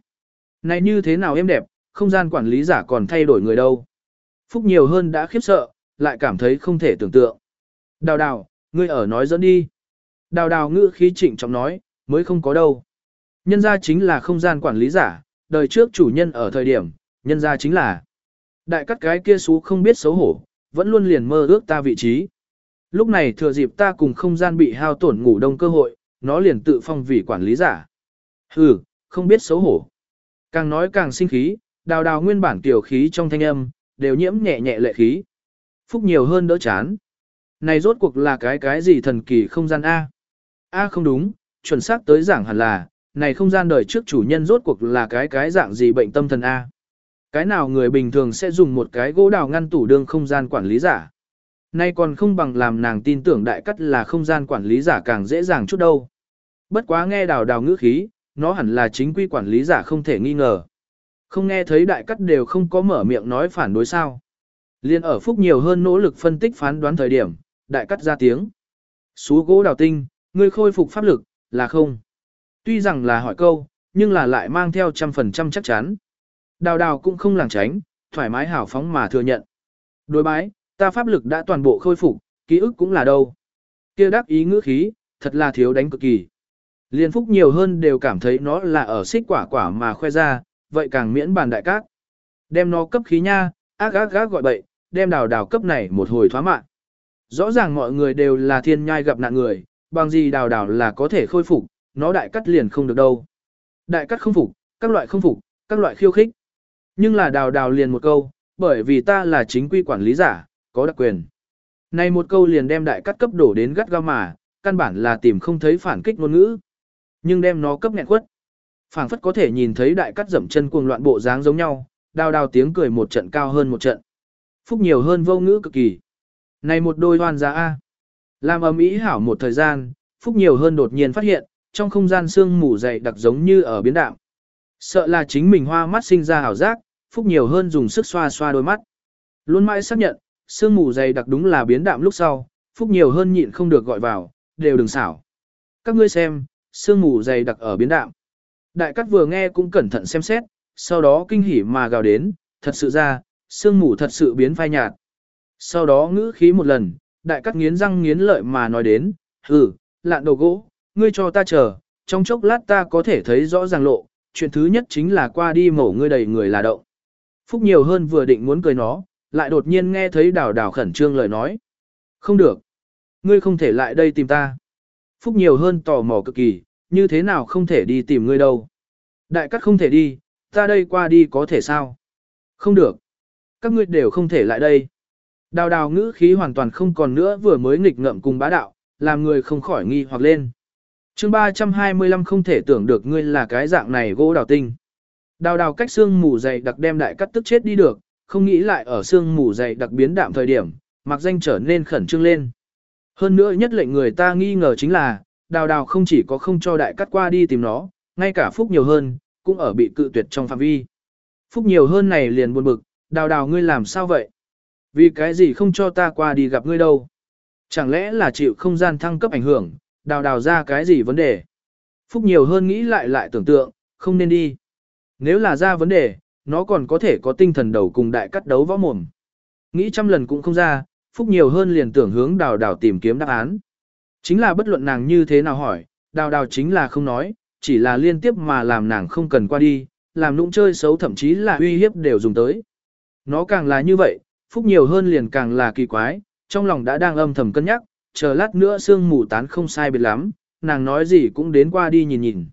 Này như thế nào em đẹp, không gian quản lý giả còn thay đổi người đâu. Phúc nhiều hơn đã khiếp sợ, lại cảm thấy không thể tưởng tượng. Đào đào, ngươi ở nói dẫn đi. Đào đào ngữ khí trịnh trọng nói, mới không có đâu. Nhân gia chính là không gian quản lý giả, đời trước chủ nhân ở thời điểm, nhân gia chính là. Đại cắt cái kia xú không biết xấu hổ, vẫn luôn liền mơ ước ta vị trí. Lúc này thừa dịp ta cùng không gian bị hao tổn ngủ đông cơ hội, nó liền tự phong vì quản lý giả. Hừ, không biết xấu hổ. Càng nói càng sinh khí, đào đào nguyên bản tiểu khí trong thanh âm, đều nhiễm nhẹ nhẹ lệ khí. Phúc nhiều hơn đỡ chán. Này rốt cuộc là cái cái gì thần kỳ không gian A? A không đúng, chuẩn xác tới giảng hẳn là, này không gian đời trước chủ nhân rốt cuộc là cái cái dạng gì bệnh tâm thần A. Cái nào người bình thường sẽ dùng một cái gỗ đào ngăn tủ đương không gian quản lý giả. Nay còn không bằng làm nàng tin tưởng đại cắt là không gian quản lý giả càng dễ dàng chút đâu. Bất quá nghe đào đào ngữ khí, nó hẳn là chính quy quản lý giả không thể nghi ngờ. Không nghe thấy đại cắt đều không có mở miệng nói phản đối sao. Liên ở phúc nhiều hơn nỗ lực phân tích phán đoán thời điểm, đại cắt ra tiếng. Xú gỗ đào tinh, ngươi khôi phục pháp lực, là không. Tuy rằng là hỏi câu, nhưng là lại mang theo trăm phần trăm chắc chắn. Đào đào cũng không làng tránh, thoải mái hào phóng mà thừa nhận. Đối bái, ta pháp lực đã toàn bộ khôi phục, ký ức cũng là đâu. kia đáp ý ngữ khí, thật là thiếu đánh cực kỳ. Liên phúc nhiều hơn đều cảm thấy nó là ở xích quả quả mà khoe ra, vậy càng miễn bàn đại cát. Đem nó cấp khí nha, ác ác ác gọi bậy, đem đào đào cấp này một hồi thoá mạng. Rõ ràng mọi người đều là thiên nhai gặp nạn người, bằng gì đào đào là có thể khôi phục, nó đại cắt liền không được đâu. Đại cắt không phục, các loại không phục, các loại khiêu khích. Nhưng là đào đào liền một câu, bởi vì ta là chính quy quản lý giả, có đặc quyền. Này một câu liền đem đại cắt cấp đổ đến gắt gao mà, căn bản là tìm không thấy phản kích ngôn ngữ. Nhưng đem nó cấp nghẹn quất. phảng phất có thể nhìn thấy đại cắt dậm chân cuồng loạn bộ dáng giống nhau, đào đào tiếng cười một trận cao hơn một trận. Phúc nhiều hơn vô ngữ cực kỳ. Này một đôi hoan giá A. Làm ấm ý hảo một thời gian, Phúc nhiều hơn đột nhiên phát hiện, trong không gian sương mù dày đặc giống như ở biến đạm. Sợ là chính mình hoa mắt sinh ra hảo giác, Phúc nhiều hơn dùng sức xoa xoa đôi mắt. Luôn mãi xác nhận, sương mù dày đặc đúng là biến đạm lúc sau, Phúc nhiều hơn nhịn không được gọi vào, đều đừng xảo. Các ngươi xem, sương mù dày đặc ở biến đạm. Đại cắt vừa nghe cũng cẩn thận xem xét, sau đó kinh hỉ mà gào đến, thật sự ra, sương mù thật sự biến phai nhạt. Sau đó ngữ khí một lần, đại cắt nghiến răng nghiến lợi mà nói đến, hừ, lạn đầu gỗ, ngươi cho ta chờ, trong chốc lát ta có thể thấy rõ ràng lộ, chuyện thứ nhất chính là qua đi mổ ngươi đầy người là động. Phúc nhiều hơn vừa định muốn cười nó, lại đột nhiên nghe thấy đào đào khẩn trương lời nói. Không được. Ngươi không thể lại đây tìm ta. Phúc nhiều hơn tò mò cực kỳ, như thế nào không thể đi tìm ngươi đâu. Đại cắt không thể đi, ta đây qua đi có thể sao? Không được. Các ngươi đều không thể lại đây. Đào đào ngữ khí hoàn toàn không còn nữa vừa mới nghịch ngợm cùng bá đạo, làm người không khỏi nghi hoặc lên. chương 325 không thể tưởng được ngươi là cái dạng này gỗ đào tinh. Đào đào cách xương mù dày đặc đem đại cắt tức chết đi được, không nghĩ lại ở xương mù dày đặc biến đạm thời điểm, mặc danh trở nên khẩn trương lên. Hơn nữa nhất lệnh người ta nghi ngờ chính là, đào đào không chỉ có không cho đại cắt qua đi tìm nó, ngay cả phúc nhiều hơn, cũng ở bị cự tuyệt trong phạm vi. Phúc nhiều hơn này liền buồn bực, đào đào ngươi làm sao vậy? Vì cái gì không cho ta qua đi gặp ngươi đâu? Chẳng lẽ là chịu không gian thăng cấp ảnh hưởng, đào đào ra cái gì vấn đề? Phúc nhiều hơn nghĩ lại lại tưởng tượng, không nên đi. Nếu là ra vấn đề, nó còn có thể có tinh thần đầu cùng đại cắt đấu võ mồm. Nghĩ trăm lần cũng không ra, Phúc nhiều hơn liền tưởng hướng đào đào tìm kiếm đáp án. Chính là bất luận nàng như thế nào hỏi, đào đào chính là không nói, chỉ là liên tiếp mà làm nàng không cần qua đi, làm nũng chơi xấu thậm chí là uy hiếp đều dùng tới. Nó càng là như vậy, Phúc nhiều hơn liền càng là kỳ quái, trong lòng đã đang âm thầm cân nhắc, chờ lát nữa sương mù tán không sai biệt lắm, nàng nói gì cũng đến qua đi nhìn nhìn.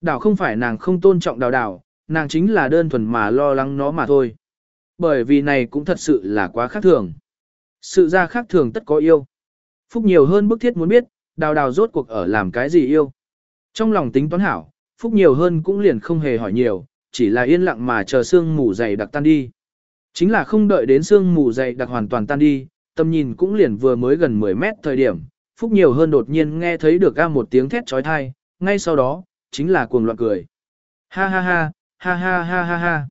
Đào không phải nàng không tôn trọng đào đào, nàng chính là đơn thuần mà lo lắng nó mà thôi. Bởi vì này cũng thật sự là quá khác thường. Sự ra khác thường tất có yêu. Phúc nhiều hơn bức thiết muốn biết, đào đào rốt cuộc ở làm cái gì yêu. Trong lòng tính toán hảo, Phúc nhiều hơn cũng liền không hề hỏi nhiều, chỉ là yên lặng mà chờ sương mù dày đặc tan đi. Chính là không đợi đến sương mù dày đặc hoàn toàn tan đi, tầm nhìn cũng liền vừa mới gần 10 mét thời điểm, Phúc nhiều hơn đột nhiên nghe thấy được a một tiếng thét trói thai, ngay sau đó, chính là cuồng loạn cười. Ha ha ha, ha ha ha ha ha.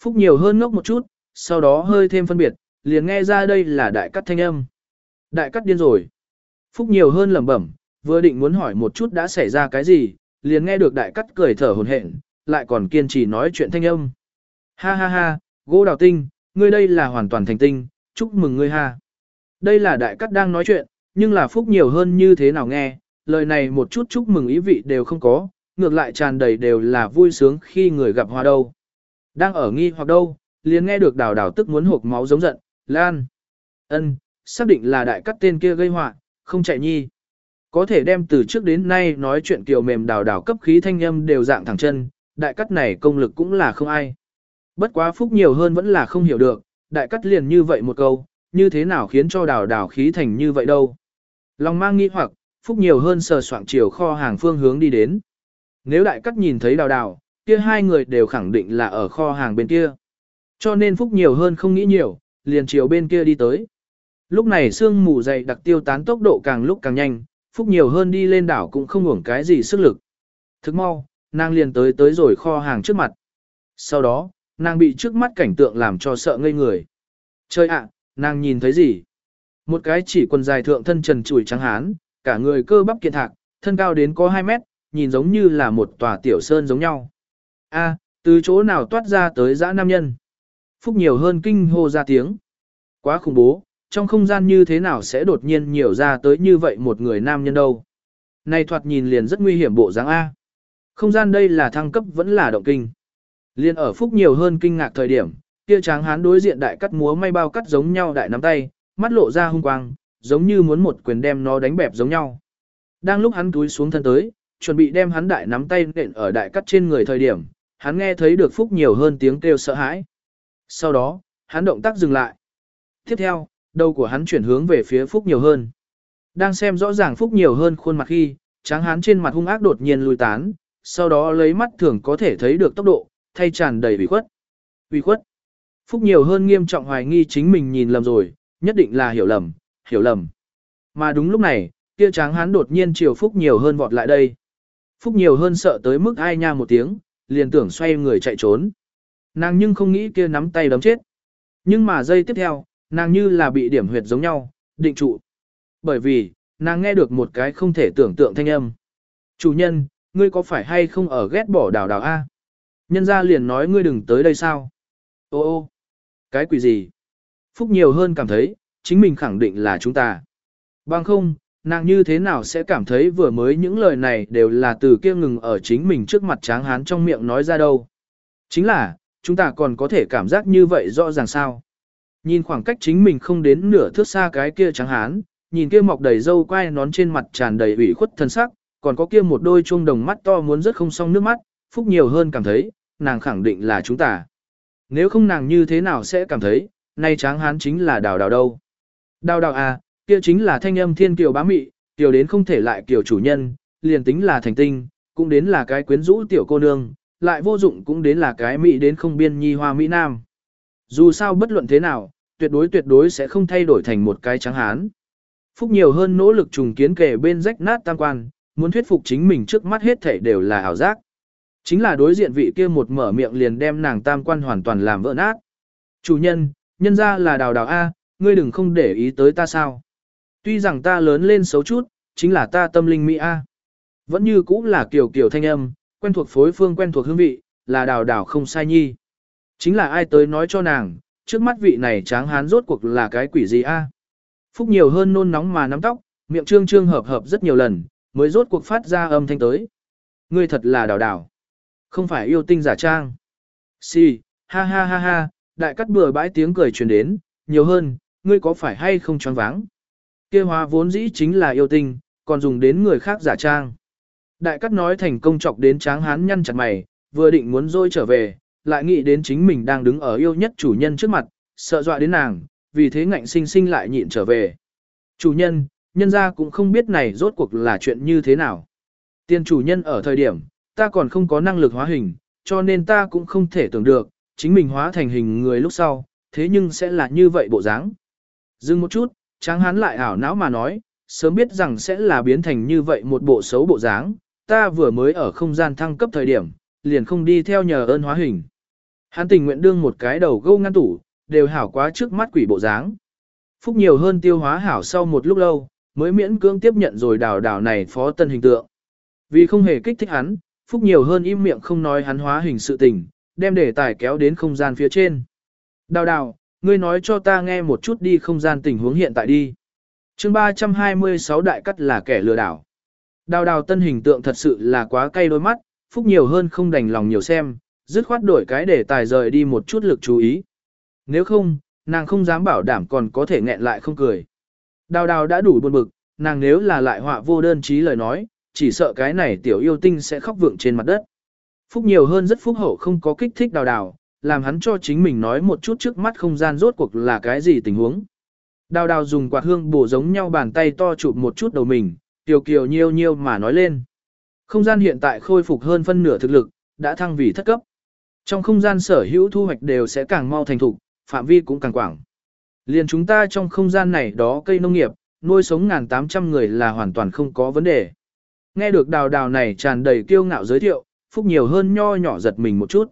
Phúc nhiều hơn ngốc một chút, sau đó hơi thêm phân biệt, liền nghe ra đây là đại cắt thanh âm. Đại cắt điên rồi. Phúc nhiều hơn lẩm bẩm, vừa định muốn hỏi một chút đã xảy ra cái gì, liền nghe được đại cắt cười thở hồn hển, lại còn kiên trì nói chuyện thanh âm. Ha ha ha, gỗ đào tinh, ngươi đây là hoàn toàn thành tinh, chúc mừng ngươi ha. Đây là đại cắt đang nói chuyện, nhưng là phúc nhiều hơn như thế nào nghe, lời này một chút chúc mừng ý vị đều không có, ngược lại tràn đầy đều là vui sướng khi người gặp hoa đâu. Đang ở nghi hoặc đâu, liền nghe được đào đào tức muốn hộp máu giống giận, Lan. ân, xác định là đại cắt tên kia gây họa, không chạy nhi. Có thể đem từ trước đến nay nói chuyện kiều mềm đào đào cấp khí thanh âm đều dạng thẳng chân, đại cắt này công lực cũng là không ai. Bất quá phúc nhiều hơn vẫn là không hiểu được, đại cắt liền như vậy một câu, như thế nào khiến cho đào đào khí thành như vậy đâu. Lòng mang nghi hoặc, phúc nhiều hơn sờ soạn chiều kho hàng phương hướng đi đến. Nếu đại cắt nhìn thấy đào đào, kia hai người đều khẳng định là ở kho hàng bên kia. Cho nên phúc nhiều hơn không nghĩ nhiều, liền chiều bên kia đi tới. Lúc này sương mù dày đặc tiêu tán tốc độ càng lúc càng nhanh, phúc nhiều hơn đi lên đảo cũng không hưởng cái gì sức lực. Thức mau, nàng liền tới tới rồi kho hàng trước mặt. Sau đó, nàng bị trước mắt cảnh tượng làm cho sợ ngây người. Chơi ạ, nàng nhìn thấy gì? Một cái chỉ quần dài thượng thân trần trụi trắng hán, cả người cơ bắp kiện thạc, thân cao đến có 2 mét, nhìn giống như là một tòa tiểu sơn giống nhau. A, từ chỗ nào toát ra tới dã nam nhân? Phúc nhiều hơn kinh hô ra tiếng. Quá khủng bố, trong không gian như thế nào sẽ đột nhiên nhiều ra tới như vậy một người nam nhân đâu. Này thoạt nhìn liền rất nguy hiểm bộ dáng A. Không gian đây là thăng cấp vẫn là động kinh. Liên ở Phúc nhiều hơn kinh ngạc thời điểm, kia tráng hán đối diện đại cắt múa may bao cắt giống nhau đại nắm tay, mắt lộ ra hung quang, giống như muốn một quyền đem nó đánh bẹp giống nhau. Đang lúc hắn túi xuống thân tới, chuẩn bị đem hắn đại nắm tay nện ở đại cắt trên người thời điểm, hắn nghe thấy được Phúc nhiều hơn tiếng kêu sợ hãi. Sau đó, hắn động tác dừng lại. Tiếp theo, đầu của hắn chuyển hướng về phía Phúc nhiều hơn. Đang xem rõ ràng Phúc nhiều hơn khuôn mặt khi, tráng hán trên mặt hung ác đột nhiên lùi tán, sau đó lấy mắt thường có thể thấy được tốc độ, thay tràn đầy ủy khuất. Ủy khuất. Phúc nhiều hơn nghiêm trọng hoài nghi chính mình nhìn lầm rồi, nhất định là hiểu lầm, hiểu lầm. Mà đúng lúc này, kia tráng hán đột nhiên chiều Phúc nhiều hơn vọt lại đây. Phúc nhiều hơn sợ tới mức ai nha một tiếng, liền tưởng xoay người chạy trốn. Nàng nhưng không nghĩ kia nắm tay đấm chết. Nhưng mà giây tiếp theo, nàng như là bị điểm huyệt giống nhau, định trụ. Bởi vì, nàng nghe được một cái không thể tưởng tượng thanh âm. Chủ nhân, ngươi có phải hay không ở ghét bỏ đào đào A? Nhân ra liền nói ngươi đừng tới đây sao? Ô ô, cái quỷ gì? Phúc nhiều hơn cảm thấy, chính mình khẳng định là chúng ta. Bằng không, nàng như thế nào sẽ cảm thấy vừa mới những lời này đều là từ kia ngừng ở chính mình trước mặt tráng hán trong miệng nói ra đâu. Chính là, chúng ta còn có thể cảm giác như vậy rõ ràng sao. Nhìn khoảng cách chính mình không đến nửa thước xa cái kia tráng hán, nhìn kia mọc đầy râu quai nón trên mặt tràn đầy ủy khuất thân sắc, còn có kia một đôi chuông đồng mắt to muốn rất không xong nước mắt, phúc nhiều hơn cảm thấy, nàng khẳng định là chúng ta. Nếu không nàng như thế nào sẽ cảm thấy, nay tráng hán chính là đào đào đâu. Đào đào à, kia chính là thanh âm thiên kiều bá mị, kiều đến không thể lại kiều chủ nhân, liền tính là thành tinh, cũng đến là cái quyến rũ tiểu cô nương, lại vô dụng cũng đến là cái mỹ đến không biên nhi hoa mỹ nam. Dù sao bất luận thế nào, tuyệt đối tuyệt đối sẽ không thay đổi thành một cái trắng hán. Phúc nhiều hơn nỗ lực trùng kiến kể bên rách nát tam quan, muốn thuyết phục chính mình trước mắt hết thảy đều là ảo giác. Chính là đối diện vị kia một mở miệng liền đem nàng tam quan hoàn toàn làm vỡ nát. Chủ nhân, nhân ra là đào đào A, ngươi đừng không để ý tới ta sao. Tuy rằng ta lớn lên xấu chút, chính là ta tâm linh mỹ A. Vẫn như cũng là kiểu kiểu thanh âm, quen thuộc phối phương quen thuộc hương vị, là đào đào không sai nhi. Chính là ai tới nói cho nàng, trước mắt vị này tráng hán rốt cuộc là cái quỷ gì A. Phúc nhiều hơn nôn nóng mà nắm tóc, miệng trương trương hợp hợp rất nhiều lần, mới rốt cuộc phát ra âm thanh tới. Ngươi thật là đào đào. Không phải yêu tinh giả trang. Si, ha ha ha ha, đại cắt bừa bãi tiếng cười truyền đến, nhiều hơn, ngươi có phải hay không choáng váng. kia hóa vốn dĩ chính là yêu tinh, còn dùng đến người khác giả trang. Đại cắt nói thành công chọc đến tráng hán nhăn chặt mày, vừa định muốn dôi trở về, lại nghĩ đến chính mình đang đứng ở yêu nhất chủ nhân trước mặt, sợ dọa đến nàng, vì thế ngạnh sinh sinh lại nhịn trở về. Chủ nhân, nhân ra cũng không biết này rốt cuộc là chuyện như thế nào. Tiên chủ nhân ở thời điểm, ta còn không có năng lực hóa hình, cho nên ta cũng không thể tưởng được, chính mình hóa thành hình người lúc sau, thế nhưng sẽ là như vậy bộ dáng. Dừng một chút, tráng hán lại ảo não mà nói, sớm biết rằng sẽ là biến thành như vậy một bộ xấu bộ dáng, ta vừa mới ở không gian thăng cấp thời điểm, liền không đi theo nhờ ơn hóa hình. Hắn tình nguyện đương một cái đầu gâu ngăn tủ, đều hảo quá trước mắt quỷ bộ dáng. Phúc nhiều hơn tiêu hóa hảo sau một lúc lâu, mới miễn cưỡng tiếp nhận rồi đào đào này phó tân hình tượng. Vì không hề kích thích hắn, Phúc nhiều hơn im miệng không nói hắn hóa hình sự tình, đem đề tài kéo đến không gian phía trên. Đào đào, ngươi nói cho ta nghe một chút đi không gian tình huống hiện tại đi. chương 326 đại cắt là kẻ lừa đảo. Đào đào tân hình tượng thật sự là quá cay đôi mắt, Phúc nhiều hơn không đành lòng nhiều xem, dứt khoát đổi cái đề tài rời đi một chút lực chú ý. Nếu không, nàng không dám bảo đảm còn có thể nghẹn lại không cười. Đào đào đã đủ buồn bực, nàng nếu là lại họa vô đơn trí lời nói, chỉ sợ cái này tiểu yêu tinh sẽ khóc vượng trên mặt đất. Phúc nhiều hơn rất phúc hậu không có kích thích đào đào, làm hắn cho chính mình nói một chút trước mắt không gian rốt cuộc là cái gì tình huống. Đào đào dùng quạt hương bổ giống nhau bàn tay to chụp một chút đầu mình, kiều kiều nhiêu nhiêu mà nói lên. Không gian hiện tại khôi phục hơn phân nửa thực lực, đã thăng vì thất cấp. Trong không gian sở hữu thu hoạch đều sẽ càng mau thành thục, phạm vi cũng càng quảng. Liền chúng ta trong không gian này đó cây nông nghiệp, nuôi sống ngàn tám trăm người là hoàn toàn không có vấn đề. Nghe được đào đào này tràn đầy kiêu ngạo giới thiệu, Phúc nhiều hơn nho nhỏ giật mình một chút.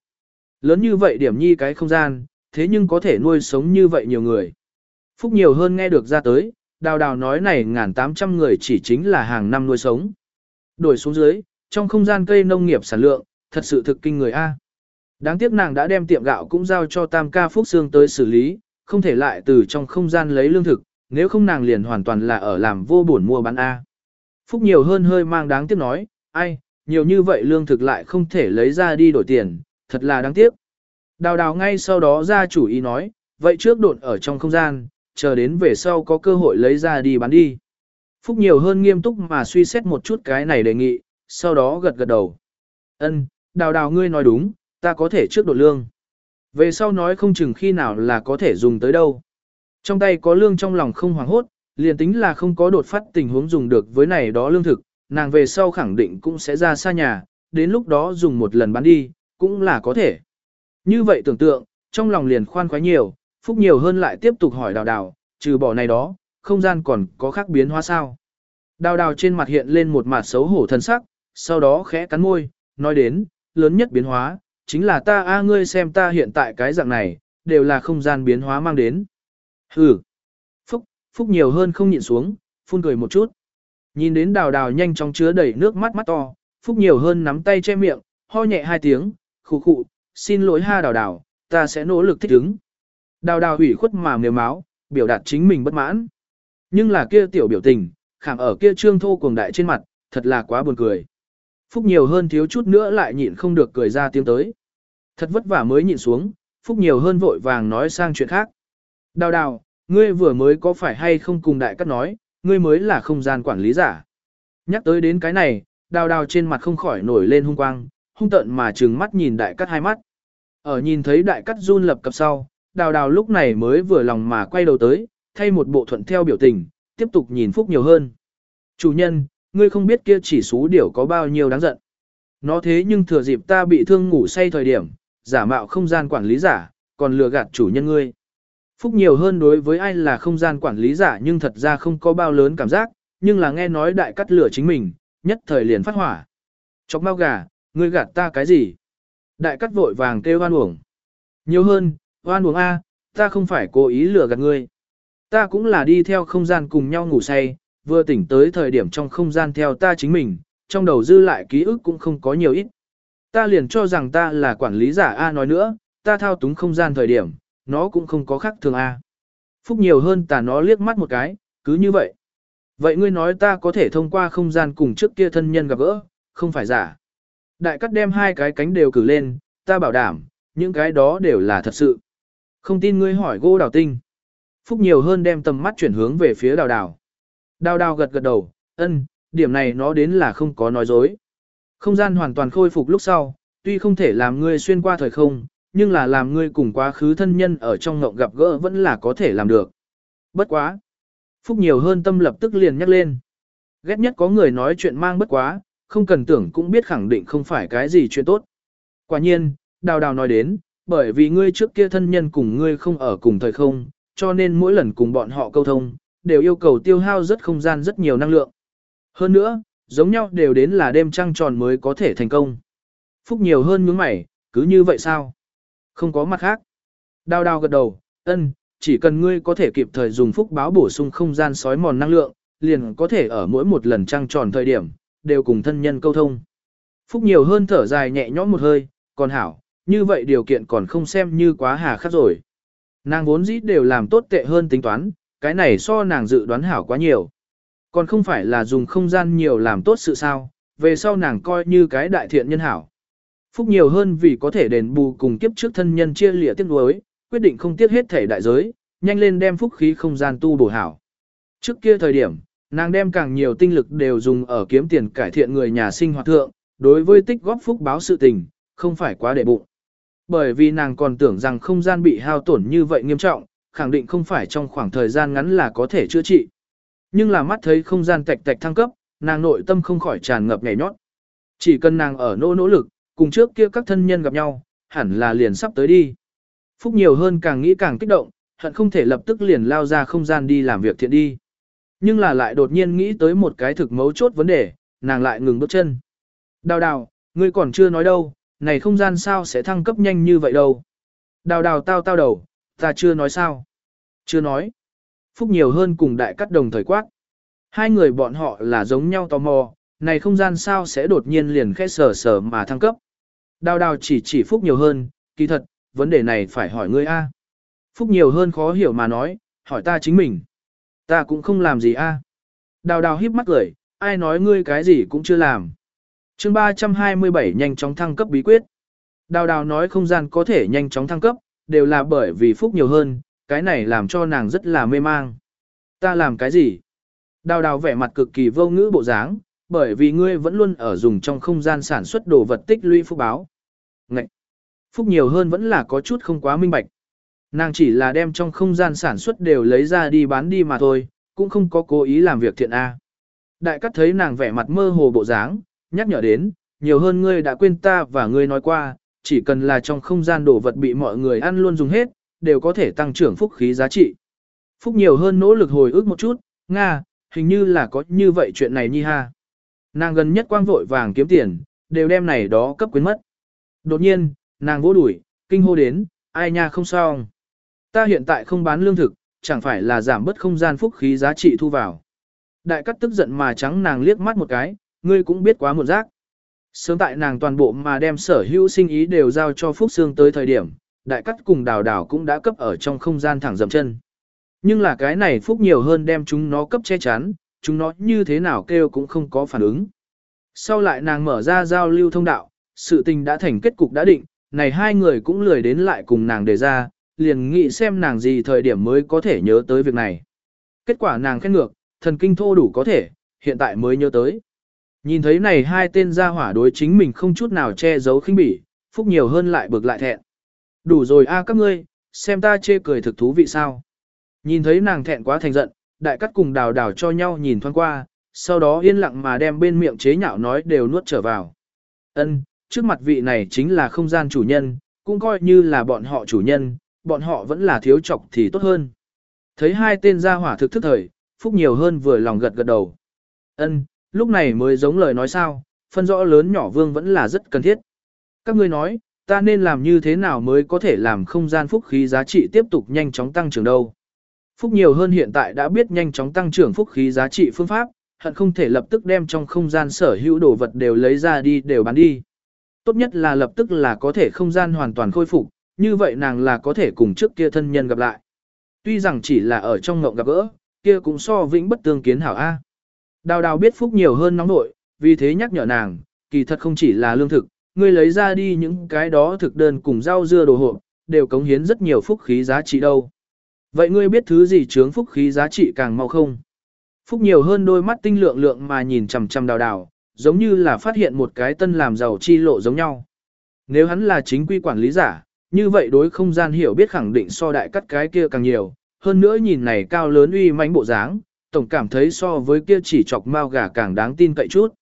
Lớn như vậy điểm nhi cái không gian, thế nhưng có thể nuôi sống như vậy nhiều người. Phúc nhiều hơn nghe được ra tới, đào đào nói này ngàn tám trăm người chỉ chính là hàng năm nuôi sống. Đổi xuống dưới, trong không gian cây nông nghiệp sản lượng, thật sự thực kinh người A. Đáng tiếc nàng đã đem tiệm gạo cũng giao cho Tam ca Phúc Sương tới xử lý, không thể lại từ trong không gian lấy lương thực, nếu không nàng liền hoàn toàn là ở làm vô bổn mua bán A. Phúc nhiều hơn hơi mang đáng tiếc nói, ai, nhiều như vậy lương thực lại không thể lấy ra đi đổi tiền, thật là đáng tiếc. Đào đào ngay sau đó ra chủ ý nói, vậy trước độn ở trong không gian, chờ đến về sau có cơ hội lấy ra đi bán đi. Phúc nhiều hơn nghiêm túc mà suy xét một chút cái này đề nghị, sau đó gật gật đầu. Ân, đào đào ngươi nói đúng, ta có thể trước đột lương. Về sau nói không chừng khi nào là có thể dùng tới đâu. Trong tay có lương trong lòng không hoảng hốt, liền tính là không có đột phát tình huống dùng được với này đó lương thực, nàng về sau khẳng định cũng sẽ ra xa nhà, đến lúc đó dùng một lần bán đi, cũng là có thể. Như vậy tưởng tượng, trong lòng liền khoan khoái nhiều, phúc nhiều hơn lại tiếp tục hỏi đào đào, trừ bỏ này đó, không gian còn có khác biến hóa sao. Đào đào trên mặt hiện lên một mặt xấu hổ thân sắc, sau đó khẽ cắn môi, nói đến, lớn nhất biến hóa, chính là ta a ngươi xem ta hiện tại cái dạng này, đều là không gian biến hóa mang đến. Hừ. Phúc, nhiều hơn không nhịn xuống, phun cười một chút. Nhìn đến đào đào nhanh chóng chứa đầy nước mắt mắt to, phúc nhiều hơn nắm tay che miệng, ho nhẹ hai tiếng, khụ khụ, xin lỗi ha đào đào, ta sẽ nỗ lực thích ứng. Đào đào hủy khuất mà mềm máu, biểu đạt chính mình bất mãn. Nhưng là kia tiểu biểu tình, khảm ở kia trương thô cuồng đại trên mặt, thật là quá buồn cười. Phúc nhiều hơn thiếu chút nữa lại nhịn không được cười ra tiếng tới. Thật vất vả mới nhịn xuống, Phúc nhiều hơn vội vàng nói sang chuyện khác. Đào đào, ngươi vừa mới có phải hay không cùng đại cắt nói, ngươi mới là không gian quản lý giả. Nhắc tới đến cái này, đào đào trên mặt không khỏi nổi lên hung quang, hung tận mà trừng mắt nhìn đại cắt hai mắt. Ở nhìn thấy đại cắt run lập cập sau, đào đào lúc này mới vừa lòng mà quay đầu tới, thay một bộ thuận theo biểu tình, tiếp tục nhìn Phúc nhiều hơn. Chủ nhân, ngươi không biết kia chỉ số điểu có bao nhiêu đáng giận. Nó thế nhưng thừa dịp ta bị thương ngủ say thời điểm, giả mạo không gian quản lý giả, còn lừa gạt chủ nhân ngươi. Phúc nhiều hơn đối với ai là không gian quản lý giả nhưng thật ra không có bao lớn cảm giác, nhưng là nghe nói đại cắt lửa chính mình, nhất thời liền phát hỏa. Chọc mau gà, ngươi gạt ta cái gì? Đại cắt vội vàng kêu hoan uổng. Nhiều hơn, hoan uổng A, ta không phải cố ý lừa gạt ngươi. Ta cũng là đi theo không gian cùng nhau ngủ say, vừa tỉnh tới thời điểm trong không gian theo ta chính mình, trong đầu dư lại ký ức cũng không có nhiều ít. Ta liền cho rằng ta là quản lý giả A nói nữa, ta thao túng không gian thời điểm, nó cũng không có khác thường A. Phúc nhiều hơn tà nó liếc mắt một cái, cứ như vậy. Vậy ngươi nói ta có thể thông qua không gian cùng trước kia thân nhân gặp gỡ, không phải giả. Đại cắt đem hai cái cánh đều cử lên, ta bảo đảm, những cái đó đều là thật sự. Không tin ngươi hỏi gỗ đào tinh. Phúc nhiều hơn đem tầm mắt chuyển hướng về phía đào đào. Đào đào gật gật đầu, ân, điểm này nó đến là không có nói dối. Không gian hoàn toàn khôi phục lúc sau, tuy không thể làm ngươi xuyên qua thời không, nhưng là làm ngươi cùng quá khứ thân nhân ở trong ngộng gặp gỡ vẫn là có thể làm được. Bất quá. Phúc nhiều hơn tâm lập tức liền nhắc lên. Ghét nhất có người nói chuyện mang bất quá, không cần tưởng cũng biết khẳng định không phải cái gì chuyện tốt. Quả nhiên, đào đào nói đến, bởi vì ngươi trước kia thân nhân cùng ngươi không ở cùng thời không, cho nên mỗi lần cùng bọn họ câu thông, đều yêu cầu tiêu hao rất không gian rất nhiều năng lượng. Hơn nữa, giống nhau đều đến là đêm trăng tròn mới có thể thành công. Phúc nhiều hơn nhướng mày, cứ như vậy sao? Không có mặt khác. Đào đào gật đầu, ân, chỉ cần ngươi có thể kịp thời dùng phúc báo bổ sung không gian sói mòn năng lượng, liền có thể ở mỗi một lần trăng tròn thời điểm, đều cùng thân nhân câu thông. Phúc nhiều hơn thở dài nhẹ nhõm một hơi, còn hảo, như vậy điều kiện còn không xem như quá hà khắc rồi. Nàng vốn dĩ đều làm tốt tệ hơn tính toán, cái này so nàng dự đoán hảo quá nhiều. Còn không phải là dùng không gian nhiều làm tốt sự sao, về sau nàng coi như cái đại thiện nhân hảo. Phúc nhiều hơn vì có thể đền bù cùng kiếp trước thân nhân chia lìa tiếc nuối, quyết định không tiếc hết thể đại giới, nhanh lên đem phúc khí không gian tu bổ hảo. Trước kia thời điểm, nàng đem càng nhiều tinh lực đều dùng ở kiếm tiền cải thiện người nhà sinh hoạt thượng, đối với tích góp phúc báo sự tình, không phải quá để bụng. Bởi vì nàng còn tưởng rằng không gian bị hao tổn như vậy nghiêm trọng, khẳng định không phải trong khoảng thời gian ngắn là có thể chữa trị. Nhưng là mắt thấy không gian tạch tạch thăng cấp, nàng nội tâm không khỏi tràn ngập nhảy nhót. Chỉ cần nàng ở nỗ nỗ lực, cùng trước kia các thân nhân gặp nhau, hẳn là liền sắp tới đi. Phúc nhiều hơn càng nghĩ càng kích động, hận không thể lập tức liền lao ra không gian đi làm việc thiện đi. Nhưng là lại đột nhiên nghĩ tới một cái thực mấu chốt vấn đề, nàng lại ngừng bước chân. Đào đào, ngươi còn chưa nói đâu, này không gian sao sẽ thăng cấp nhanh như vậy đâu. Đào đào tao tao đầu, ta chưa nói sao. Chưa nói. Phúc nhiều hơn cùng đại cắt đồng thời quát. Hai người bọn họ là giống nhau tò mò, này không gian sao sẽ đột nhiên liền khẽ sờ sờ mà thăng cấp. Đào đào chỉ chỉ Phúc nhiều hơn, kỳ thật, vấn đề này phải hỏi ngươi a. Phúc nhiều hơn khó hiểu mà nói, hỏi ta chính mình. Ta cũng không làm gì a. Đào đào híp mắt cười, ai nói ngươi cái gì cũng chưa làm. chương 327 nhanh chóng thăng cấp bí quyết. Đào đào nói không gian có thể nhanh chóng thăng cấp, đều là bởi vì phúc nhiều hơn, cái này làm cho nàng rất là mê mang. Ta làm cái gì? Đào đào vẻ mặt cực kỳ vô ngữ bộ dáng, bởi vì ngươi vẫn luôn ở dùng trong không gian sản xuất đồ vật tích lũy phúc báo. Ngậy! Phúc nhiều hơn vẫn là có chút không quá minh bạch. Nàng chỉ là đem trong không gian sản xuất đều lấy ra đi bán đi mà thôi, cũng không có cố ý làm việc thiện A. Đại cắt thấy nàng vẻ mặt mơ hồ bộ dáng, nhắc nhở đến, nhiều hơn ngươi đã quên ta và ngươi nói qua, chỉ cần là trong không gian đồ vật bị mọi người ăn luôn dùng hết, đều có thể tăng trưởng phúc khí giá trị. Phúc nhiều hơn nỗ lực hồi ức một chút, Nga, hình như là có như vậy chuyện này nhi ha. Nàng gần nhất quang vội vàng kiếm tiền, đều đem này đó cấp quyến mất. Đột nhiên, nàng vỗ đuổi, kinh hô đến, ai nha không sao. Ta hiện tại không bán lương thực, chẳng phải là giảm bớt không gian phúc khí giá trị thu vào. Đại cắt tức giận mà trắng nàng liếc mắt một cái, ngươi cũng biết quá một giác. Sớm tại nàng toàn bộ mà đem sở hữu sinh ý đều giao cho Phúc Sương tới thời điểm, đại cắt cùng đào đào cũng đã cấp ở trong không gian thẳng dậm chân. Nhưng là cái này Phúc nhiều hơn đem chúng nó cấp che chắn, chúng nó như thế nào kêu cũng không có phản ứng. Sau lại nàng mở ra giao lưu thông đạo, sự tình đã thành kết cục đã định, này hai người cũng lười đến lại cùng nàng đề ra, liền nghĩ xem nàng gì thời điểm mới có thể nhớ tới việc này. Kết quả nàng khét ngược, thần kinh thô đủ có thể, hiện tại mới nhớ tới. Nhìn thấy này hai tên gia hỏa đối chính mình không chút nào che giấu khinh bỉ, phúc nhiều hơn lại bực lại thẹn. Đủ rồi a à các ngươi, xem ta chê cười thực thú vị sao. Nhìn thấy nàng thẹn quá thành giận, đại cắt cùng đào đào cho nhau nhìn thoáng qua, sau đó yên lặng mà đem bên miệng chế nhạo nói đều nuốt trở vào. Ân, trước mặt vị này chính là không gian chủ nhân, cũng coi như là bọn họ chủ nhân, bọn họ vẫn là thiếu chọc thì tốt hơn. Thấy hai tên gia hỏa thực thức thời, phúc nhiều hơn vừa lòng gật gật đầu. Ân, lúc này mới giống lời nói sao, phân rõ lớn nhỏ vương vẫn là rất cần thiết. Các ngươi nói, ta nên làm như thế nào mới có thể làm không gian phúc khí giá trị tiếp tục nhanh chóng tăng trưởng đâu. Phúc nhiều hơn hiện tại đã biết nhanh chóng tăng trưởng phúc khí giá trị phương pháp, hận không thể lập tức đem trong không gian sở hữu đồ vật đều lấy ra đi đều bán đi. Tốt nhất là lập tức là có thể không gian hoàn toàn khôi phục, như vậy nàng là có thể cùng trước kia thân nhân gặp lại. Tuy rằng chỉ là ở trong ngộng gặp gỡ, kia cũng so vĩnh bất tương kiến hảo A. Đào đào biết phúc nhiều hơn nóng nội, vì thế nhắc nhở nàng, kỳ thật không chỉ là lương thực, ngươi lấy ra đi những cái đó thực đơn cùng rau dưa đồ hộp, đều cống hiến rất nhiều phúc khí giá trị đâu. Vậy ngươi biết thứ gì chướng phúc khí giá trị càng mau không? Phúc nhiều hơn đôi mắt tinh lượng lượng mà nhìn chằm chằm đào đào, giống như là phát hiện một cái tân làm giàu chi lộ giống nhau. Nếu hắn là chính quy quản lý giả, như vậy đối không gian hiểu biết khẳng định so đại cắt cái kia càng nhiều, hơn nữa nhìn này cao lớn uy mãnh bộ dáng, tổng cảm thấy so với kia chỉ chọc mao gà càng đáng tin cậy chút.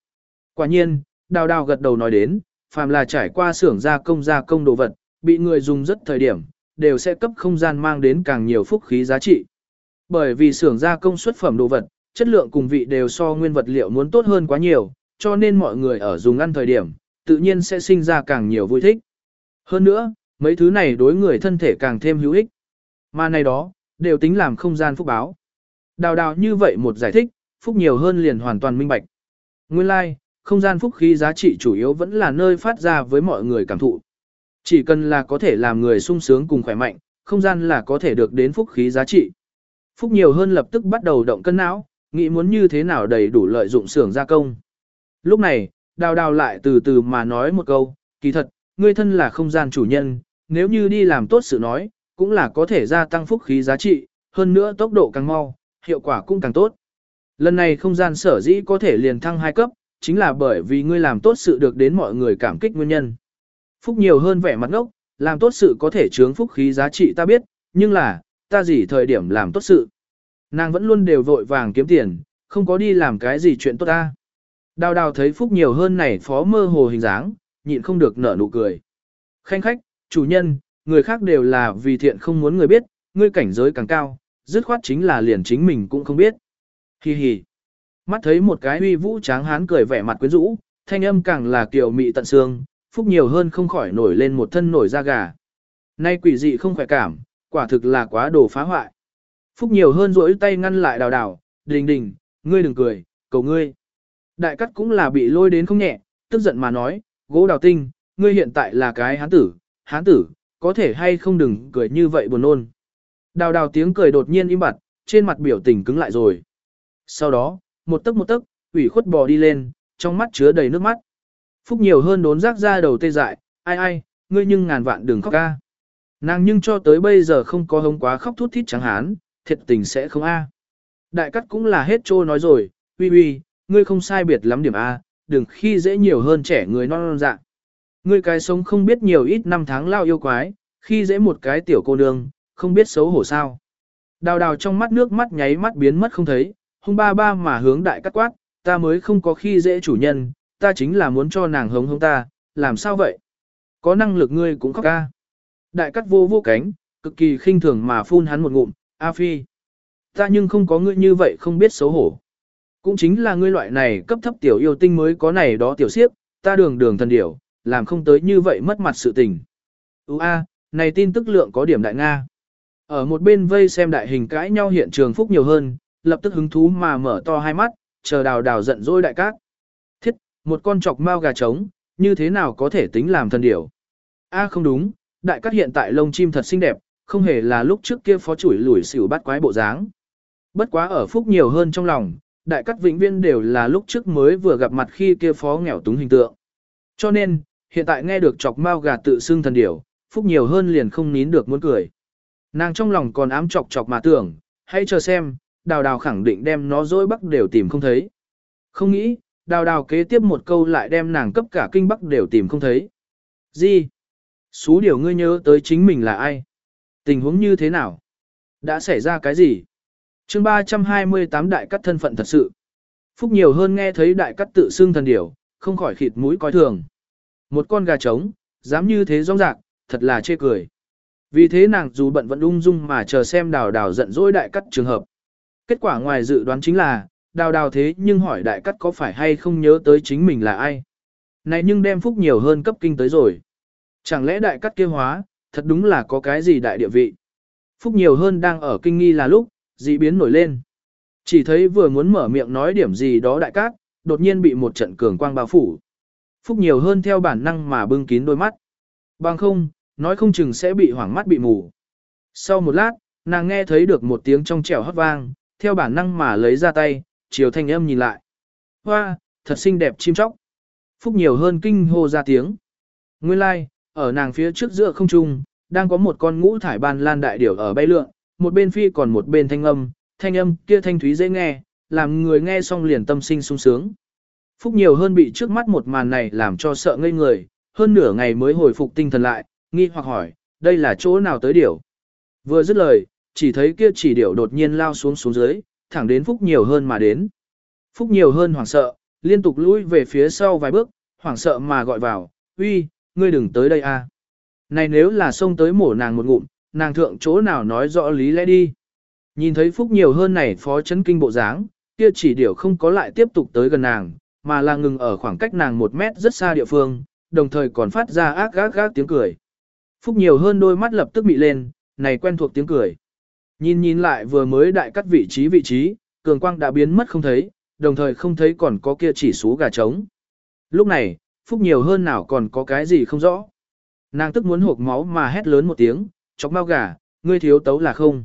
Quả nhiên, đào đào gật đầu nói đến, phàm là trải qua xưởng gia công gia công đồ vật, bị người dùng rất thời điểm, đều sẽ cấp không gian mang đến càng nhiều phúc khí giá trị. Bởi vì xưởng gia công xuất phẩm đồ vật, chất lượng cùng vị đều so nguyên vật liệu muốn tốt hơn quá nhiều, cho nên mọi người ở dùng ăn thời điểm, tự nhiên sẽ sinh ra càng nhiều vui thích. Hơn nữa, mấy thứ này đối người thân thể càng thêm hữu ích. Mà này đó, đều tính làm không gian phúc báo. Đào đào như vậy một giải thích, phúc nhiều hơn liền hoàn toàn minh bạch. Nguyên lai, like, không gian phúc khí giá trị chủ yếu vẫn là nơi phát ra với mọi người cảm thụ. Chỉ cần là có thể làm người sung sướng cùng khỏe mạnh, không gian là có thể được đến phúc khí giá trị. Phúc nhiều hơn lập tức bắt đầu động cân não, nghĩ muốn như thế nào đầy đủ lợi dụng xưởng gia công. Lúc này, đào đào lại từ từ mà nói một câu, kỳ thật, ngươi thân là không gian chủ nhân, nếu như đi làm tốt sự nói, cũng là có thể gia tăng phúc khí giá trị, hơn nữa tốc độ càng mau, hiệu quả cũng càng tốt. Lần này không gian sở dĩ có thể liền thăng hai cấp, chính là bởi vì ngươi làm tốt sự được đến mọi người cảm kích nguyên nhân. Phúc nhiều hơn vẻ mặt ngốc, làm tốt sự có thể chướng phúc khí giá trị ta biết, nhưng là, ta gì thời điểm làm tốt sự. Nàng vẫn luôn đều vội vàng kiếm tiền, không có đi làm cái gì chuyện tốt ta. Đào đào thấy Phúc nhiều hơn này phó mơ hồ hình dáng, nhịn không được nở nụ cười. Khanh khách, chủ nhân, người khác đều là vì thiện không muốn người biết, ngươi cảnh giới càng cao, dứt khoát chính là liền chính mình cũng không biết. Hi hi. Mắt thấy một cái uy vũ tráng hán cười vẻ mặt quyến rũ, thanh âm càng là kiều mị tận xương, phúc nhiều hơn không khỏi nổi lên một thân nổi da gà. Nay quỷ dị không khỏe cảm, quả thực là quá đồ phá hoại. Phúc nhiều hơn rỗi tay ngăn lại đào đào, đình đình, ngươi đừng cười, cầu ngươi. Đại cắt cũng là bị lôi đến không nhẹ, tức giận mà nói, gỗ đào tinh, ngươi hiện tại là cái hán tử, hán tử, có thể hay không đừng cười như vậy buồn nôn. Đào đào tiếng cười đột nhiên im bặt, trên mặt biểu tình cứng lại rồi. Sau đó, một tấc một tấc, ủy khuất bò đi lên, trong mắt chứa đầy nước mắt. Phúc nhiều hơn đốn rác ra đầu tê dại, ai ai, ngươi nhưng ngàn vạn đừng khóc ca. Nàng nhưng cho tới bây giờ không có hống quá khóc thút thít trắng hán, thiệt tình sẽ không a. Đại cắt cũng là hết trô nói rồi, uy uy, ngươi không sai biệt lắm điểm a, đừng khi dễ nhiều hơn trẻ người non non dạ. Ngươi cái sống không biết nhiều ít năm tháng lao yêu quái, khi dễ một cái tiểu cô nương, không biết xấu hổ sao. Đào đào trong mắt nước mắt nháy mắt biến mất không thấy, hung ba ba mà hướng đại cắt quát, ta mới không có khi dễ chủ nhân, ta chính là muốn cho nàng hống hống ta, làm sao vậy? Có năng lực ngươi cũng khóc ca. Đại cắt vô vô cánh, cực kỳ khinh thường mà phun hắn một ngụm, A Phi. Ta nhưng không có ngươi như vậy không biết xấu hổ. Cũng chính là ngươi loại này cấp thấp tiểu yêu tinh mới có này đó tiểu siếp, ta đường đường thần điểu, làm không tới như vậy mất mặt sự tình. Ú a, này tin tức lượng có điểm đại Nga. Ở một bên vây xem đại hình cãi nhau hiện trường phúc nhiều hơn, lập tức hứng thú mà mở to hai mắt, chờ đào đào giận dỗi đại cát. Một con chọc mao gà trống, như thế nào có thể tính làm thần điểu? A không đúng, đại cát hiện tại lông chim thật xinh đẹp, không hề là lúc trước kia phó chủi lủi xỉu bắt quái bộ dáng. Bất quá ở phúc nhiều hơn trong lòng, đại cát vĩnh viên đều là lúc trước mới vừa gặp mặt khi kia phó nghèo túng hình tượng. Cho nên, hiện tại nghe được chọc mao gà tự xưng thần điểu, phúc nhiều hơn liền không nín được muốn cười. Nàng trong lòng còn ám chọc chọc mà tưởng, hãy chờ xem, đào đào khẳng định đem nó dối bắc đều tìm không thấy. Không nghĩ, đào đào kế tiếp một câu lại đem nàng cấp cả kinh bắc đều tìm không thấy. Gì? Xú điều ngươi nhớ tới chính mình là ai? Tình huống như thế nào? Đã xảy ra cái gì? chương 328 đại cắt thân phận thật sự. Phúc nhiều hơn nghe thấy đại cắt tự xưng thần điểu, không khỏi khịt mũi coi thường. Một con gà trống, dám như thế rong rạc, thật là chê cười. Vì thế nàng dù bận vẫn ung dung mà chờ xem đào đào giận dỗi đại cắt trường hợp. Kết quả ngoài dự đoán chính là, đào đào thế nhưng hỏi đại cắt có phải hay không nhớ tới chính mình là ai. Này nhưng đem phúc nhiều hơn cấp kinh tới rồi. Chẳng lẽ đại cắt kia hóa, thật đúng là có cái gì đại địa vị. Phúc nhiều hơn đang ở kinh nghi là lúc, dị biến nổi lên. Chỉ thấy vừa muốn mở miệng nói điểm gì đó đại cát, đột nhiên bị một trận cường quang bao phủ. Phúc nhiều hơn theo bản năng mà bưng kín đôi mắt. Bằng không, nói không chừng sẽ bị hoảng mắt bị mù. Sau một lát, nàng nghe thấy được một tiếng trong trẻo hót vang, theo bản năng mà lấy ra tay, chiều thanh âm nhìn lại. Hoa, thật xinh đẹp chim chóc. Phúc nhiều hơn kinh hô ra tiếng. Nguyên lai, like, ở nàng phía trước giữa không trung, đang có một con ngũ thải ban lan đại điểu ở bay lượn, một bên phi còn một bên thanh âm, thanh âm kia thanh thúy dễ nghe, làm người nghe xong liền tâm sinh sung sướng. Phúc nhiều hơn bị trước mắt một màn này làm cho sợ ngây người, hơn nửa ngày mới hồi phục tinh thần lại, nghi hoặc hỏi, đây là chỗ nào tới điểu? Vừa dứt lời, chỉ thấy kia chỉ điểu đột nhiên lao xuống xuống dưới, thẳng đến Phúc nhiều hơn mà đến. Phúc nhiều hơn hoảng sợ, liên tục lùi về phía sau vài bước, hoảng sợ mà gọi vào, uy, ngươi đừng tới đây a. Này nếu là xông tới mổ nàng một ngụm, nàng thượng chỗ nào nói rõ lý lẽ đi. Nhìn thấy Phúc nhiều hơn này phó chấn kinh bộ dáng, kia chỉ điểu không có lại tiếp tục tới gần nàng, mà là ngừng ở khoảng cách nàng một mét rất xa địa phương, đồng thời còn phát ra ác gác gác tiếng cười. Phúc nhiều hơn đôi mắt lập tức bị lên, này quen thuộc tiếng cười. Nhìn nhìn lại vừa mới đại cắt vị trí vị trí, cường quang đã biến mất không thấy, đồng thời không thấy còn có kia chỉ số gà trống. Lúc này, Phúc nhiều hơn nào còn có cái gì không rõ. Nàng tức muốn hộp máu mà hét lớn một tiếng, chọc bao gà, ngươi thiếu tấu là không.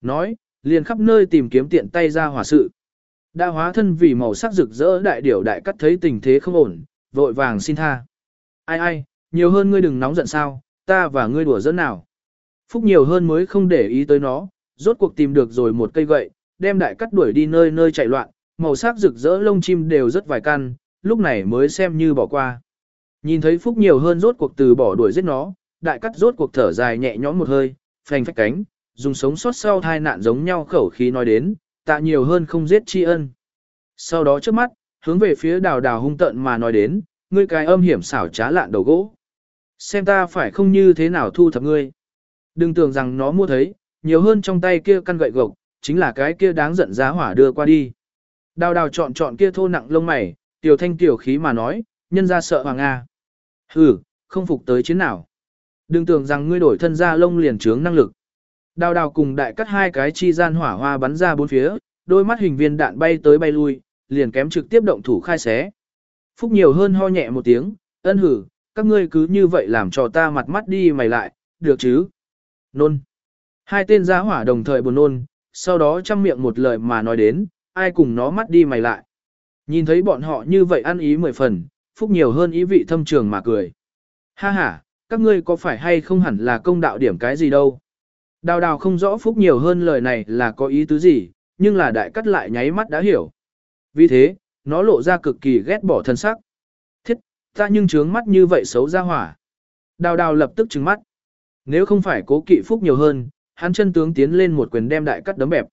Nói, liền khắp nơi tìm kiếm tiện tay ra hỏa sự. Đã hóa thân vì màu sắc rực rỡ đại điểu đại cắt thấy tình thế không ổn, vội vàng xin tha. Ai ai, nhiều hơn ngươi đừng nóng giận sao, ta và ngươi đùa giỡn nào. Phúc nhiều hơn mới không để ý tới nó, rốt cuộc tìm được rồi một cây gậy, đem đại cắt đuổi đi nơi nơi chạy loạn, màu sắc rực rỡ lông chim đều rất vài căn, lúc này mới xem như bỏ qua. Nhìn thấy Phúc nhiều hơn rốt cuộc từ bỏ đuổi giết nó, đại cắt rốt cuộc thở dài nhẹ nhõm một hơi, phanh phách cánh, dùng sống sót sau thai nạn giống nhau khẩu khí nói đến, tạ nhiều hơn không giết tri ân. Sau đó trước mắt, hướng về phía đào đào hung tận mà nói đến, ngươi cái âm hiểm xảo trá lạn đầu gỗ. Xem ta phải không như thế nào thu thập ngươi. Đừng tưởng rằng nó mua thấy, nhiều hơn trong tay kia căn gậy gộc, chính là cái kia đáng giận giá hỏa đưa qua đi. Đào đào chọn chọn kia thô nặng lông mày, tiểu thanh tiểu khí mà nói, nhân ra sợ hoàng A. Hừ, không phục tới chiến nào. Đừng tưởng rằng ngươi đổi thân ra lông liền trướng năng lực. Đào đào cùng đại cắt hai cái chi gian hỏa hoa bắn ra bốn phía, đôi mắt hình viên đạn bay tới bay lui, liền kém trực tiếp động thủ khai xé. Phúc nhiều hơn ho nhẹ một tiếng, ân hử, các ngươi cứ như vậy làm cho ta mặt mắt đi mày lại, được chứ? Nôn. Hai tên giá hỏa đồng thời buồn nôn, sau đó chăm miệng một lời mà nói đến, ai cùng nó mắt đi mày lại. Nhìn thấy bọn họ như vậy ăn ý mười phần, Phúc nhiều hơn ý vị thâm trường mà cười. Ha ha, các ngươi có phải hay không hẳn là công đạo điểm cái gì đâu. Đào đào không rõ phúc nhiều hơn lời này là có ý tứ gì, nhưng là đại cắt lại nháy mắt đã hiểu. Vì thế, nó lộ ra cực kỳ ghét bỏ thân sắc. Thiết, ta nhưng trướng mắt như vậy xấu ra hỏa. Đào đào lập tức trừng mắt. Nếu không phải cố kỵ phúc nhiều hơn, hắn chân tướng tiến lên một quyền đem đại cắt đấm bẹp.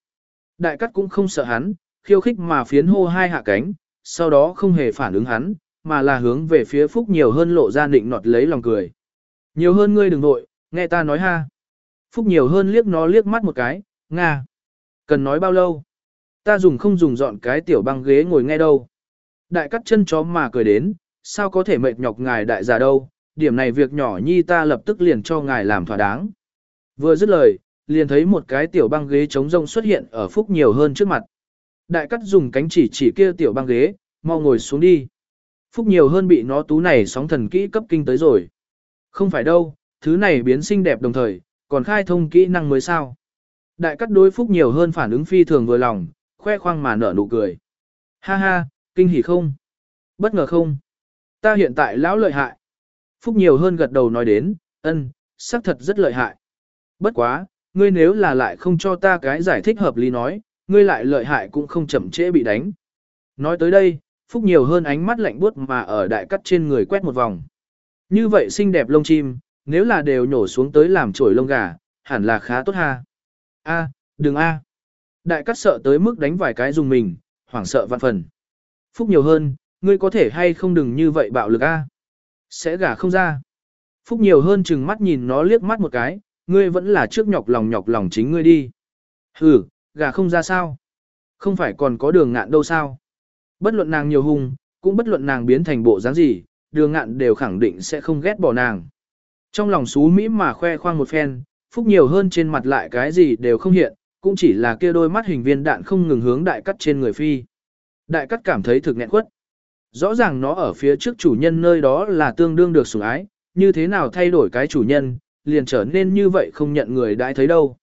Đại cắt cũng không sợ hắn, khiêu khích mà phiến hô hai hạ cánh, sau đó không hề phản ứng hắn, mà là hướng về phía phúc nhiều hơn lộ ra định nọt lấy lòng cười. Nhiều hơn ngươi đừng vội, nghe ta nói ha. Phúc nhiều hơn liếc nó liếc mắt một cái, nga. Cần nói bao lâu? Ta dùng không dùng dọn cái tiểu băng ghế ngồi nghe đâu. Đại cắt chân chó mà cười đến, sao có thể mệt nhọc ngài đại già đâu, điểm này việc nhỏ nhi ta lập tức liền cho ngài làm thỏa đáng. Vừa dứt lời, liền thấy một cái tiểu băng ghế trống rông xuất hiện ở phúc nhiều hơn trước mặt. Đại cắt dùng cánh chỉ chỉ kia tiểu băng ghế, mau ngồi xuống đi. Phúc nhiều hơn bị nó tú này sóng thần kỹ cấp kinh tới rồi. Không phải đâu, thứ này biến xinh đẹp đồng thời, còn khai thông kỹ năng mới sao. Đại cắt đối phúc nhiều hơn phản ứng phi thường vừa lòng, khoe khoang mà nở nụ cười. Ha ha, kinh hỉ không? Bất ngờ không? Ta hiện tại lão lợi hại. Phúc nhiều hơn gật đầu nói đến, ân, xác thật rất lợi hại. Bất quá, ngươi nếu là lại không cho ta cái giải thích hợp lý nói, ngươi lại lợi hại cũng không chậm trễ bị đánh. Nói tới đây, Phúc nhiều hơn ánh mắt lạnh buốt mà ở đại cắt trên người quét một vòng. Như vậy xinh đẹp lông chim, nếu là đều nhổ xuống tới làm trổi lông gà, hẳn là khá tốt ha. A, đừng a. Đại cắt sợ tới mức đánh vài cái dùng mình, hoảng sợ vạn phần. Phúc nhiều hơn, ngươi có thể hay không đừng như vậy bạo lực a. Sẽ gả không ra. Phúc nhiều hơn chừng mắt nhìn nó liếc mắt một cái, ngươi vẫn là trước nhọc lòng nhọc lòng chính ngươi đi. Hừ, gà không ra sao? Không phải còn có đường ngạn đâu sao? Bất luận nàng nhiều hung, cũng bất luận nàng biến thành bộ dáng gì, đường ngạn đều khẳng định sẽ không ghét bỏ nàng. Trong lòng xú Mỹ mà khoe khoang một phen, phúc nhiều hơn trên mặt lại cái gì đều không hiện, cũng chỉ là kia đôi mắt hình viên đạn không ngừng hướng đại cắt trên người phi. Đại cắt cảm thấy thực nghẹn quất. Rõ ràng nó ở phía trước chủ nhân nơi đó là tương đương được sủng ái, như thế nào thay đổi cái chủ nhân, liền trở nên như vậy không nhận người đã thấy đâu.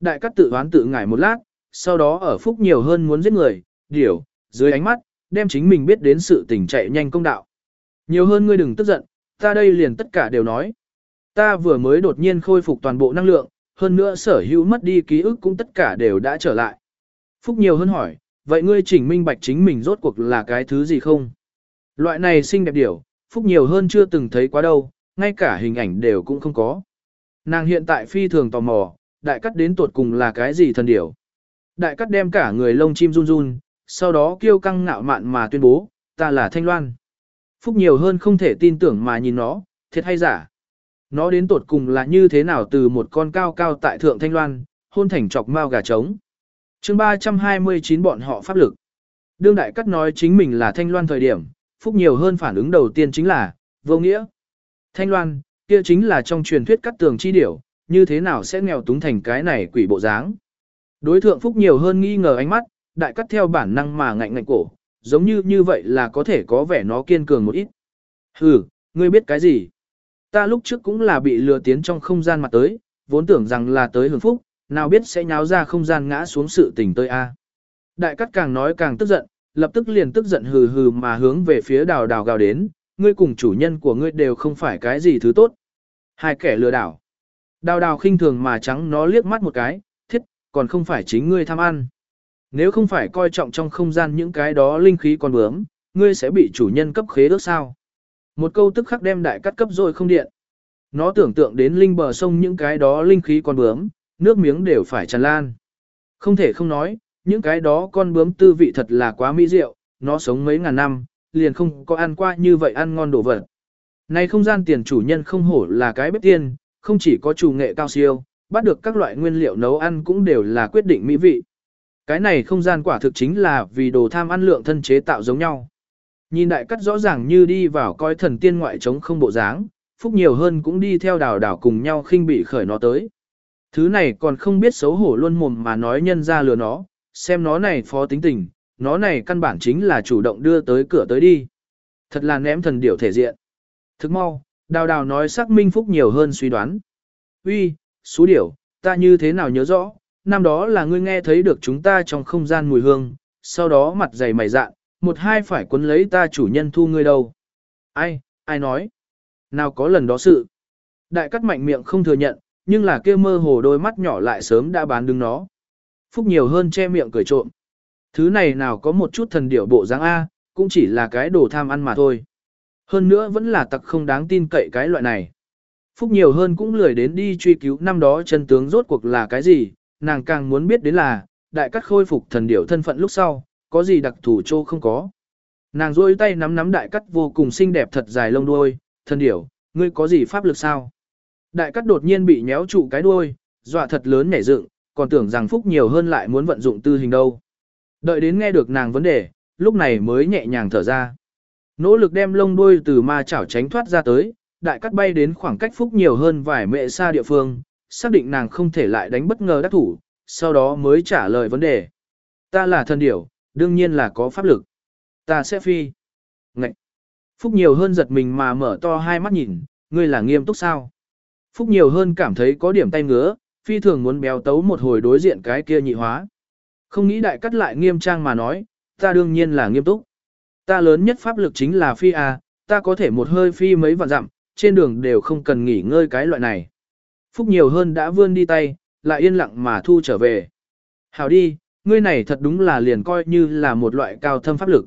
Đại cắt tự oán tự ngải một lát, sau đó ở phúc nhiều hơn muốn giết người, điểu, dưới ánh mắt, đem chính mình biết đến sự tình chạy nhanh công đạo. Nhiều hơn ngươi đừng tức giận, ta đây liền tất cả đều nói. Ta vừa mới đột nhiên khôi phục toàn bộ năng lượng, hơn nữa sở hữu mất đi ký ức cũng tất cả đều đã trở lại. Phúc nhiều hơn hỏi, vậy ngươi chỉnh minh bạch chính mình rốt cuộc là cái thứ gì không? Loại này xinh đẹp điểu, Phúc nhiều hơn chưa từng thấy quá đâu, ngay cả hình ảnh đều cũng không có. Nàng hiện tại phi thường tò mò, đại cắt đến tuột cùng là cái gì thần điểu. Đại cắt đem cả người lông chim run run, sau đó kêu căng ngạo mạn mà tuyên bố, ta là Thanh Loan. Phúc nhiều hơn không thể tin tưởng mà nhìn nó, thiệt hay giả. Nó đến tuột cùng là như thế nào từ một con cao cao tại thượng Thanh Loan, hôn thành chọc mao gà trống. chương 329 bọn họ pháp lực. Đương đại cắt nói chính mình là Thanh Loan thời điểm, Phúc nhiều hơn phản ứng đầu tiên chính là, vô nghĩa. Thanh Loan, kia chính là trong truyền thuyết cắt tường chi điểu, như thế nào sẽ nghèo túng thành cái này quỷ bộ dáng. Đối thượng Phúc nhiều hơn nghi ngờ ánh mắt, đại cắt theo bản năng mà ngạnh ngạnh cổ, giống như như vậy là có thể có vẻ nó kiên cường một ít. Hừ, ngươi biết cái gì? Ta lúc trước cũng là bị lừa tiến trong không gian mặt tới, vốn tưởng rằng là tới hưởng phúc, nào biết sẽ nháo ra không gian ngã xuống sự tình tới a. Đại cắt càng nói càng tức giận, lập tức liền tức giận hừ hừ mà hướng về phía đào đào gào đến, ngươi cùng chủ nhân của ngươi đều không phải cái gì thứ tốt. Hai kẻ lừa đảo. Đào đào khinh thường mà trắng nó liếc mắt một cái, thiết, còn không phải chính ngươi tham ăn. Nếu không phải coi trọng trong không gian những cái đó linh khí còn bướm, ngươi sẽ bị chủ nhân cấp khế ước sao. Một câu tức khắc đem đại cắt cấp rồi không điện. Nó tưởng tượng đến linh bờ sông những cái đó linh khí còn bướm, nước miếng đều phải tràn lan. Không thể không nói, những cái đó con bướm tư vị thật là quá mỹ diệu, nó sống mấy ngàn năm, liền không có ăn qua như vậy ăn ngon đồ vật. Này không gian tiền chủ nhân không hổ là cái bếp tiên, không chỉ có chủ nghệ cao siêu, bắt được các loại nguyên liệu nấu ăn cũng đều là quyết định mỹ vị. Cái này không gian quả thực chính là vì đồ tham ăn lượng thân chế tạo giống nhau. Nhìn đại cắt rõ ràng như đi vào coi thần tiên ngoại trống không bộ dáng, phúc nhiều hơn cũng đi theo đào đảo cùng nhau khinh bị khởi nó tới. Thứ này còn không biết xấu hổ luôn mồm mà nói nhân ra lừa nó, xem nó này phó tính tình, nó này căn bản chính là chủ động đưa tới cửa tới đi. Thật là ném thần điểu thể diện. Thức mau, đào đào nói xác minh phúc nhiều hơn suy đoán. Uy, số điểu, ta như thế nào nhớ rõ, năm đó là ngươi nghe thấy được chúng ta trong không gian mùi hương, sau đó mặt dày mày dạn, một hai phải quấn lấy ta chủ nhân thu ngươi đâu. Ai, ai nói? Nào có lần đó sự? Đại cắt mạnh miệng không thừa nhận, nhưng là kia mơ hồ đôi mắt nhỏ lại sớm đã bán đứng nó. Phúc nhiều hơn che miệng cười trộm. Thứ này nào có một chút thần điệu bộ dáng A, cũng chỉ là cái đồ tham ăn mà thôi. Hơn nữa vẫn là tặc không đáng tin cậy cái loại này. Phúc nhiều hơn cũng lười đến đi truy cứu năm đó chân tướng rốt cuộc là cái gì, nàng càng muốn biết đến là, đại cắt khôi phục thần điểu thân phận lúc sau, có gì đặc thù trô không có. Nàng rôi tay nắm nắm đại cắt vô cùng xinh đẹp thật dài lông đuôi, thần điểu, ngươi có gì pháp lực sao? Đại cắt đột nhiên bị nhéo trụ cái đuôi, dọa thật lớn nhảy dựng, còn tưởng rằng Phúc nhiều hơn lại muốn vận dụng tư hình đâu. Đợi đến nghe được nàng vấn đề, lúc này mới nhẹ nhàng thở ra. Nỗ lực đem lông đuôi từ ma chảo tránh thoát ra tới, đại cắt bay đến khoảng cách Phúc nhiều hơn vài mệ xa địa phương, xác định nàng không thể lại đánh bất ngờ đắc thủ, sau đó mới trả lời vấn đề. Ta là thần điểu, đương nhiên là có pháp lực. Ta sẽ phi. Ngậy. Phúc nhiều hơn giật mình mà mở to hai mắt nhìn, ngươi là nghiêm túc sao? Phúc nhiều hơn cảm thấy có điểm tay ngứa, phi thường muốn béo tấu một hồi đối diện cái kia nhị hóa. Không nghĩ đại cắt lại nghiêm trang mà nói, ta đương nhiên là nghiêm túc. Ta lớn nhất pháp lực chính là phi a, ta có thể một hơi phi mấy vạn dặm, trên đường đều không cần nghỉ ngơi cái loại này. Phúc nhiều hơn đã vươn đi tay, lại yên lặng mà thu trở về. Hảo đi, ngươi này thật đúng là liền coi như là một loại cao thâm pháp lực.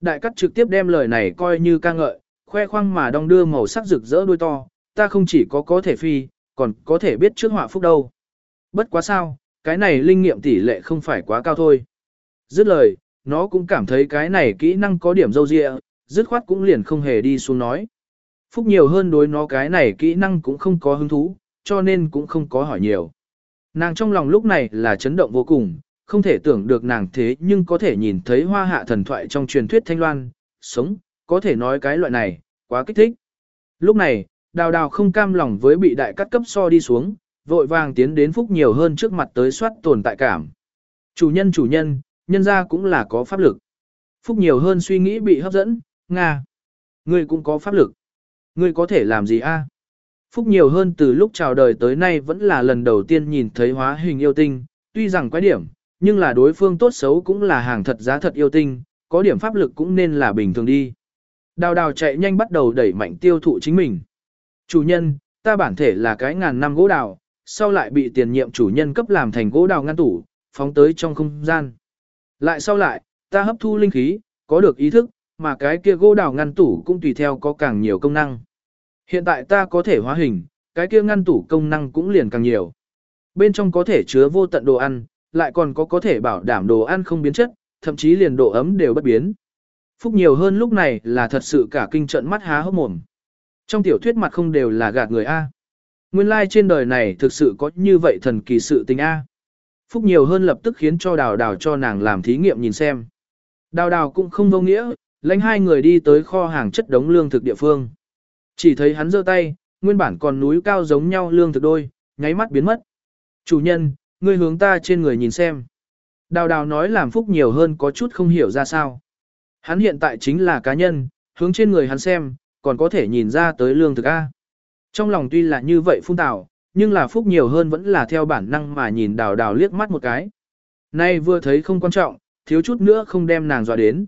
Đại cắt trực tiếp đem lời này coi như ca ngợi, khoe khoang mà đong đưa màu sắc rực rỡ đuôi to, ta không chỉ có có thể phi, còn có thể biết trước họa phúc đâu. Bất quá sao, cái này linh nghiệm tỷ lệ không phải quá cao thôi. Dứt lời, nó cũng cảm thấy cái này kỹ năng có điểm dâu dịa, dứt khoát cũng liền không hề đi xuống nói. Phúc nhiều hơn đối nó cái này kỹ năng cũng không có hứng thú, cho nên cũng không có hỏi nhiều. Nàng trong lòng lúc này là chấn động vô cùng, không thể tưởng được nàng thế nhưng có thể nhìn thấy hoa hạ thần thoại trong truyền thuyết thanh loan, sống, có thể nói cái loại này, quá kích thích. Lúc này, đào đào không cam lòng với bị đại cắt cấp so đi xuống, vội vàng tiến đến phúc nhiều hơn trước mặt tới soát tồn tại cảm. Chủ nhân chủ nhân, nhân ra cũng là có pháp lực. Phúc nhiều hơn suy nghĩ bị hấp dẫn, Nga. Ngươi cũng có pháp lực. Ngươi có thể làm gì a? Phúc nhiều hơn từ lúc chào đời tới nay vẫn là lần đầu tiên nhìn thấy hóa hình yêu tinh, tuy rằng quái điểm, nhưng là đối phương tốt xấu cũng là hàng thật giá thật yêu tinh, có điểm pháp lực cũng nên là bình thường đi. Đào đào chạy nhanh bắt đầu đẩy mạnh tiêu thụ chính mình. Chủ nhân, ta bản thể là cái ngàn năm gỗ đào, sau lại bị tiền nhiệm chủ nhân cấp làm thành gỗ đào ngăn tủ, phóng tới trong không gian. Lại sau lại, ta hấp thu linh khí, có được ý thức, mà cái kia gỗ đào ngăn tủ cũng tùy theo có càng nhiều công năng. Hiện tại ta có thể hóa hình, cái kia ngăn tủ công năng cũng liền càng nhiều. Bên trong có thể chứa vô tận đồ ăn, lại còn có có thể bảo đảm đồ ăn không biến chất, thậm chí liền độ ấm đều bất biến. Phúc nhiều hơn lúc này là thật sự cả kinh trận mắt há hốc mồm. Trong tiểu thuyết mặt không đều là gạt người A. Nguyên lai like trên đời này thực sự có như vậy thần kỳ sự tình A. Phúc nhiều hơn lập tức khiến cho đào đào cho nàng làm thí nghiệm nhìn xem. Đào đào cũng không vô nghĩa, lãnh hai người đi tới kho hàng chất đống lương thực địa phương. Chỉ thấy hắn giơ tay, nguyên bản còn núi cao giống nhau lương thực đôi, nháy mắt biến mất. Chủ nhân, ngươi hướng ta trên người nhìn xem. Đào đào nói làm phúc nhiều hơn có chút không hiểu ra sao. Hắn hiện tại chính là cá nhân, hướng trên người hắn xem, còn có thể nhìn ra tới lương thực A. Trong lòng tuy là như vậy phung tạo, nhưng là phúc nhiều hơn vẫn là theo bản năng mà nhìn đào đào liếc mắt một cái. Nay vừa thấy không quan trọng, thiếu chút nữa không đem nàng dọa đến.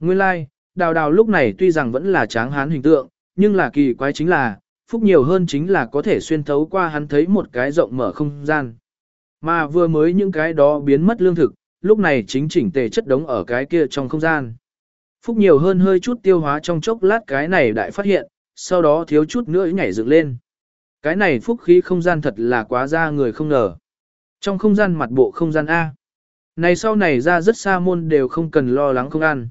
Nguyên lai, like, đào đào lúc này tuy rằng vẫn là tráng hán hình tượng, nhưng là kỳ quái chính là, phúc nhiều hơn chính là có thể xuyên thấu qua hắn thấy một cái rộng mở không gian. Mà vừa mới những cái đó biến mất lương thực, lúc này chính chỉnh tề chất đống ở cái kia trong không gian. Phúc nhiều hơn hơi chút tiêu hóa trong chốc lát cái này đại phát hiện, sau đó thiếu chút nữa nhảy dựng lên. Cái này phúc khí không gian thật là quá ra người không ngờ. Trong không gian mặt bộ không gian A. Này sau này ra rất xa môn đều không cần lo lắng không ăn.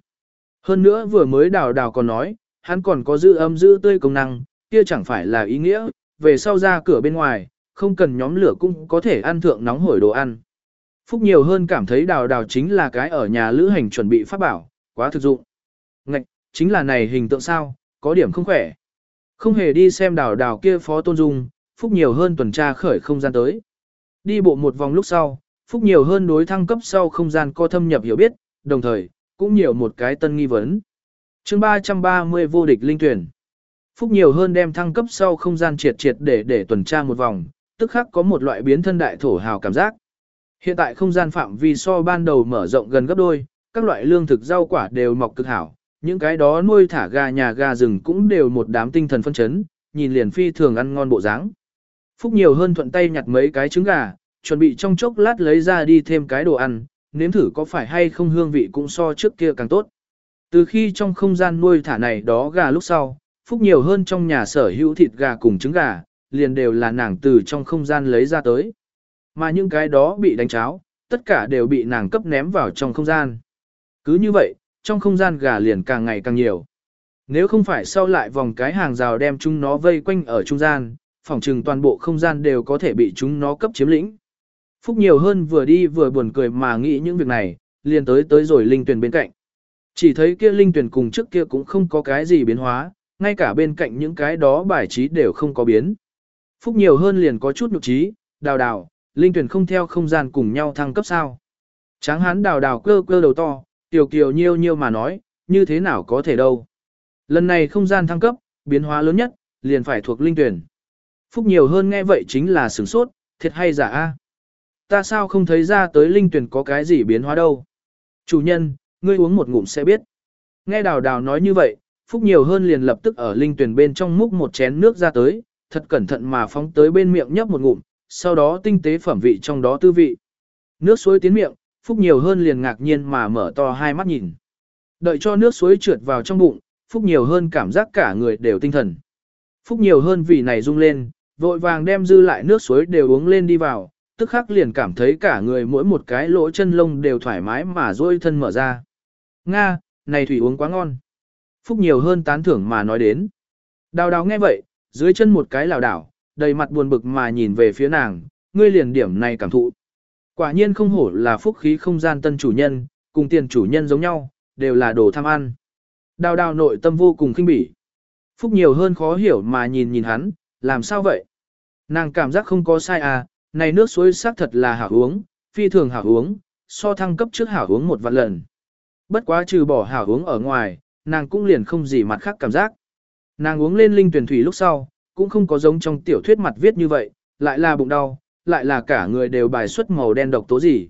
Hơn nữa vừa mới đào đào còn nói, hắn còn có giữ âm giữ tươi công năng, kia chẳng phải là ý nghĩa, về sau ra cửa bên ngoài, không cần nhóm lửa cũng có thể ăn thượng nóng hổi đồ ăn. Phúc nhiều hơn cảm thấy đào đào chính là cái ở nhà lữ hành chuẩn bị phát bảo, quá thực dụng. Ngạch, chính là này hình tượng sao, có điểm không khỏe. Không hề đi xem đảo đảo kia phó tôn dung, Phúc nhiều hơn tuần tra khởi không gian tới. Đi bộ một vòng lúc sau, Phúc nhiều hơn đối thăng cấp sau không gian co thâm nhập hiểu biết, đồng thời, cũng nhiều một cái tân nghi vấn chương 330 vô địch linh tuyển. Phúc nhiều hơn đem thăng cấp sau không gian triệt triệt để để tuần tra một vòng, tức khắc có một loại biến thân đại thổ hào cảm giác. Hiện tại không gian phạm vi so ban đầu mở rộng gần gấp đôi, các loại lương thực rau quả đều mọc cực hảo, những cái đó nuôi thả gà nhà gà rừng cũng đều một đám tinh thần phân chấn, nhìn liền phi thường ăn ngon bộ dáng. Phúc nhiều hơn thuận tay nhặt mấy cái trứng gà, chuẩn bị trong chốc lát lấy ra đi thêm cái đồ ăn, nếm thử có phải hay không hương vị cũng so trước kia càng tốt. Từ khi trong không gian nuôi thả này đó gà lúc sau, Phúc nhiều hơn trong nhà sở hữu thịt gà cùng trứng gà, liền đều là nàng từ trong không gian lấy ra tới. Mà những cái đó bị đánh cháo, tất cả đều bị nàng cấp ném vào trong không gian. Cứ như vậy, trong không gian gà liền càng ngày càng nhiều. Nếu không phải sau lại vòng cái hàng rào đem chúng nó vây quanh ở trung gian, phòng trừng toàn bộ không gian đều có thể bị chúng nó cấp chiếm lĩnh. Phúc nhiều hơn vừa đi vừa buồn cười mà nghĩ những việc này, liền tới tới rồi linh tuyển bên cạnh. Chỉ thấy kia linh tuyển cùng trước kia cũng không có cái gì biến hóa, ngay cả bên cạnh những cái đó bài trí đều không có biến. Phúc nhiều hơn liền có chút nhục trí, đào đào, linh tuyển không theo không gian cùng nhau thăng cấp sao. Tráng hán đào đào cơ cơ đầu to, tiểu kiều nhiêu nhiêu mà nói, như thế nào có thể đâu. Lần này không gian thăng cấp, biến hóa lớn nhất, liền phải thuộc linh tuyển. Phúc nhiều hơn nghe vậy chính là sửng sốt, thiệt hay giả a? Ta sao không thấy ra tới linh tuyển có cái gì biến hóa đâu? Chủ nhân, ngươi uống một ngụm sẽ biết. Nghe đào đào nói như vậy, Phúc nhiều hơn liền lập tức ở linh tuyển bên trong múc một chén nước ra tới, thật cẩn thận mà phóng tới bên miệng nhấp một ngụm, sau đó tinh tế phẩm vị trong đó tư vị. Nước suối tiến miệng, Phúc nhiều hơn liền ngạc nhiên mà mở to hai mắt nhìn. Đợi cho nước suối trượt vào trong bụng, Phúc nhiều hơn cảm giác cả người đều tinh thần. Phúc nhiều hơn vì này rung lên, vội vàng đem dư lại nước suối đều uống lên đi vào, tức khắc liền cảm thấy cả người mỗi một cái lỗ chân lông đều thoải mái mà duỗi thân mở ra. Nga, này thủy uống quá ngon. Phúc nhiều hơn tán thưởng mà nói đến. Đào đào nghe vậy, dưới chân một cái lảo đảo, đầy mặt buồn bực mà nhìn về phía nàng, ngươi liền điểm này cảm thụ. Quả nhiên không hổ là phúc khí không gian tân chủ nhân, cùng tiền chủ nhân giống nhau, đều là đồ tham ăn. Đào đào nội tâm vô cùng kinh bỉ. Phúc nhiều hơn khó hiểu mà nhìn nhìn hắn, làm sao vậy? Nàng cảm giác không có sai à, này nước suối xác thật là hảo uống, phi thường hảo uống, so thăng cấp trước hảo uống một vạn lần. Bất quá trừ bỏ hảo uống ở ngoài, nàng cũng liền không gì mặt khác cảm giác. Nàng uống lên linh tuyển thủy lúc sau, cũng không có giống trong tiểu thuyết mặt viết như vậy, lại là bụng đau, lại là cả người đều bài xuất màu đen độc tố gì.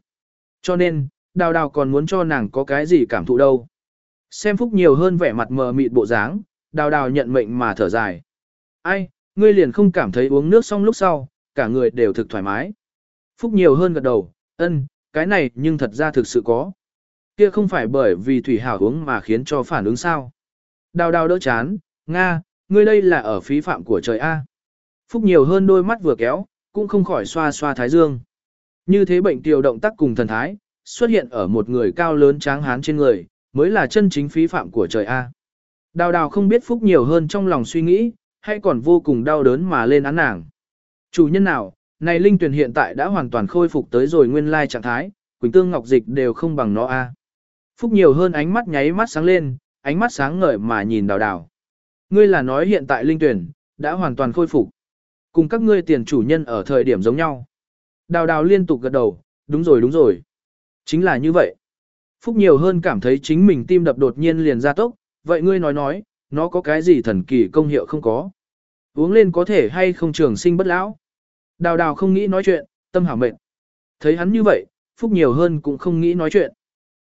Cho nên, đào đào còn muốn cho nàng có cái gì cảm thụ đâu. Xem phúc nhiều hơn vẻ mặt mờ mịt bộ dáng, đào đào nhận mệnh mà thở dài. Ai, ngươi liền không cảm thấy uống nước xong lúc sau, cả người đều thực thoải mái. Phúc nhiều hơn gật đầu, ân, cái này nhưng thật ra thực sự có. Kia không phải bởi vì thủy hảo uống mà khiến cho phản ứng sao. Đào đào đỡ chán, Nga, ngươi đây là ở phí phạm của trời A. Phúc nhiều hơn đôi mắt vừa kéo, cũng không khỏi xoa xoa thái dương. Như thế bệnh tiểu động tác cùng thần thái, xuất hiện ở một người cao lớn tráng hán trên người, mới là chân chính phí phạm của trời A. Đào đào không biết Phúc nhiều hơn trong lòng suy nghĩ, hay còn vô cùng đau đớn mà lên án nàng. Chủ nhân nào, này linh Tuyền hiện tại đã hoàn toàn khôi phục tới rồi nguyên lai trạng thái, Quỳnh Tương Ngọc Dịch đều không bằng nó A. Phúc nhiều hơn ánh mắt nháy mắt sáng lên, ánh mắt sáng ngời mà nhìn đào đào. Ngươi là nói hiện tại linh Tuyền, đã hoàn toàn khôi phục. Cùng các ngươi tiền chủ nhân ở thời điểm giống nhau. Đào đào liên tục gật đầu, đúng rồi đúng rồi. Chính là như vậy. Phúc nhiều hơn cảm thấy chính mình tim đập đột nhiên liền ra tốc, vậy ngươi nói nói, nó có cái gì thần kỳ công hiệu không có. Uống lên có thể hay không trường sinh bất lão. Đào đào không nghĩ nói chuyện, tâm hảo mệnh. Thấy hắn như vậy, Phúc nhiều hơn cũng không nghĩ nói chuyện.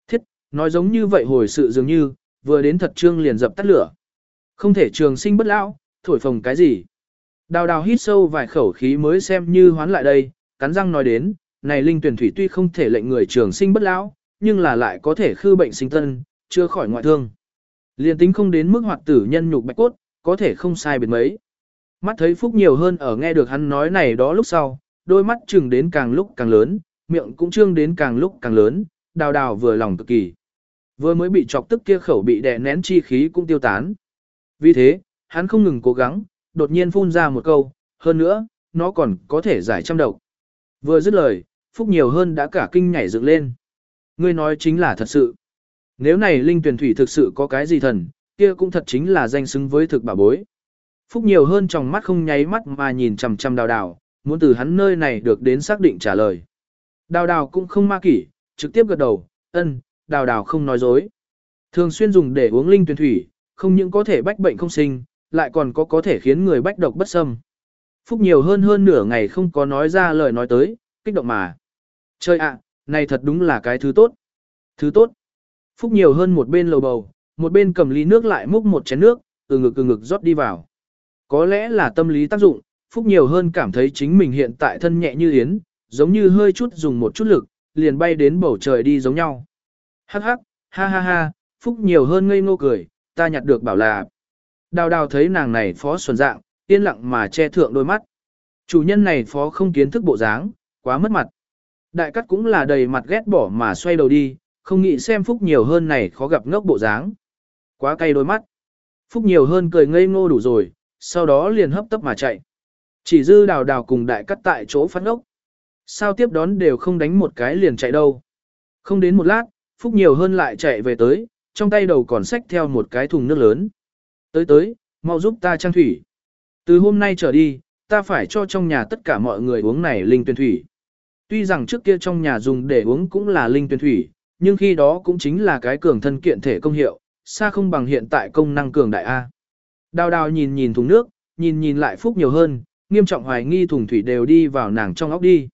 Thiết, nói giống như vậy hồi sự dường như, vừa đến thật trương liền dập tắt lửa. Không thể trường sinh bất lão, thổi phồng cái gì. Đào đào hít sâu vài khẩu khí mới xem như hoán lại đây, cắn răng nói đến, này linh tuyển thủy tuy không thể lệnh người trường sinh bất lão, nhưng là lại có thể khư bệnh sinh tân, chưa khỏi ngoại thương. Liên tính không đến mức hoạt tử nhân nhục bạch cốt, có thể không sai biệt mấy. Mắt thấy phúc nhiều hơn ở nghe được hắn nói này đó lúc sau, đôi mắt trừng đến càng lúc càng lớn, miệng cũng trương đến càng lúc càng lớn, đào đào vừa lòng cực kỳ. Vừa mới bị chọc tức kia khẩu bị đè nén chi khí cũng tiêu tán. Vì thế, hắn không ngừng cố gắng, đột nhiên phun ra một câu, hơn nữa, nó còn có thể giải trăm độc. Vừa dứt lời, Phúc nhiều hơn đã cả kinh nhảy dựng lên. Ngươi nói chính là thật sự. Nếu này linh tuyển thủy thực sự có cái gì thần, kia cũng thật chính là danh xứng với thực bảo bối. Phúc nhiều hơn trong mắt không nháy mắt mà nhìn chằm chằm đào đào, muốn từ hắn nơi này được đến xác định trả lời. Đào đào cũng không ma kỷ, trực tiếp gật đầu, ân, đào đào không nói dối. Thường xuyên dùng để uống linh tuyển thủy, không những có thể bách bệnh không sinh, lại còn có có thể khiến người bách độc bất xâm. Phúc nhiều hơn hơn nửa ngày không có nói ra lời nói tới, kích động mà. Chơi ạ, này thật đúng là cái thứ tốt. Thứ tốt. Phúc nhiều hơn một bên lầu bầu, một bên cầm ly nước lại múc một chén nước, từ ngực từ ngực rót đi vào. Có lẽ là tâm lý tác dụng, Phúc nhiều hơn cảm thấy chính mình hiện tại thân nhẹ như yến, giống như hơi chút dùng một chút lực, liền bay đến bầu trời đi giống nhau. Hắc hắc, ha ha ha, Phúc nhiều hơn ngây ngô cười, ta nhặt được bảo là. Đào đào thấy nàng này phó xuân dạng, yên lặng mà che thượng đôi mắt. Chủ nhân này phó không kiến thức bộ dáng, quá mất mặt. Đại cắt cũng là đầy mặt ghét bỏ mà xoay đầu đi, không nghĩ xem Phúc nhiều hơn này khó gặp ngốc bộ dáng. Quá cay đôi mắt. Phúc nhiều hơn cười ngây ngô đủ rồi, sau đó liền hấp tấp mà chạy. Chỉ dư đào đào cùng đại cắt tại chỗ phát ngốc. Sao tiếp đón đều không đánh một cái liền chạy đâu. Không đến một lát, Phúc nhiều hơn lại chạy về tới, trong tay đầu còn xách theo một cái thùng nước lớn. Tới tới, mau giúp ta trang thủy. Từ hôm nay trở đi, ta phải cho trong nhà tất cả mọi người uống này linh tuyển thủy. Tuy rằng trước kia trong nhà dùng để uống cũng là linh tuyển thủy, nhưng khi đó cũng chính là cái cường thân kiện thể công hiệu, xa không bằng hiện tại công năng cường đại A. Đào đào nhìn nhìn thùng nước, nhìn nhìn lại phúc nhiều hơn, nghiêm trọng hoài nghi thùng thủy đều đi vào nàng trong óc đi.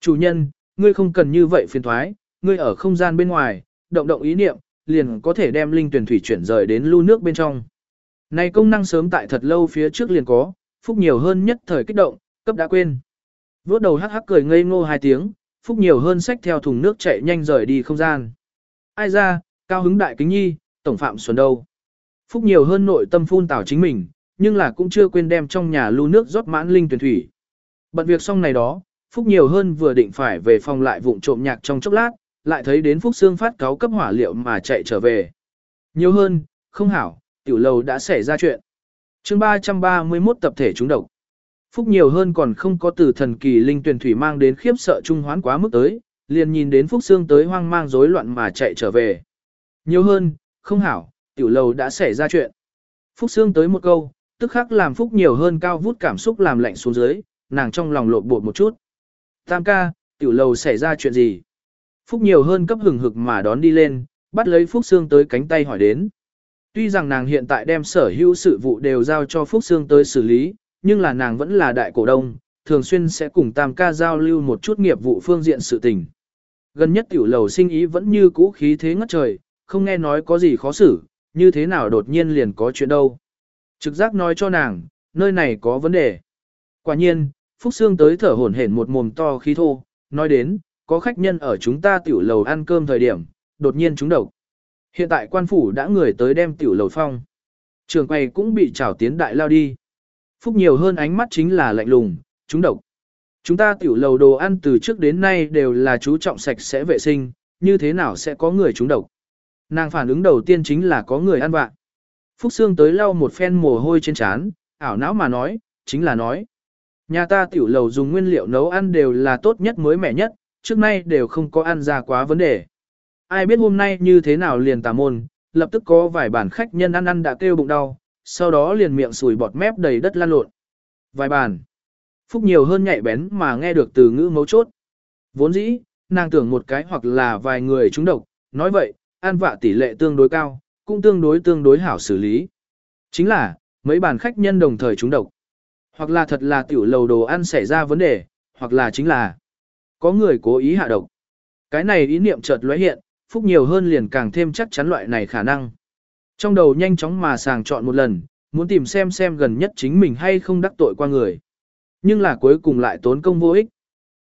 Chủ nhân, ngươi không cần như vậy phiền thoái, ngươi ở không gian bên ngoài, động động ý niệm, liền có thể đem linh tuyển thủy chuyển rời đến lưu nước bên trong. Này công năng sớm tại thật lâu phía trước liền có, phúc nhiều hơn nhất thời kích động, cấp đã quên. Vốt đầu hắc hắc cười ngây ngô hai tiếng, phúc nhiều hơn sách theo thùng nước chạy nhanh rời đi không gian. Ai ra, cao hứng đại kính nhi, tổng phạm xuân đâu. Phúc nhiều hơn nội tâm phun tảo chính mình, nhưng là cũng chưa quên đem trong nhà lưu nước rót mãn linh tuyển thủy. Bận việc xong này đó, Phúc nhiều hơn vừa định phải về phòng lại vụng trộm nhạc trong chốc lát, lại thấy đến Phúc Sương phát cáo cấp hỏa liệu mà chạy trở về. Nhiều hơn, không hảo, tiểu lầu đã xảy ra chuyện. chương 331 tập thể trúng độc. Phúc nhiều hơn còn không có từ thần kỳ linh tuyển thủy mang đến khiếp sợ trung hoán quá mức tới, liền nhìn đến Phúc Sương tới hoang mang rối loạn mà chạy trở về. Nhiều hơn, không hảo, tiểu lầu đã xảy ra chuyện. Phúc Sương tới một câu, tức khắc làm Phúc nhiều hơn cao vút cảm xúc làm lạnh xuống dưới, nàng trong lòng lộn bột một chút. Tam ca, tiểu lầu xảy ra chuyện gì? Phúc nhiều hơn cấp hừng hực mà đón đi lên, bắt lấy Phúc Sương tới cánh tay hỏi đến. Tuy rằng nàng hiện tại đem sở hữu sự vụ đều giao cho Phúc Sương tới xử lý, nhưng là nàng vẫn là đại cổ đông, thường xuyên sẽ cùng Tam ca giao lưu một chút nghiệp vụ phương diện sự tình. Gần nhất tiểu lầu sinh ý vẫn như cũ khí thế ngất trời, không nghe nói có gì khó xử, như thế nào đột nhiên liền có chuyện đâu. Trực giác nói cho nàng, nơi này có vấn đề. Quả nhiên, Phúc Sương tới thở hổn hển một mồm to khí thô, nói đến, có khách nhân ở chúng ta tiểu lầu ăn cơm thời điểm, đột nhiên chúng độc. Hiện tại quan phủ đã người tới đem tiểu lầu phong. Trường quay cũng bị trảo tiến đại lao đi. Phúc nhiều hơn ánh mắt chính là lạnh lùng, chúng độc. Chúng ta tiểu lầu đồ ăn từ trước đến nay đều là chú trọng sạch sẽ vệ sinh, như thế nào sẽ có người chúng độc. Nàng phản ứng đầu tiên chính là có người ăn vạ. Phúc Sương tới lau một phen mồ hôi trên trán, ảo não mà nói, chính là nói. Nhà ta tiểu lầu dùng nguyên liệu nấu ăn đều là tốt nhất mới mẻ nhất, trước nay đều không có ăn ra quá vấn đề. Ai biết hôm nay như thế nào liền tà môn, lập tức có vài bản khách nhân ăn ăn đã kêu bụng đau, sau đó liền miệng sùi bọt mép đầy đất lan lộn. Vài bản Phúc nhiều hơn nhạy bén mà nghe được từ ngữ mấu chốt. Vốn dĩ, nàng tưởng một cái hoặc là vài người trúng độc, nói vậy, ăn vạ tỷ lệ tương đối cao, cũng tương đối tương đối hảo xử lý. Chính là, mấy bản khách nhân đồng thời trúng độc. Hoặc là thật là tiểu lầu đồ ăn xảy ra vấn đề, hoặc là chính là có người cố ý hạ độc. Cái này ý niệm chợt lóe hiện, phúc nhiều hơn liền càng thêm chắc chắn loại này khả năng. Trong đầu nhanh chóng mà sàng chọn một lần, muốn tìm xem xem gần nhất chính mình hay không đắc tội qua người. Nhưng là cuối cùng lại tốn công vô ích.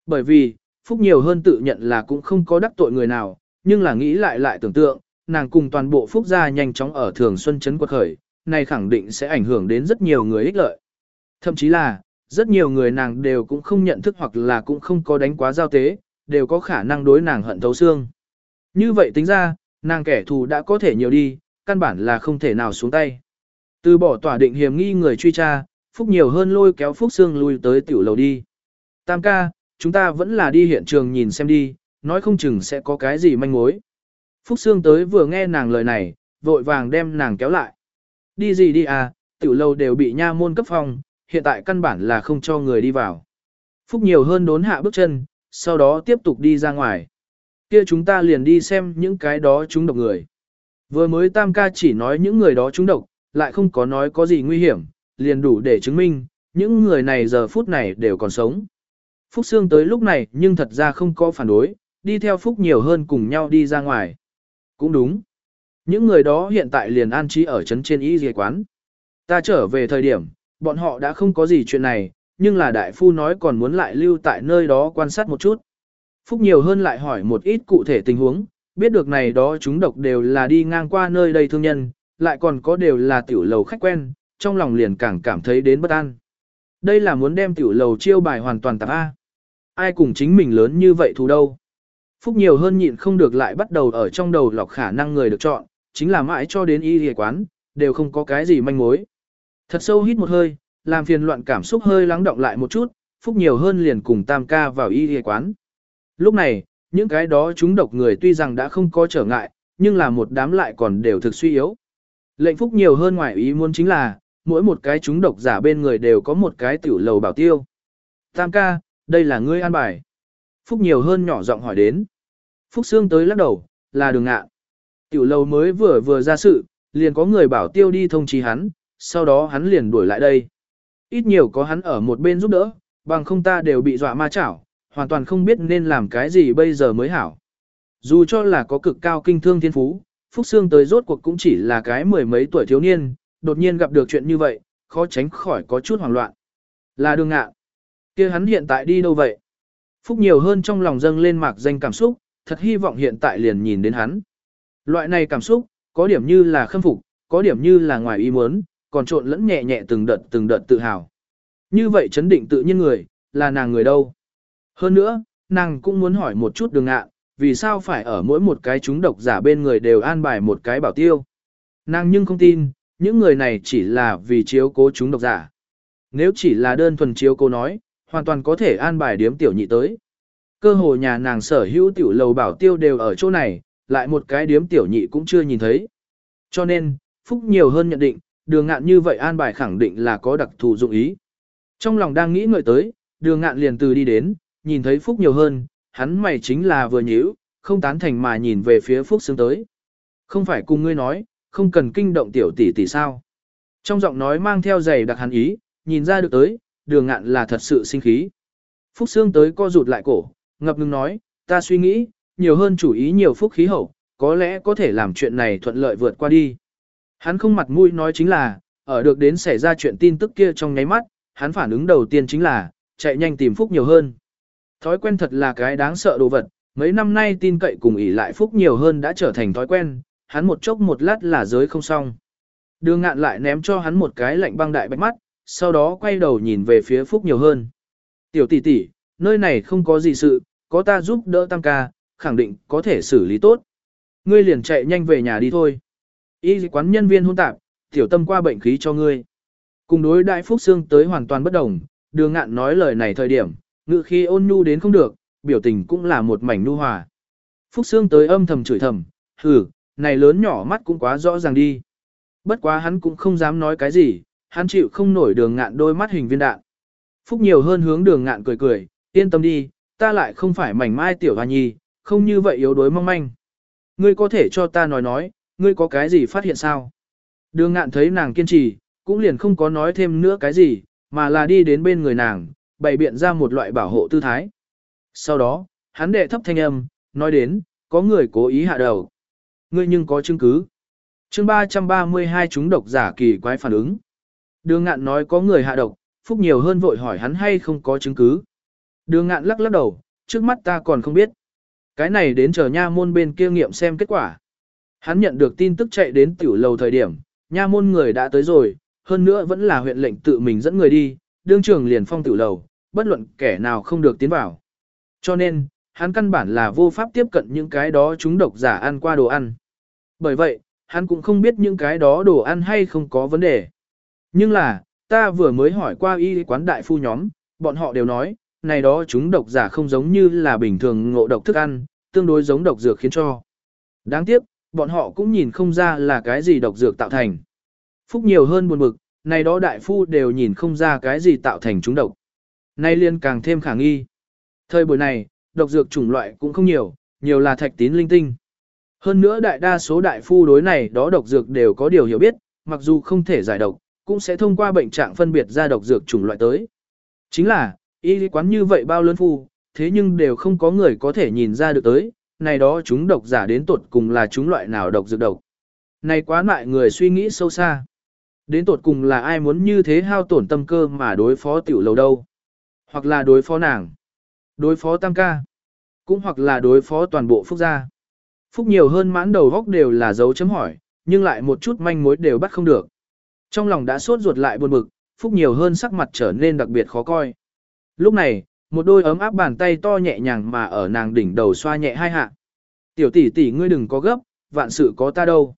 Bởi vì, phúc nhiều hơn tự nhận là cũng không có đắc tội người nào, nhưng là nghĩ lại lại tưởng tượng, nàng cùng toàn bộ phúc gia nhanh chóng ở thường xuân chấn quật khởi, này khẳng định sẽ ảnh hưởng đến rất nhiều người ích lợi. Thậm chí là, rất nhiều người nàng đều cũng không nhận thức hoặc là cũng không có đánh quá giao tế, đều có khả năng đối nàng hận thấu xương. Như vậy tính ra, nàng kẻ thù đã có thể nhiều đi, căn bản là không thể nào xuống tay. Từ bỏ tỏa định hiểm nghi người truy tra, Phúc nhiều hơn lôi kéo Phúc Sương lui tới tiểu lầu đi. Tam ca, chúng ta vẫn là đi hiện trường nhìn xem đi, nói không chừng sẽ có cái gì manh mối. Phúc Sương tới vừa nghe nàng lời này, vội vàng đem nàng kéo lại. Đi gì đi à, tiểu lầu đều bị nha môn cấp phòng, hiện tại căn bản là không cho người đi vào. Phúc nhiều hơn đốn hạ bước chân, sau đó tiếp tục đi ra ngoài. Kia chúng ta liền đi xem những cái đó chúng độc người. Vừa mới tam ca chỉ nói những người đó chúng độc, lại không có nói có gì nguy hiểm, liền đủ để chứng minh, những người này giờ phút này đều còn sống. Phúc Sương tới lúc này nhưng thật ra không có phản đối, đi theo Phúc nhiều hơn cùng nhau đi ra ngoài. Cũng đúng. Những người đó hiện tại liền an trí ở trấn trên y dề quán. Ta trở về thời điểm, bọn họ đã không có gì chuyện này, nhưng là đại phu nói còn muốn lại lưu tại nơi đó quan sát một chút. Phúc nhiều hơn lại hỏi một ít cụ thể tình huống, biết được này đó chúng độc đều là đi ngang qua nơi đây thương nhân, lại còn có đều là tiểu lầu khách quen, trong lòng liền càng cảm thấy đến bất an. Đây là muốn đem tiểu lầu chiêu bài hoàn toàn tạp A. Ai cùng chính mình lớn như vậy thù đâu. Phúc nhiều hơn nhịn không được lại bắt đầu ở trong đầu lọc khả năng người được chọn, chính là mãi cho đến y hề quán, đều không có cái gì manh mối. Thật sâu hít một hơi, làm phiền loạn cảm xúc hơi lắng động lại một chút, Phúc nhiều hơn liền cùng tam ca vào y hề quán. Lúc này, những cái đó chúng độc người tuy rằng đã không có trở ngại, nhưng là một đám lại còn đều thực suy yếu. Lệnh Phúc nhiều hơn ngoài ý muốn chính là, mỗi một cái chúng độc giả bên người đều có một cái tiểu lầu bảo tiêu. Tam ca, đây là ngươi an bài. Phúc nhiều hơn nhỏ giọng hỏi đến. Phúc Sương tới lắc đầu, là đường ngạ. Tiểu lầu mới vừa vừa ra sự, liền có người bảo tiêu đi thông trí hắn, sau đó hắn liền đuổi lại đây. Ít nhiều có hắn ở một bên giúp đỡ, bằng không ta đều bị dọa ma chảo, hoàn toàn không biết nên làm cái gì bây giờ mới hảo. Dù cho là có cực cao kinh thương thiên phú, Phúc Sương tới rốt cuộc cũng chỉ là cái mười mấy tuổi thiếu niên, đột nhiên gặp được chuyện như vậy, khó tránh khỏi có chút hoảng loạn. Là đường ngạ. kia hắn hiện tại đi đâu vậy? Phúc nhiều hơn trong lòng dâng lên mạc danh cảm xúc, thật hy vọng hiện tại liền nhìn đến hắn. Loại này cảm xúc, có điểm như là khâm phục, có điểm như là ngoài ý muốn, còn trộn lẫn nhẹ nhẹ từng đợt từng đợt tự hào. Như vậy chấn định tự nhiên người, là nàng người đâu. Hơn nữa, nàng cũng muốn hỏi một chút đường Ngạn vì sao phải ở mỗi một cái chúng độc giả bên người đều an bài một cái bảo tiêu. Nàng nhưng không tin, những người này chỉ là vì chiếu cố chúng độc giả. Nếu chỉ là đơn thuần chiếu cố nói, hoàn toàn có thể an bài điếm tiểu nhị tới. Cơ hồ nhà nàng sở hữu tiểu lầu bảo tiêu đều ở chỗ này, lại một cái điếm tiểu nhị cũng chưa nhìn thấy. Cho nên, Phúc nhiều hơn nhận định, đường ngạn như vậy an bài khẳng định là có đặc thù dụng ý. Trong lòng đang nghĩ ngợi tới, đường ngạn liền từ đi đến, nhìn thấy Phúc nhiều hơn, hắn mày chính là vừa nhíu, không tán thành mà nhìn về phía Phúc Sương tới. Không phải cùng ngươi nói, không cần kinh động tiểu tỷ tỷ sao. Trong giọng nói mang theo giày đặc hắn ý, nhìn ra được tới, đường ngạn là thật sự sinh khí. Phúc Sương tới co rụt lại cổ, ngập ngừng nói, ta suy nghĩ, nhiều hơn chủ ý nhiều phúc khí hậu, có lẽ có thể làm chuyện này thuận lợi vượt qua đi. Hắn không mặt mũi nói chính là, ở được đến xảy ra chuyện tin tức kia trong nháy mắt, hắn phản ứng đầu tiên chính là, chạy nhanh tìm phúc nhiều hơn. Thói quen thật là cái đáng sợ đồ vật, mấy năm nay tin cậy cùng ỷ lại phúc nhiều hơn đã trở thành thói quen, hắn một chốc một lát là giới không xong. Đường ngạn lại ném cho hắn một cái lạnh băng đại bạch mắt, sau đó quay đầu nhìn về phía phúc nhiều hơn. Tiểu tỷ tỷ, nơi này không có gì sự, có ta giúp đỡ tam ca, khẳng định có thể xử lý tốt. Ngươi liền chạy nhanh về nhà đi thôi. Y quán nhân viên hôn tạp, tiểu tâm qua bệnh khí cho ngươi. Cùng đối đại phúc xương tới hoàn toàn bất đồng, đường ngạn nói lời này thời điểm, ngự khi ôn nhu đến không được, biểu tình cũng là một mảnh nu hòa. Phúc xương tới âm thầm chửi thầm, hừ, này lớn nhỏ mắt cũng quá rõ ràng đi. Bất quá hắn cũng không dám nói cái gì, hắn chịu không nổi đường ngạn đôi mắt hình viên đạn. Phúc nhiều hơn hướng đường ngạn cười cười, yên tâm đi, ta lại không phải mảnh mai tiểu hoa nhi, không như vậy yếu đuối mong manh. Ngươi có thể cho ta nói nói, ngươi có cái gì phát hiện sao? Đường ngạn thấy nàng kiên trì, cũng liền không có nói thêm nữa cái gì, mà là đi đến bên người nàng, bày biện ra một loại bảo hộ tư thái. Sau đó, hắn đệ thấp thanh âm, nói đến, có người cố ý hạ đầu. Ngươi nhưng có chứng cứ. chương 332 chúng độc giả kỳ quái phản ứng. Đường ngạn nói có người hạ độc, Phúc nhiều hơn vội hỏi hắn hay không có chứng cứ. Đường ngạn lắc lắc đầu, trước mắt ta còn không biết. Cái này đến chờ nha môn bên kia nghiệm xem kết quả. Hắn nhận được tin tức chạy đến tiểu lầu thời điểm, nha môn người đã tới rồi, hơn nữa vẫn là huyện lệnh tự mình dẫn người đi, đương trường liền phong tiểu lầu, bất luận kẻ nào không được tiến vào. Cho nên, hắn căn bản là vô pháp tiếp cận những cái đó chúng độc giả ăn qua đồ ăn. Bởi vậy, hắn cũng không biết những cái đó đồ ăn hay không có vấn đề. Nhưng là, ta vừa mới hỏi qua y quán đại phu nhóm, bọn họ đều nói, này đó chúng độc giả không giống như là bình thường ngộ độc thức ăn, tương đối giống độc dược khiến cho. Đáng tiếc, bọn họ cũng nhìn không ra là cái gì độc dược tạo thành. Phúc nhiều hơn buồn bực, này đó đại phu đều nhìn không ra cái gì tạo thành chúng độc. Nay liên càng thêm khả nghi. Thời buổi này, độc dược chủng loại cũng không nhiều, nhiều là thạch tín linh tinh. Hơn nữa đại đa số đại phu đối này đó độc dược đều có điều hiểu biết, mặc dù không thể giải độc, cũng sẽ thông qua bệnh trạng phân biệt ra độc dược chủng loại tới. Chính là, y quán như vậy bao lớn phu, thế nhưng đều không có người có thể nhìn ra được tới, này đó chúng độc giả đến tột cùng là chúng loại nào độc dược độc. Này quá mại người suy nghĩ sâu xa. Đến tột cùng là ai muốn như thế hao tổn tâm cơ mà đối phó tiểu lầu đâu? Hoặc là đối phó nàng, đối phó tam ca, cũng hoặc là đối phó toàn bộ phúc gia. Phúc nhiều hơn mãn đầu góc đều là dấu chấm hỏi, nhưng lại một chút manh mối đều bắt không được. Trong lòng đã sốt ruột lại buồn bực, Phúc nhiều hơn sắc mặt trở nên đặc biệt khó coi. Lúc này, một đôi ấm áp bàn tay to nhẹ nhàng mà ở nàng đỉnh đầu xoa nhẹ hai hạ. Tiểu tỷ tỷ ngươi đừng có gấp, vạn sự có ta đâu.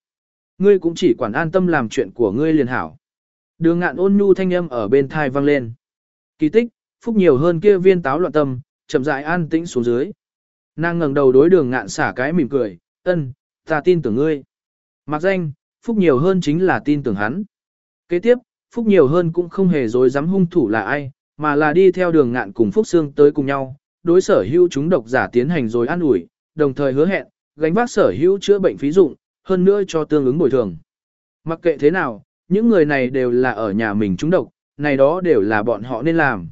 Ngươi cũng chỉ quản an tâm làm chuyện của ngươi liền hảo. Đường ngạn ôn nhu thanh âm ở bên thai vang lên. Kỳ tích, phúc nhiều hơn kia viên táo loạn tâm, chậm rãi an tĩnh xuống dưới. Nàng ngẩng đầu đối đường ngạn xả cái mỉm cười, ân, ta tin tưởng ngươi. Mặc danh, phúc nhiều hơn chính là tin tưởng hắn. Kế tiếp, phúc nhiều hơn cũng không hề dối dám hung thủ là ai, mà là đi theo đường ngạn cùng phúc xương tới cùng nhau, đối sở hữu chúng độc giả tiến hành rồi an ủi, đồng thời hứa hẹn, gánh vác sở hữu chữa bệnh phí dụng, hơn nữa cho tương ứng bồi thường. Mặc kệ thế nào, những người này đều là ở nhà mình chúng độc, này đó đều là bọn họ nên làm.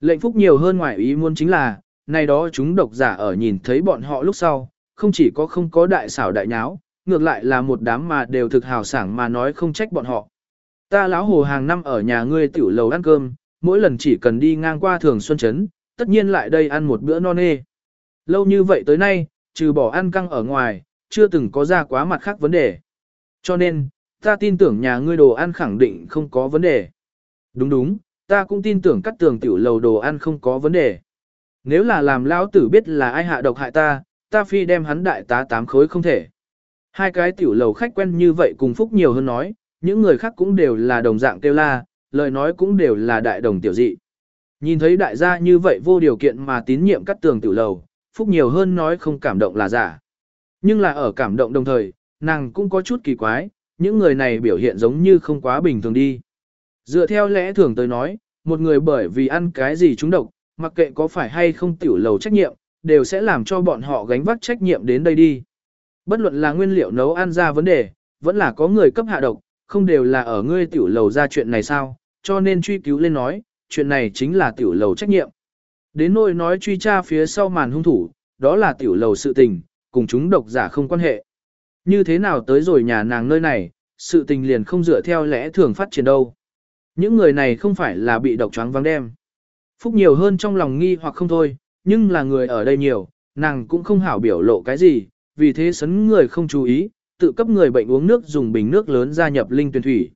Lệnh phúc nhiều hơn ngoài ý muốn chính là, này đó chúng độc giả ở nhìn thấy bọn họ lúc sau, không chỉ có không có đại xảo đại nháo, ngược lại là một đám mà đều thực hào sảng mà nói không trách bọn họ. Ta lão hồ hàng năm ở nhà ngươi tiểu lầu ăn cơm, mỗi lần chỉ cần đi ngang qua thường xuân chấn, tất nhiên lại đây ăn một bữa non nê. Lâu như vậy tới nay, trừ bỏ ăn căng ở ngoài, chưa từng có ra quá mặt khác vấn đề. Cho nên, ta tin tưởng nhà ngươi đồ ăn khẳng định không có vấn đề. Đúng đúng, ta cũng tin tưởng cắt tường tiểu lầu đồ ăn không có vấn đề. Nếu là làm lão tử biết là ai hạ độc hại ta, ta phi đem hắn đại tá tám khối không thể. Hai cái tiểu lầu khách quen như vậy cùng phúc nhiều hơn nói, những người khác cũng đều là đồng dạng kêu la, lời nói cũng đều là đại đồng tiểu dị. Nhìn thấy đại gia như vậy vô điều kiện mà tín nhiệm cắt tường tiểu lầu, phúc nhiều hơn nói không cảm động là giả. Nhưng là ở cảm động đồng thời, nàng cũng có chút kỳ quái, những người này biểu hiện giống như không quá bình thường đi. Dựa theo lẽ thường tới nói, một người bởi vì ăn cái gì trúng độc, mặc kệ có phải hay không tiểu lầu trách nhiệm, đều sẽ làm cho bọn họ gánh vác trách nhiệm đến đây đi. Bất luận là nguyên liệu nấu ăn ra vấn đề, vẫn là có người cấp hạ độc, không đều là ở ngươi tiểu lầu ra chuyện này sao, cho nên truy cứu lên nói, chuyện này chính là tiểu lầu trách nhiệm. Đến nỗi nói truy tra phía sau màn hung thủ, đó là tiểu lầu sự tình, cùng chúng độc giả không quan hệ. Như thế nào tới rồi nhà nàng nơi này, sự tình liền không dựa theo lẽ thường phát triển đâu. Những người này không phải là bị độc choáng vắng đem. Phúc nhiều hơn trong lòng nghi hoặc không thôi, nhưng là người ở đây nhiều, nàng cũng không hảo biểu lộ cái gì, vì thế sấn người không chú ý, tự cấp người bệnh uống nước dùng bình nước lớn gia nhập linh tuyển thủy.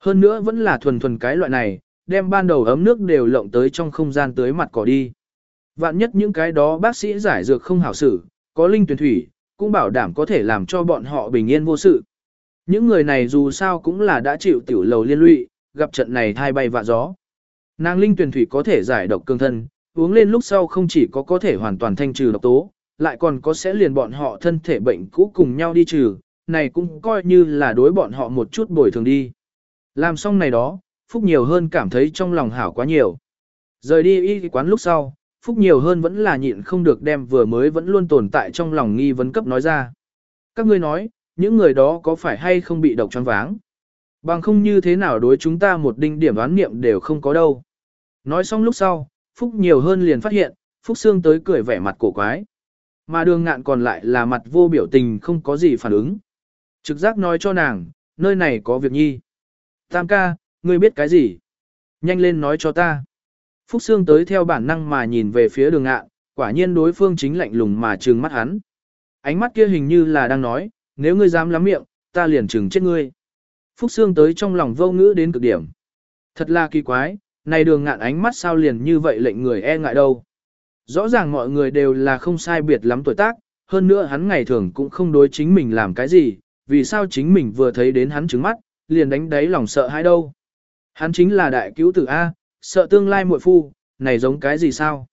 Hơn nữa vẫn là thuần thuần cái loại này, đem ban đầu ấm nước đều lộng tới trong không gian tới mặt cỏ đi. Vạn nhất những cái đó bác sĩ giải dược không hảo xử, có linh tuyển thủy, cũng bảo đảm có thể làm cho bọn họ bình yên vô sự. Những người này dù sao cũng là đã chịu tiểu lầu liên lụy, gặp trận này thai bay vạ gió. Nàng linh tuyển thủy có thể giải độc cương thân, uống lên lúc sau không chỉ có có thể hoàn toàn thanh trừ độc tố, lại còn có sẽ liền bọn họ thân thể bệnh cũ cùng nhau đi trừ, này cũng coi như là đối bọn họ một chút bồi thường đi. Làm xong này đó, Phúc nhiều hơn cảm thấy trong lòng hảo quá nhiều. Rời đi y quán lúc sau, Phúc nhiều hơn vẫn là nhịn không được đem vừa mới vẫn luôn tồn tại trong lòng nghi vấn cấp nói ra. Các ngươi nói, những người đó có phải hay không bị độc choáng váng? Bằng không như thế nào đối chúng ta một đinh điểm đoán niệm đều không có đâu. Nói xong lúc sau, Phúc nhiều hơn liền phát hiện, Phúc Sương tới cười vẻ mặt cổ quái. Mà đường ngạn còn lại là mặt vô biểu tình không có gì phản ứng. Trực giác nói cho nàng, nơi này có việc nhi. Tam ca, ngươi biết cái gì? Nhanh lên nói cho ta. Phúc Sương tới theo bản năng mà nhìn về phía đường ngạn, quả nhiên đối phương chính lạnh lùng mà trừng mắt hắn. Ánh mắt kia hình như là đang nói, nếu ngươi dám lắm miệng, ta liền trừng chết ngươi. Phúc Sương tới trong lòng vô ngữ đến cực điểm. Thật là kỳ quái, này đường ngạn ánh mắt sao liền như vậy lệnh người e ngại đâu. Rõ ràng mọi người đều là không sai biệt lắm tuổi tác, hơn nữa hắn ngày thường cũng không đối chính mình làm cái gì, vì sao chính mình vừa thấy đến hắn trứng mắt, liền đánh đáy lòng sợ hãi đâu. Hắn chính là đại cứu tử A, sợ tương lai muội phu, này giống cái gì sao?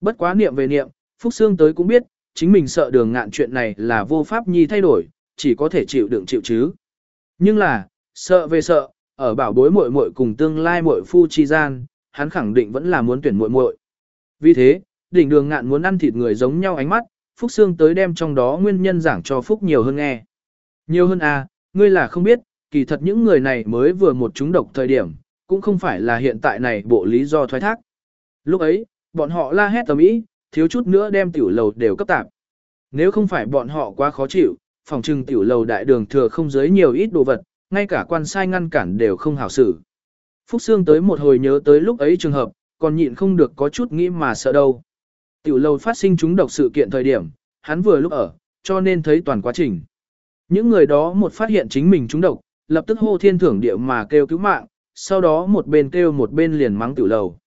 Bất quá niệm về niệm, Phúc Sương tới cũng biết, chính mình sợ đường ngạn chuyện này là vô pháp nhi thay đổi, chỉ có thể chịu đựng chịu chứ. Nhưng là, sợ về sợ, ở bảo bối muội muội cùng tương lai muội phu chi gian, hắn khẳng định vẫn là muốn tuyển muội muội. Vì thế, đỉnh đường ngạn muốn ăn thịt người giống nhau ánh mắt, Phúc Sương tới đem trong đó nguyên nhân giảng cho Phúc nhiều hơn nghe. Nhiều hơn à, ngươi là không biết, kỳ thật những người này mới vừa một chúng độc thời điểm, cũng không phải là hiện tại này bộ lý do thoái thác. Lúc ấy, bọn họ la hét tầm ý, thiếu chút nữa đem tiểu lầu đều cấp tạp. Nếu không phải bọn họ quá khó chịu, phòng trừng tiểu lầu đại đường thừa không giới nhiều ít đồ vật, ngay cả quan sai ngăn cản đều không hảo xử. Phúc Sương tới một hồi nhớ tới lúc ấy trường hợp, còn nhịn không được có chút nghĩ mà sợ đâu. Tiểu lâu phát sinh chúng độc sự kiện thời điểm, hắn vừa lúc ở, cho nên thấy toàn quá trình. Những người đó một phát hiện chính mình chúng độc, lập tức hô thiên thưởng địa mà kêu cứu mạng, sau đó một bên kêu một bên liền mắng tiểu lầu.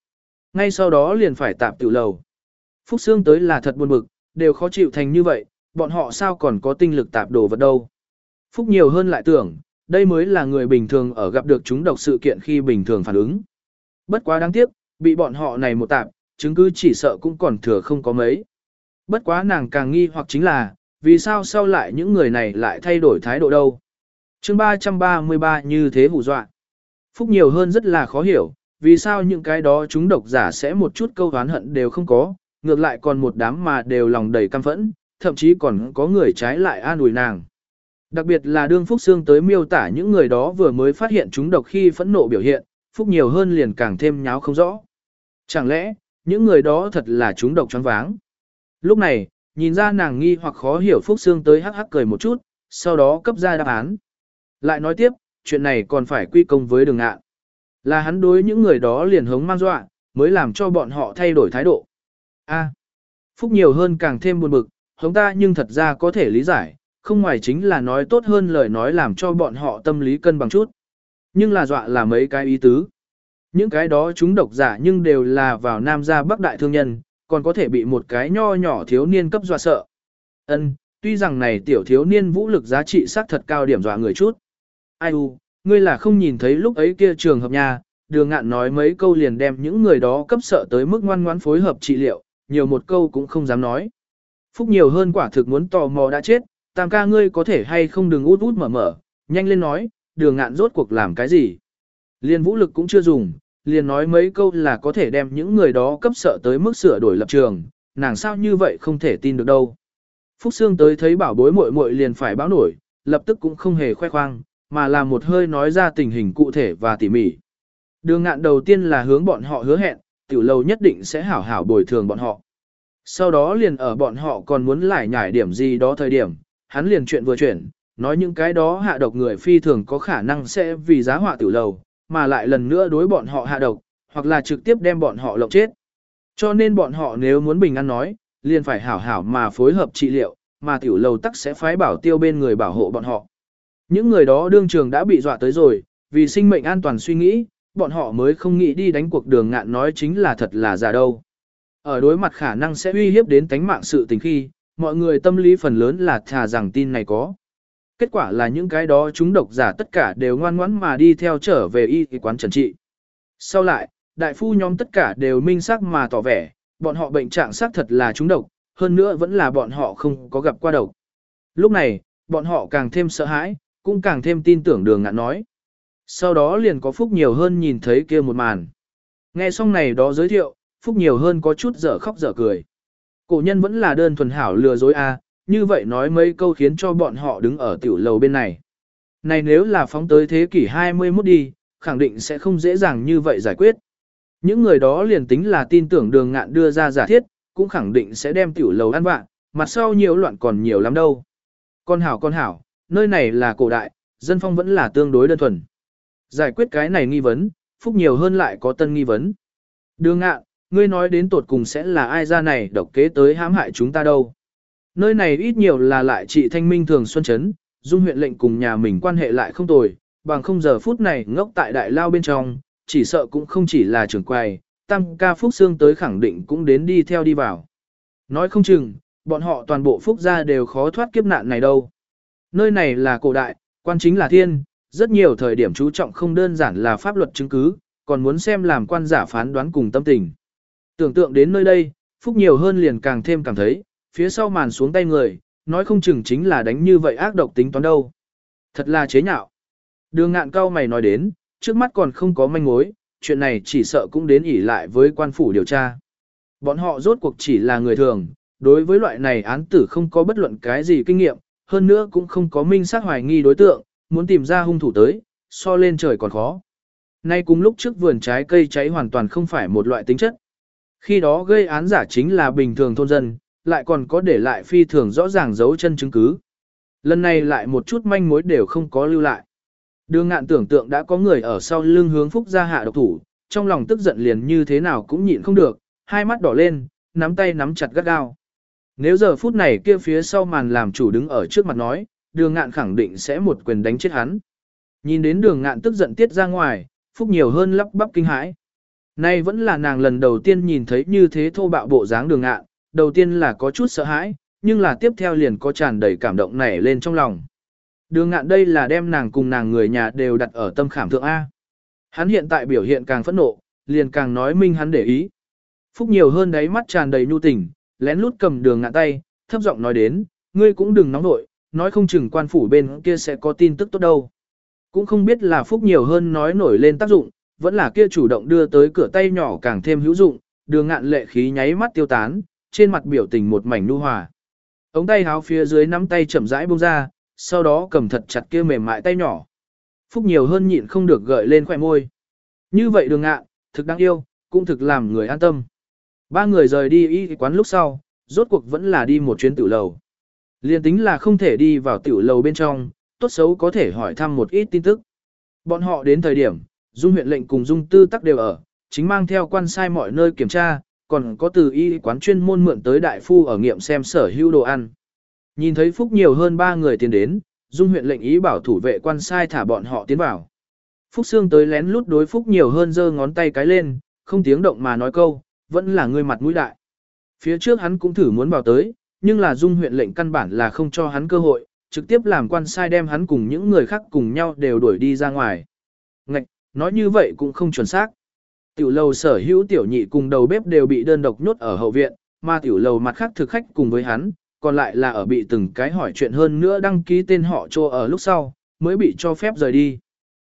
Ngay sau đó liền phải tạp tiểu lầu. Phúc Sương tới là thật buồn bực, đều khó chịu thành như vậy, bọn họ sao còn có tinh lực tạp đồ vật đâu. Phúc nhiều hơn lại tưởng, đây mới là người bình thường ở gặp được chúng độc sự kiện khi bình thường phản ứng. Bất quá đáng tiếc, bị bọn họ này một tạp, chứng cứ chỉ sợ cũng còn thừa không có mấy. Bất quá nàng càng nghi hoặc chính là, vì sao sau lại những người này lại thay đổi thái độ đâu. chương 333 như thế hù dọa. Phúc nhiều hơn rất là khó hiểu, vì sao những cái đó chúng độc giả sẽ một chút câu hán hận đều không có, ngược lại còn một đám mà đều lòng đầy căm phẫn, thậm chí còn có người trái lại an ủi nàng. Đặc biệt là đương Phúc Sương tới miêu tả những người đó vừa mới phát hiện chúng độc khi phẫn nộ biểu hiện, Phúc nhiều hơn liền càng thêm nháo không rõ. Chẳng lẽ, những người đó thật là chúng độc choáng váng? Lúc này, nhìn ra nàng nghi hoặc khó hiểu Phúc Sương tới hắc hắc cười một chút, sau đó cấp ra đáp án. Lại nói tiếp, chuyện này còn phải quy công với đường ngạn. Là hắn đối những người đó liền hống mang dọa, mới làm cho bọn họ thay đổi thái độ. A. Phúc nhiều hơn càng thêm buồn bực, hống ta nhưng thật ra có thể lý giải, không ngoài chính là nói tốt hơn lời nói làm cho bọn họ tâm lý cân bằng chút. Nhưng là dọa là mấy cái ý tứ. Những cái đó chúng độc giả nhưng đều là vào nam gia bắc đại thương nhân, còn có thể bị một cái nho nhỏ thiếu niên cấp dọa sợ. Ân, tuy rằng này tiểu thiếu niên vũ lực giá trị xác thật cao điểm dọa người chút. Ai u, ngươi là không nhìn thấy lúc ấy kia trường hợp nhà đường ngạn nói mấy câu liền đem những người đó cấp sợ tới mức ngoan ngoãn phối hợp trị liệu, nhiều một câu cũng không dám nói. Phúc nhiều hơn quả thực muốn tò mò đã chết, tam ca ngươi có thể hay không đừng út út mở mở, nhanh lên nói, đường ngạn rốt cuộc làm cái gì. Liên vũ lực cũng chưa dùng, liền nói mấy câu là có thể đem những người đó cấp sợ tới mức sửa đổi lập trường, nàng sao như vậy không thể tin được đâu. Phúc Sương tới thấy bảo bối muội muội liền phải báo nổi, lập tức cũng không hề khoe khoang, mà là một hơi nói ra tình hình cụ thể và tỉ mỉ. Đường ngạn đầu tiên là hướng bọn họ hứa hẹn, tiểu lâu nhất định sẽ hảo hảo bồi thường bọn họ. Sau đó liền ở bọn họ còn muốn lại nhải điểm gì đó thời điểm, hắn liền chuyện vừa chuyển, nói những cái đó hạ độc người phi thường có khả năng sẽ vì giá họa tiểu lầu, mà lại lần nữa đối bọn họ hạ độc, hoặc là trực tiếp đem bọn họ lộng chết. Cho nên bọn họ nếu muốn bình an nói, liền phải hảo hảo mà phối hợp trị liệu, mà tiểu lầu tắc sẽ phái bảo tiêu bên người bảo hộ bọn họ. Những người đó đương trường đã bị dọa tới rồi, vì sinh mệnh an toàn suy nghĩ, bọn họ mới không nghĩ đi đánh cuộc đường ngạn nói chính là thật là giả đâu. Ở đối mặt khả năng sẽ uy hiếp đến tánh mạng sự tình khi, mọi người tâm lý phần lớn là thà rằng tin này có. Kết quả là những cái đó chúng độc giả tất cả đều ngoan ngoãn mà đi theo trở về y quán trần trị. Sau lại, đại phu nhóm tất cả đều minh xác mà tỏ vẻ, bọn họ bệnh trạng xác thật là chúng độc, hơn nữa vẫn là bọn họ không có gặp qua độc. Lúc này, bọn họ càng thêm sợ hãi, cũng càng thêm tin tưởng đường ngạn nói. Sau đó liền có Phúc nhiều hơn nhìn thấy kia một màn. Nghe xong này đó giới thiệu, Phúc nhiều hơn có chút dở khóc dở cười. Cổ nhân vẫn là đơn thuần hảo lừa dối a, như vậy nói mấy câu khiến cho bọn họ đứng ở tiểu lầu bên này. Này nếu là phóng tới thế kỷ 21 đi, khẳng định sẽ không dễ dàng như vậy giải quyết. Những người đó liền tính là tin tưởng đường ngạn đưa ra giả thiết, cũng khẳng định sẽ đem tiểu lầu ăn vạn, mặt sau nhiều loạn còn nhiều lắm đâu. Con hảo con hảo, nơi này là cổ đại, dân phong vẫn là tương đối đơn thuần. Giải quyết cái này nghi vấn, phúc nhiều hơn lại có tân nghi vấn. Đường ngạn, ngươi nói đến tột cùng sẽ là ai ra này độc kế tới hãm hại chúng ta đâu. Nơi này ít nhiều là lại chị thanh minh thường xuân chấn, dung huyện lệnh cùng nhà mình quan hệ lại không tồi, bằng không giờ phút này ngốc tại đại lao bên trong, chỉ sợ cũng không chỉ là trưởng quầy, tăng ca phúc xương tới khẳng định cũng đến đi theo đi vào. Nói không chừng, bọn họ toàn bộ phúc gia đều khó thoát kiếp nạn này đâu. Nơi này là cổ đại, quan chính là thiên, rất nhiều thời điểm chú trọng không đơn giản là pháp luật chứng cứ, còn muốn xem làm quan giả phán đoán cùng tâm tình. Tưởng tượng đến nơi đây, Phúc nhiều hơn liền càng thêm cảm thấy, phía sau màn xuống tay người, nói không chừng chính là đánh như vậy ác độc tính toán đâu. Thật là chế nhạo. Đường ngạn cao mày nói đến, trước mắt còn không có manh mối, chuyện này chỉ sợ cũng đến ỉ lại với quan phủ điều tra. Bọn họ rốt cuộc chỉ là người thường, đối với loại này án tử không có bất luận cái gì kinh nghiệm, hơn nữa cũng không có minh xác hoài nghi đối tượng, muốn tìm ra hung thủ tới, so lên trời còn khó. Nay cùng lúc trước vườn trái cây cháy hoàn toàn không phải một loại tính chất. Khi đó gây án giả chính là bình thường thôn dân, lại còn có để lại phi thường rõ ràng dấu chân chứng cứ. Lần này lại một chút manh mối đều không có lưu lại. Đường ngạn tưởng tượng đã có người ở sau lưng hướng Phúc ra hạ độc thủ, trong lòng tức giận liền như thế nào cũng nhịn không được, hai mắt đỏ lên, nắm tay nắm chặt gắt gao. Nếu giờ phút này kia phía sau màn làm chủ đứng ở trước mặt nói, đường ngạn khẳng định sẽ một quyền đánh chết hắn. Nhìn đến đường ngạn tức giận tiết ra ngoài, Phúc nhiều hơn lắp bắp kinh hãi. Nay vẫn là nàng lần đầu tiên nhìn thấy như thế thô bạo bộ dáng đường ngạn, đầu tiên là có chút sợ hãi, nhưng là tiếp theo liền có tràn đầy cảm động nảy lên trong lòng. Đường ngạn đây là đem nàng cùng nàng người nhà đều đặt ở tâm khảm thượng A. Hắn hiện tại biểu hiện càng phẫn nộ, liền càng nói minh hắn để ý. Phúc nhiều hơn đáy mắt tràn đầy nhu tình, lén lút cầm đường ngạn tay, thấp giọng nói đến, ngươi cũng đừng nóng nội, nói không chừng quan phủ bên kia sẽ có tin tức tốt đâu. Cũng không biết là Phúc nhiều hơn nói nổi lên tác dụng, vẫn là kia chủ động đưa tới cửa tay nhỏ càng thêm hữu dụng, đường ngạn lệ khí nháy mắt tiêu tán, trên mặt biểu tình một mảnh nu hòa. Ống tay háo phía dưới nắm tay chậm rãi buông ra, sau đó cầm thật chặt kia mềm mại tay nhỏ. Phúc nhiều hơn nhịn không được gợi lên khỏe môi. Như vậy đường ngạn, thực đáng yêu, cũng thực làm người an tâm. Ba người rời đi y quán lúc sau, rốt cuộc vẫn là đi một chuyến tiểu lầu. Liên tính là không thể đi vào tiểu lầu bên trong, tốt xấu có thể hỏi thăm một ít tin tức. Bọn họ đến thời điểm, Dung huyện lệnh cùng Dung tư tắc đều ở, chính mang theo quan sai mọi nơi kiểm tra, còn có từ y quán chuyên môn mượn tới đại phu ở nghiệm xem sở hữu đồ ăn. Nhìn thấy Phúc nhiều hơn ba người tiến đến, Dung huyện lệnh ý bảo thủ vệ quan sai thả bọn họ tiến vào. Phúc Sương tới lén lút đối Phúc nhiều hơn giơ ngón tay cái lên, không tiếng động mà nói câu, vẫn là người mặt mũi đại. Phía trước hắn cũng thử muốn vào tới, nhưng là Dung huyện lệnh căn bản là không cho hắn cơ hội, trực tiếp làm quan sai đem hắn cùng những người khác cùng nhau đều đuổi đi ra ngoài. Ngạch, nói như vậy cũng không chuẩn xác. Tiểu lầu sở hữu tiểu nhị cùng đầu bếp đều bị đơn độc nhốt ở hậu viện, mà tiểu lầu mặt khác thực khách cùng với hắn, còn lại là ở bị từng cái hỏi chuyện hơn nữa đăng ký tên họ cho ở lúc sau, mới bị cho phép rời đi.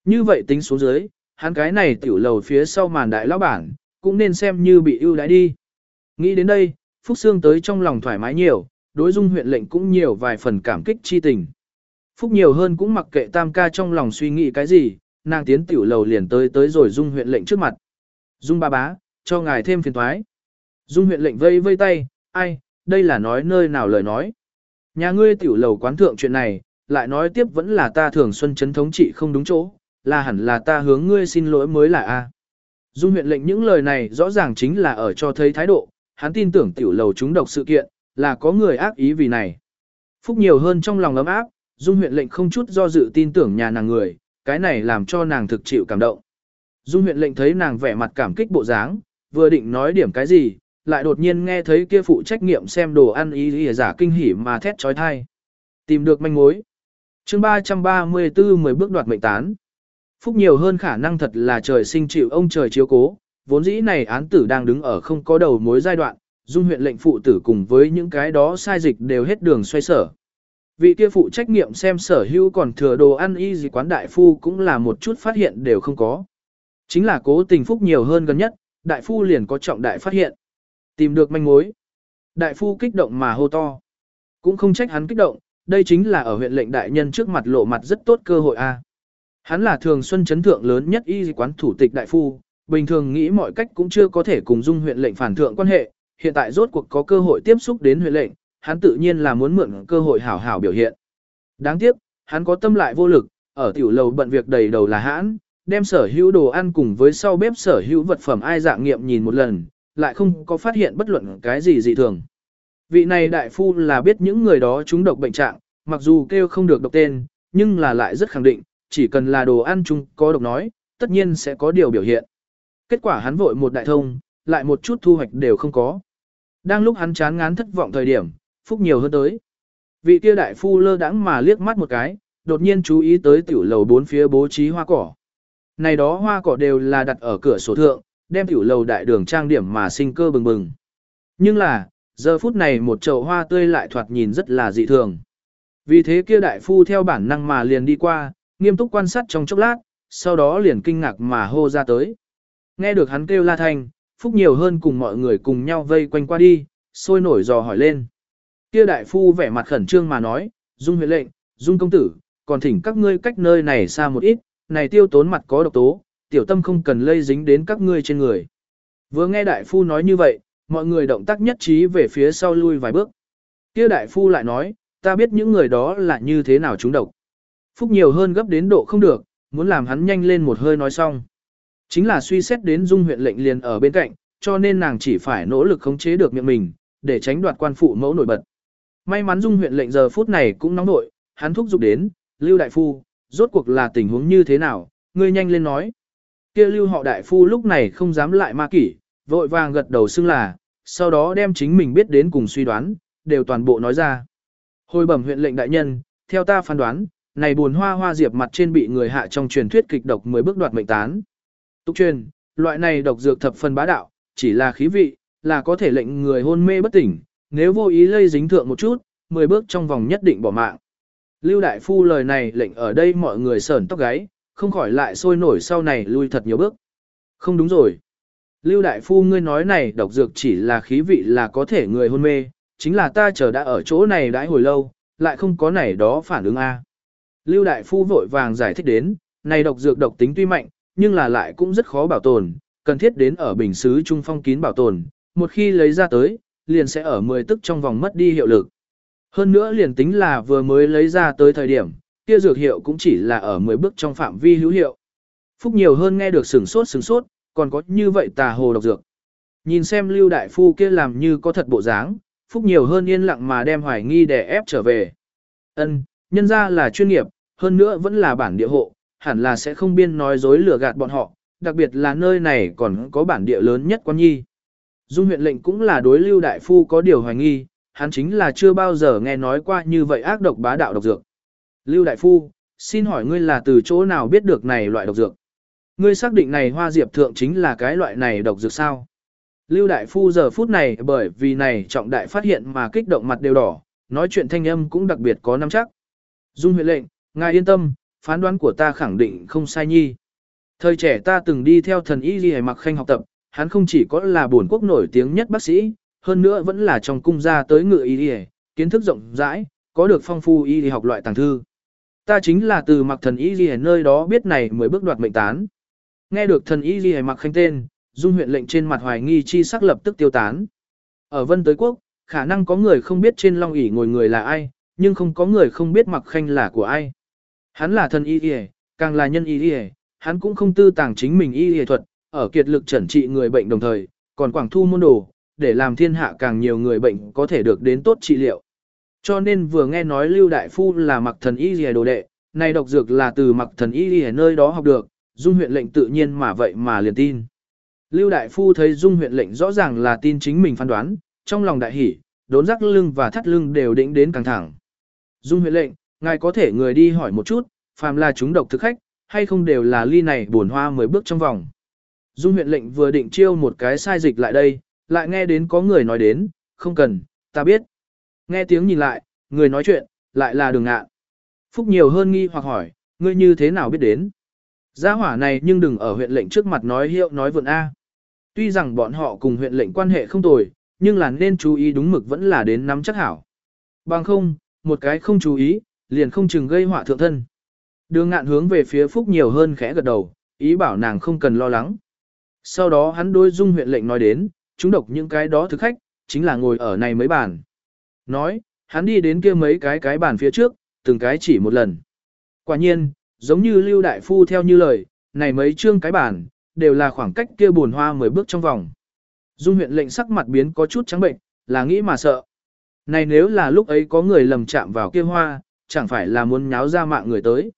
Như vậy tính xuống dưới, hắn cái này tiểu lầu phía sau màn đại lão bản, cũng nên xem như bị ưu đãi đi. Nghĩ đến đây, Phúc Sương tới trong lòng thoải mái nhiều, đối dung huyện lệnh cũng nhiều vài phần cảm kích chi tình. Phúc nhiều hơn cũng mặc kệ tam ca trong lòng suy nghĩ cái gì, nàng tiến tiểu lầu liền tới tới rồi dung huyện lệnh trước mặt. Dung ba bá, cho ngài thêm phiền thoái. Dung huyện lệnh vây vây tay, ai, đây là nói nơi nào lời nói. Nhà ngươi tiểu lầu quán thượng chuyện này, lại nói tiếp vẫn là ta thường xuân chấn thống trị không đúng chỗ, là hẳn là ta hướng ngươi xin lỗi mới là a. Dung huyện lệnh những lời này rõ ràng chính là ở cho thấy thái độ, hắn tin tưởng tiểu lầu chúng độc sự kiện, là có người ác ý vì này. Phúc nhiều hơn trong lòng ấm áp, Dung huyện lệnh không chút do dự tin tưởng nhà nàng người, cái này làm cho nàng thực chịu cảm động. Dung huyện lệnh thấy nàng vẻ mặt cảm kích bộ dáng, vừa định nói điểm cái gì, lại đột nhiên nghe thấy kia phụ trách nhiệm xem đồ ăn ý ý giả kinh hỉ mà thét trói thai. Tìm được manh mối. chương 334 10 bước đoạt mệnh tán. Phúc nhiều hơn khả năng thật là trời sinh chịu ông trời chiếu cố, vốn dĩ này án tử đang đứng ở không có đầu mối giai đoạn, dung huyện lệnh phụ tử cùng với những cái đó sai dịch đều hết đường xoay sở. Vị kia phụ trách nhiệm xem sở hữu còn thừa đồ ăn y gì quán đại phu cũng là một chút phát hiện đều không có. Chính là cố tình phúc nhiều hơn gần nhất, đại phu liền có trọng đại phát hiện. Tìm được manh mối. Đại phu kích động mà hô to. Cũng không trách hắn kích động, đây chính là ở huyện lệnh đại nhân trước mặt lộ mặt rất tốt cơ hội a. Hắn là thường xuân chấn thượng lớn nhất y quán thủ tịch đại phu, bình thường nghĩ mọi cách cũng chưa có thể cùng dung huyện lệnh phản thượng quan hệ, hiện tại rốt cuộc có cơ hội tiếp xúc đến huyện lệnh, hắn tự nhiên là muốn mượn cơ hội hảo hảo biểu hiện. Đáng tiếc, hắn có tâm lại vô lực, ở tiểu lầu bận việc đầy đầu là hãn, đem sở hữu đồ ăn cùng với sau bếp sở hữu vật phẩm ai dạng nghiệm nhìn một lần, lại không có phát hiện bất luận cái gì dị thường. Vị này đại phu là biết những người đó chúng độc bệnh trạng, mặc dù kêu không được độc tên, nhưng là lại rất khẳng định, chỉ cần là đồ ăn chung có độc nói, tất nhiên sẽ có điều biểu hiện. Kết quả hắn vội một đại thông, lại một chút thu hoạch đều không có. Đang lúc hắn chán ngán thất vọng thời điểm, phúc nhiều hơn tới. Vị kia đại phu lơ đãng mà liếc mắt một cái, đột nhiên chú ý tới tiểu lầu bốn phía bố trí hoa cỏ. Này đó hoa cỏ đều là đặt ở cửa sổ thượng, đem tiểu lầu đại đường trang điểm mà sinh cơ bừng bừng. Nhưng là, giờ phút này một chậu hoa tươi lại thoạt nhìn rất là dị thường. Vì thế kia đại phu theo bản năng mà liền đi qua, nghiêm túc quan sát trong chốc lát, sau đó liền kinh ngạc mà hô ra tới. Nghe được hắn kêu la thanh, phúc nhiều hơn cùng mọi người cùng nhau vây quanh qua đi, sôi nổi dò hỏi lên. Kia đại phu vẻ mặt khẩn trương mà nói, Dung huyện lệnh, Dung công tử, còn thỉnh các ngươi cách nơi này xa một ít, này tiêu tốn mặt có độc tố, tiểu tâm không cần lây dính đến các ngươi trên người. Vừa nghe đại phu nói như vậy, mọi người động tác nhất trí về phía sau lui vài bước. Kia đại phu lại nói, ta biết những người đó là như thế nào chúng độc. Phúc nhiều hơn gấp đến độ không được, muốn làm hắn nhanh lên một hơi nói xong. Chính là suy xét đến dung huyện lệnh liền ở bên cạnh, cho nên nàng chỉ phải nỗ lực khống chế được miệng mình, để tránh đoạt quan phụ mẫu nổi bật. May mắn dung huyện lệnh giờ phút này cũng nóng nội, hắn thúc giục đến, Lưu Đại Phu, rốt cuộc là tình huống như thế nào, ngươi nhanh lên nói. Kia Lưu họ Đại Phu lúc này không dám lại ma kỷ, vội vàng gật đầu xưng là, sau đó đem chính mình biết đến cùng suy đoán, đều toàn bộ nói ra. Hồi bẩm huyện lệnh đại nhân, theo ta phán đoán, này buồn hoa hoa diệp mặt trên bị người hạ trong truyền thuyết kịch độc mới bước đoạt mệnh tán. Tục truyền, loại này độc dược thập phần bá đạo, chỉ là khí vị, là có thể lệnh người hôn mê bất tỉnh, nếu vô ý lây dính thượng một chút, 10 bước trong vòng nhất định bỏ mạng. Lưu Đại Phu lời này lệnh ở đây mọi người sởn tóc gáy, không khỏi lại sôi nổi sau này lui thật nhiều bước. Không đúng rồi. Lưu Đại Phu ngươi nói này độc dược chỉ là khí vị là có thể người hôn mê, chính là ta chờ đã ở chỗ này đãi hồi lâu, lại không có này đó phản ứng A. Lưu Đại Phu vội vàng giải thích đến, này độc dược độc tính tuy mạnh, nhưng là lại cũng rất khó bảo tồn, cần thiết đến ở bình xứ trung phong kín bảo tồn, một khi lấy ra tới, liền sẽ ở 10 tức trong vòng mất đi hiệu lực. Hơn nữa liền tính là vừa mới lấy ra tới thời điểm, kia dược hiệu cũng chỉ là ở 10 bước trong phạm vi hữu hiệu. Phúc nhiều hơn nghe được sừng sốt sừng sốt, còn có như vậy tà hồ độc dược. Nhìn xem Lưu Đại Phu kia làm như có thật bộ dáng, Phúc nhiều hơn yên lặng mà đem hoài nghi để ép trở về. Ân, nhân ra là chuyên nghiệp, hơn nữa vẫn là bản địa hộ, hẳn là sẽ không biên nói dối lừa gạt bọn họ, đặc biệt là nơi này còn có bản địa lớn nhất quan nhi. Dung huyện lệnh cũng là đối lưu đại phu có điều hoài nghi, hắn chính là chưa bao giờ nghe nói qua như vậy ác độc bá đạo độc dược. Lưu đại phu, xin hỏi ngươi là từ chỗ nào biết được này loại độc dược? Ngươi xác định này hoa diệp thượng chính là cái loại này độc dược sao? Lưu đại phu giờ phút này bởi vì này trọng đại phát hiện mà kích động mặt đều đỏ, nói chuyện thanh âm cũng đặc biệt có nắm chắc. Dung huyện lệnh, ngài yên tâm, phán đoán của ta khẳng định không sai nhi. Thời trẻ ta từng đi theo thần y ghi mặc khanh học tập, hắn không chỉ có là bổn quốc nổi tiếng nhất bác sĩ, hơn nữa vẫn là trong cung gia tới ngựa y y, kiến thức rộng rãi, có được phong phu y học loại tàng thư. Ta chính là từ mặc thần y y nơi đó biết này mới bước đoạt mệnh tán. Nghe được thần y y mặc khanh tên, dung huyện lệnh trên mặt hoài nghi chi sắc lập tức tiêu tán. Ở vân tới quốc, khả năng có người không biết trên long ỷ ngồi người là ai, nhưng không có người không biết mặc khanh là của ai. Hắn là thần y y, càng là nhân y y, hắn cũng không tư tàng chính mình y y thuật, ở kiệt lực chẩn trị người bệnh đồng thời, còn quảng thu môn đồ, để làm thiên hạ càng nhiều người bệnh có thể được đến tốt trị liệu. Cho nên vừa nghe nói Lưu Đại Phu là mặc thần y gì đồ đệ, này độc dược là từ mặc thần y gì nơi đó học được, dung huyện lệnh tự nhiên mà vậy mà liền tin. Lưu Đại Phu thấy dung huyện lệnh rõ ràng là tin chính mình phán đoán, trong lòng đại hỉ, đốn rắc lưng và thắt lưng đều đĩnh đến căng thẳng. Dung huyện lệnh, ngài có thể người đi hỏi một chút, phàm là chúng độc thực khách, hay không đều là ly này buồn hoa mới bước trong vòng. Dung huyện lệnh vừa định chiêu một cái sai dịch lại đây, lại nghe đến có người nói đến, không cần, ta biết. Nghe tiếng nhìn lại, người nói chuyện, lại là đường ngạn. Phúc nhiều hơn nghi hoặc hỏi, ngươi như thế nào biết đến? Gia hỏa này nhưng đừng ở huyện lệnh trước mặt nói hiệu nói vượn A. Tuy rằng bọn họ cùng huyện lệnh quan hệ không tồi, nhưng là nên chú ý đúng mực vẫn là đến nắm chắc hảo. Bằng không, một cái không chú ý, liền không chừng gây họa thượng thân. Đường ngạn hướng về phía Phúc nhiều hơn khẽ gật đầu, ý bảo nàng không cần lo lắng. Sau đó hắn đôi dung huyện lệnh nói đến, chúng độc những cái đó thực khách, chính là ngồi ở này mấy bàn. Nói, hắn đi đến kia mấy cái cái bàn phía trước, từng cái chỉ một lần. Quả nhiên, giống như Lưu Đại Phu theo như lời, này mấy chương cái bàn, đều là khoảng cách kia buồn hoa mười bước trong vòng. Dung huyện lệnh sắc mặt biến có chút trắng bệnh, là nghĩ mà sợ. Này nếu là lúc ấy có người lầm chạm vào kia hoa, chẳng phải là muốn nháo ra mạng người tới.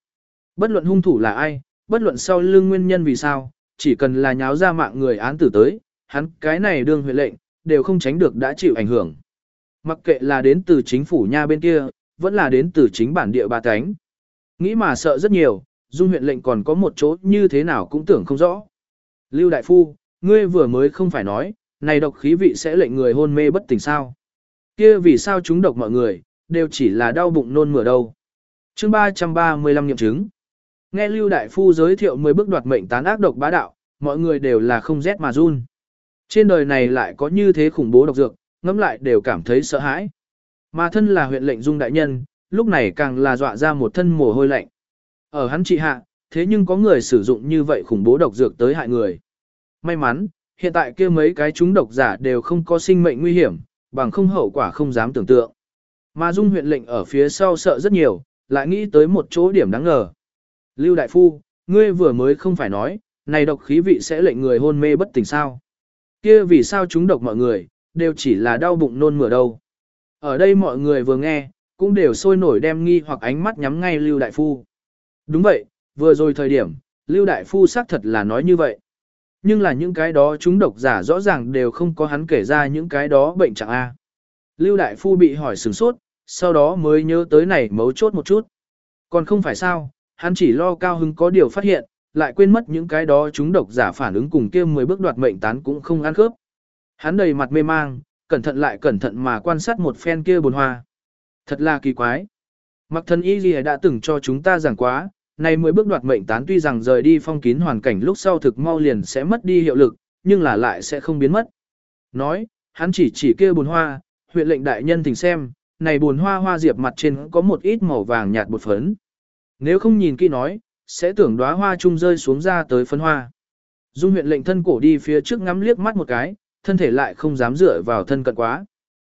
Bất luận hung thủ là ai, bất luận sau lưng nguyên nhân vì sao, chỉ cần là nháo ra mạng người án tử tới, hắn cái này đương huyện lệnh, đều không tránh được đã chịu ảnh hưởng. Mặc kệ là đến từ chính phủ nha bên kia, vẫn là đến từ chính bản địa ba cánh. Nghĩ mà sợ rất nhiều, dung huyện lệnh còn có một chỗ như thế nào cũng tưởng không rõ. Lưu Đại Phu, ngươi vừa mới không phải nói, này độc khí vị sẽ lệnh người hôn mê bất tỉnh sao. Kia vì sao chúng độc mọi người, đều chỉ là đau bụng nôn mửa đâu. chương 335 nghiệm chứng. Nghe Lưu Đại Phu giới thiệu 10 bước đoạt mệnh tán ác độc bá đạo, mọi người đều là không rét mà run. Trên đời này lại có như thế khủng bố độc dược, ngẫm lại đều cảm thấy sợ hãi. Mà thân là huyện lệnh dung đại nhân, lúc này càng là dọa ra một thân mồ hôi lạnh. Ở hắn trị hạ, thế nhưng có người sử dụng như vậy khủng bố độc dược tới hại người. May mắn, hiện tại kia mấy cái chúng độc giả đều không có sinh mệnh nguy hiểm, bằng không hậu quả không dám tưởng tượng. Mà Dung huyện lệnh ở phía sau sợ rất nhiều, lại nghĩ tới một chỗ điểm đáng ngờ. Lưu Đại Phu, ngươi vừa mới không phải nói, này độc khí vị sẽ lệnh người hôn mê bất tỉnh sao. Kia vì sao chúng độc mọi người, đều chỉ là đau bụng nôn mửa đâu. Ở đây mọi người vừa nghe, cũng đều sôi nổi đem nghi hoặc ánh mắt nhắm ngay Lưu Đại Phu. Đúng vậy, vừa rồi thời điểm, Lưu Đại Phu xác thật là nói như vậy. Nhưng là những cái đó chúng độc giả rõ ràng đều không có hắn kể ra những cái đó bệnh trạng A. Lưu Đại Phu bị hỏi sửng sốt, sau đó mới nhớ tới này mấu chốt một chút. Còn không phải sao, hắn chỉ lo cao hứng có điều phát hiện, lại quên mất những cái đó chúng độc giả phản ứng cùng kia 10 bước đoạt mệnh tán cũng không ăn khớp. Hắn đầy mặt mê mang, cẩn thận lại cẩn thận mà quan sát một phen kia bồn hoa. Thật là kỳ quái. Mặc thân y gì đã từng cho chúng ta giảng quá, này 10 bước đoạt mệnh tán tuy rằng rời đi phong kín hoàn cảnh lúc sau thực mau liền sẽ mất đi hiệu lực, nhưng là lại sẽ không biến mất. Nói, hắn chỉ chỉ kia bồn hoa, huyện lệnh đại nhân thỉnh xem, này bồn hoa hoa diệp mặt trên có một ít màu vàng nhạt bột phấn. Nếu không nhìn kỹ nói, sẽ tưởng đóa hoa trung rơi xuống ra tới phân hoa. Dung huyện lệnh thân cổ đi phía trước ngắm liếc mắt một cái, thân thể lại không dám dựa vào thân cận quá.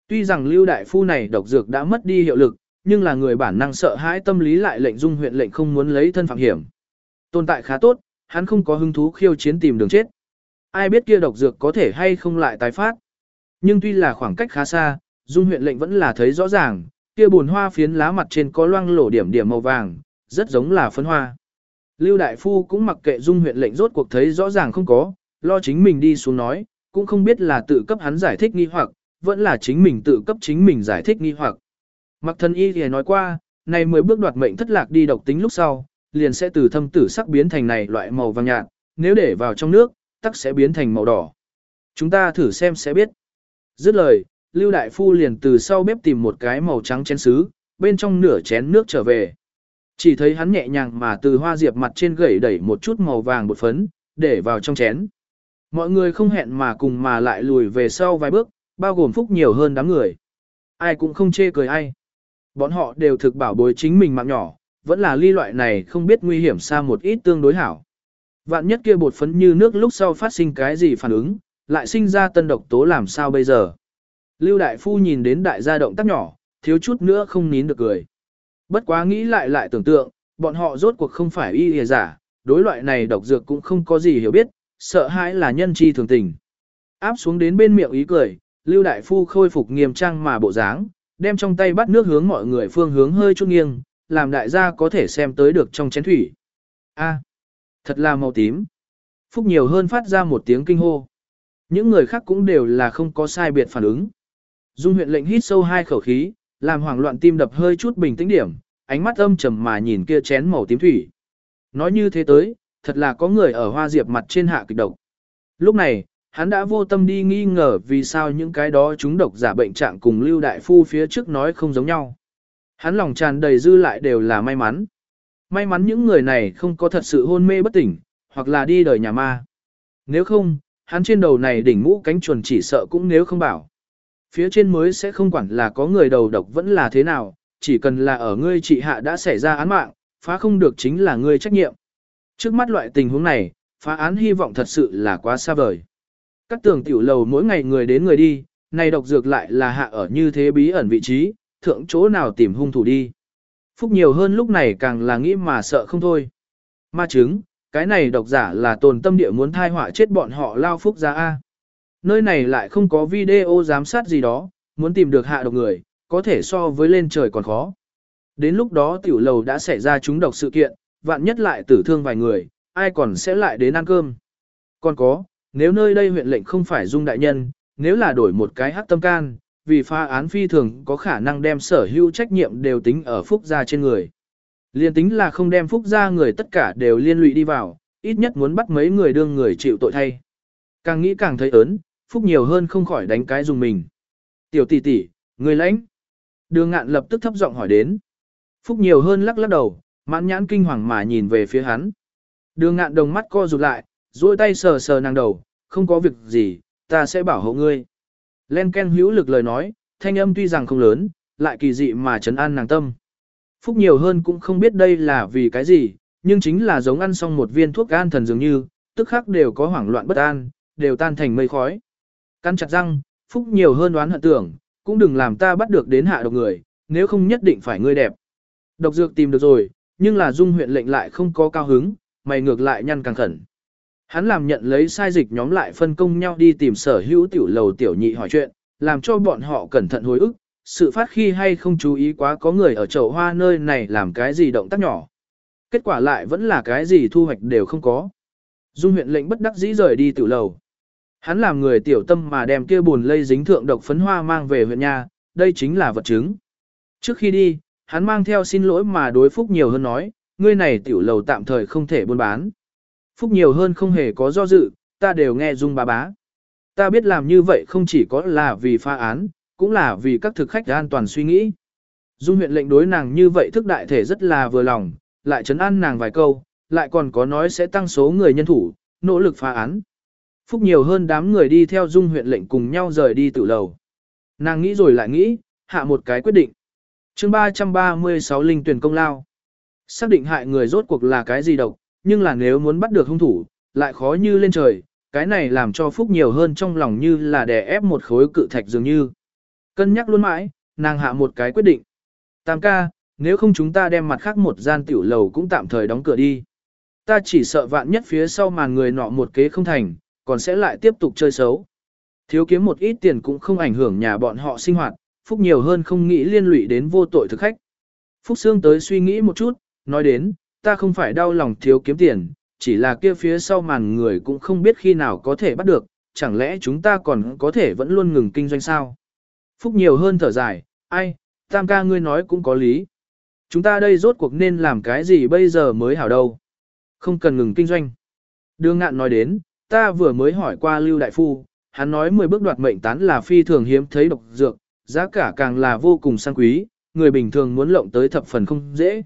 Tuy rằng lưu đại phu này độc dược đã mất đi hiệu lực, nhưng là người bản năng sợ hãi tâm lý lại lệnh dung huyện lệnh không muốn lấy thân phạm hiểm. Tồn tại khá tốt, hắn không có hứng thú khiêu chiến tìm đường chết. Ai biết kia độc dược có thể hay không lại tái phát. Nhưng tuy là khoảng cách khá xa, dung huyện lệnh vẫn là thấy rõ ràng, kia buồn hoa phiến lá mặt trên có loang lổ điểm điểm màu vàng, rất giống là phấn hoa. Lưu Đại Phu cũng mặc kệ dung huyện lệnh rốt cuộc thấy rõ ràng không có, lo chính mình đi xuống nói, cũng không biết là tự cấp hắn giải thích nghi hoặc, vẫn là chính mình tự cấp chính mình giải thích nghi hoặc. Mặc thân y thì nói qua, này mới bước đoạt mệnh thất lạc đi độc tính lúc sau, liền sẽ từ thâm tử sắc biến thành này loại màu vàng nhạt, nếu để vào trong nước, tắc sẽ biến thành màu đỏ. Chúng ta thử xem sẽ biết. Dứt lời, Lưu Đại Phu liền từ sau bếp tìm một cái màu trắng chén sứ, bên trong nửa chén nước trở về. Chỉ thấy hắn nhẹ nhàng mà từ hoa diệp mặt trên gẩy đẩy một chút màu vàng bột phấn, để vào trong chén. Mọi người không hẹn mà cùng mà lại lùi về sau vài bước, bao gồm phúc nhiều hơn đám người. Ai cũng không chê cười ai. Bọn họ đều thực bảo bối chính mình mạng nhỏ, vẫn là ly loại này không biết nguy hiểm xa một ít tương đối hảo. Vạn nhất kia bột phấn như nước lúc sau phát sinh cái gì phản ứng, lại sinh ra tân độc tố làm sao bây giờ. Lưu Đại Phu nhìn đến đại gia động tác nhỏ, thiếu chút nữa không nín được cười. Bất quá nghĩ lại lại tưởng tượng, bọn họ rốt cuộc không phải y hề giả, đối loại này độc dược cũng không có gì hiểu biết, sợ hãi là nhân chi thường tình. Áp xuống đến bên miệng ý cười, Lưu Đại Phu khôi phục nghiêm trang mà bộ dáng, đem trong tay bắt nước hướng mọi người phương hướng hơi chút nghiêng, làm đại gia có thể xem tới được trong chén thủy. A, thật là màu tím. Phúc nhiều hơn phát ra một tiếng kinh hô. Những người khác cũng đều là không có sai biệt phản ứng. Dung huyện lệnh hít sâu hai khẩu khí, làm hoảng loạn tim đập hơi chút bình tĩnh điểm, ánh mắt âm trầm mà nhìn kia chén màu tím thủy. Nói như thế tới, thật là có người ở hoa diệp mặt trên hạ kịch độc. Lúc này, hắn đã vô tâm đi nghi ngờ vì sao những cái đó chúng độc giả bệnh trạng cùng Lưu Đại Phu phía trước nói không giống nhau. Hắn lòng tràn đầy dư lại đều là may mắn. May mắn những người này không có thật sự hôn mê bất tỉnh, hoặc là đi đời nhà ma. Nếu không, hắn trên đầu này đỉnh mũ cánh chuồn chỉ sợ cũng nếu không bảo. Phía trên mới sẽ không quản là có người đầu độc vẫn là thế nào, chỉ cần là ở ngươi trị hạ đã xảy ra án mạng, phá không được chính là ngươi trách nhiệm. Trước mắt loại tình huống này, phá án hy vọng thật sự là quá xa vời. Các tường tiểu lầu mỗi ngày người đến người đi, này độc dược lại là hạ ở như thế bí ẩn vị trí, thượng chỗ nào tìm hung thủ đi. Phúc nhiều hơn lúc này càng là nghĩ mà sợ không thôi. Ma chứng, cái này độc giả là tồn tâm địa muốn thai họa chết bọn họ lao phúc ra A. Nơi này lại không có video giám sát gì đó, muốn tìm được hạ độc người, có thể so với lên trời còn khó. Đến lúc đó tiểu lầu đã xảy ra chúng độc sự kiện, vạn nhất lại tử thương vài người, ai còn sẽ lại đến ăn cơm. Còn có, nếu nơi đây huyện lệnh không phải dung đại nhân, nếu là đổi một cái hắc tâm can, vì pha án phi thường có khả năng đem sở hữu trách nhiệm đều tính ở phúc gia trên người. Liên tính là không đem phúc gia người tất cả đều liên lụy đi vào, ít nhất muốn bắt mấy người đương người chịu tội thay. Càng nghĩ càng thấy ớn, phúc nhiều hơn không khỏi đánh cái dùng mình. Tiểu tỷ tỷ, người lãnh. Đường ngạn lập tức thấp giọng hỏi đến. Phúc nhiều hơn lắc lắc đầu, mãn nhãn kinh hoàng mà nhìn về phía hắn. Đường ngạn đồng mắt co rụt lại, duỗi tay sờ sờ nàng đầu, không có việc gì, ta sẽ bảo hộ ngươi. Len Ken hữu lực lời nói, thanh âm tuy rằng không lớn, lại kỳ dị mà trấn an nàng tâm. Phúc nhiều hơn cũng không biết đây là vì cái gì, nhưng chính là giống ăn xong một viên thuốc an thần dường như, tức khắc đều có hoảng loạn bất an, đều tan thành mây khói. Căn chặt răng, Phúc nhiều hơn đoán hận tưởng, cũng đừng làm ta bắt được đến hạ độc người, nếu không nhất định phải ngươi đẹp. Độc dược tìm được rồi, nhưng là dung huyện lệnh lại không có cao hứng, mày ngược lại nhăn càng khẩn. Hắn làm nhận lấy sai dịch nhóm lại phân công nhau đi tìm sở hữu tiểu lầu tiểu nhị hỏi chuyện, làm cho bọn họ cẩn thận hồi ức, sự phát khi hay không chú ý quá có người ở chậu hoa nơi này làm cái gì động tác nhỏ. Kết quả lại vẫn là cái gì thu hoạch đều không có. Dung huyện lệnh bất đắc dĩ rời đi tiểu lầu. Hắn làm người tiểu tâm mà đem kia buồn lây dính thượng độc phấn hoa mang về huyện nhà, đây chính là vật chứng. Trước khi đi, hắn mang theo xin lỗi mà đối phúc nhiều hơn nói, ngươi này tiểu lầu tạm thời không thể buôn bán. Phúc nhiều hơn không hề có do dự, ta đều nghe dung bá bá. Ta biết làm như vậy không chỉ có là vì pha án, cũng là vì các thực khách an toàn suy nghĩ. Dung huyện lệnh đối nàng như vậy thức đại thể rất là vừa lòng, lại chấn an nàng vài câu, lại còn có nói sẽ tăng số người nhân thủ, nỗ lực phá án. Phúc nhiều hơn đám người đi theo dung huyện lệnh cùng nhau rời đi tự lầu. Nàng nghĩ rồi lại nghĩ, hạ một cái quyết định. chương 336 linh tuyển công lao. Xác định hại người rốt cuộc là cái gì độc, nhưng là nếu muốn bắt được hung thủ, lại khó như lên trời, cái này làm cho Phúc nhiều hơn trong lòng như là đè ép một khối cự thạch dường như. Cân nhắc luôn mãi, nàng hạ một cái quyết định. Tam ca, nếu không chúng ta đem mặt khác một gian tiểu lầu cũng tạm thời đóng cửa đi. Ta chỉ sợ vạn nhất phía sau màn người nọ một kế không thành, còn sẽ lại tiếp tục chơi xấu. Thiếu kiếm một ít tiền cũng không ảnh hưởng nhà bọn họ sinh hoạt, Phúc nhiều hơn không nghĩ liên lụy đến vô tội thực khách. Phúc Sương tới suy nghĩ một chút, nói đến, ta không phải đau lòng thiếu kiếm tiền, chỉ là kia phía sau màn người cũng không biết khi nào có thể bắt được, chẳng lẽ chúng ta còn có thể vẫn luôn ngừng kinh doanh sao? Phúc nhiều hơn thở dài, ai, tam ca ngươi nói cũng có lý. Chúng ta đây rốt cuộc nên làm cái gì bây giờ mới hảo đâu. Không cần ngừng kinh doanh. Đường ngạn nói đến, ta vừa mới hỏi qua Lưu Đại Phu, hắn nói 10 bước đoạt mệnh tán là phi thường hiếm thấy độc dược, giá cả càng là vô cùng sang quý, người bình thường muốn lộng tới thập phần không dễ.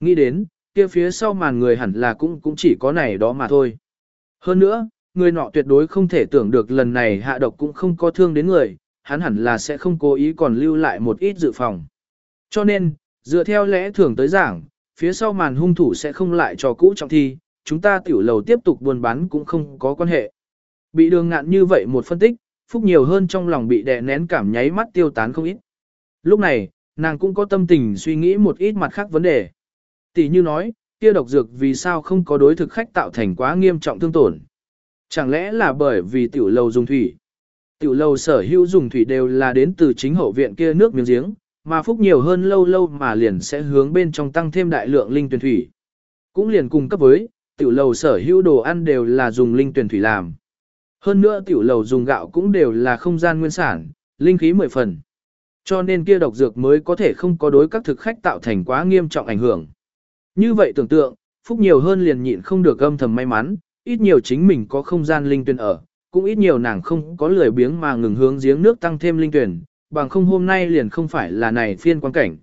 Nghĩ đến, kia phía sau màn người hẳn là cũng cũng chỉ có này đó mà thôi. Hơn nữa, người nọ tuyệt đối không thể tưởng được lần này hạ độc cũng không có thương đến người, hắn hẳn là sẽ không cố ý còn lưu lại một ít dự phòng. Cho nên, dựa theo lẽ thường tới giảng, phía sau màn hung thủ sẽ không lại cho cũ trọng thi, chúng ta tiểu lầu tiếp tục buôn bán cũng không có quan hệ. Bị đường ngạn như vậy một phân tích, phúc nhiều hơn trong lòng bị đè nén cảm nháy mắt tiêu tán không ít. Lúc này, nàng cũng có tâm tình suy nghĩ một ít mặt khác vấn đề. Tỷ như nói, kia độc dược vì sao không có đối thực khách tạo thành quá nghiêm trọng thương tổn. Chẳng lẽ là bởi vì tiểu lầu dùng thủy. Tiểu lầu sở hữu dùng thủy đều là đến từ chính hậu viện kia nước miếng giếng, mà phúc nhiều hơn lâu lâu mà liền sẽ hướng bên trong tăng thêm đại lượng linh tuyển thủy. Cũng liền cùng cấp với, tiểu lầu sở hữu đồ ăn đều là dùng linh tuyển thủy làm. Hơn nữa tiểu lầu dùng gạo cũng đều là không gian nguyên sản, linh khí mười phần. Cho nên kia độc dược mới có thể không có đối các thực khách tạo thành quá nghiêm trọng ảnh hưởng. Như vậy tưởng tượng, Phúc nhiều hơn liền nhịn không được âm thầm may mắn, ít nhiều chính mình có không gian linh tuyển ở, cũng ít nhiều nàng không có lười biếng mà ngừng hướng giếng nước tăng thêm linh tuyển, bằng không hôm nay liền không phải là này phiên quan cảnh.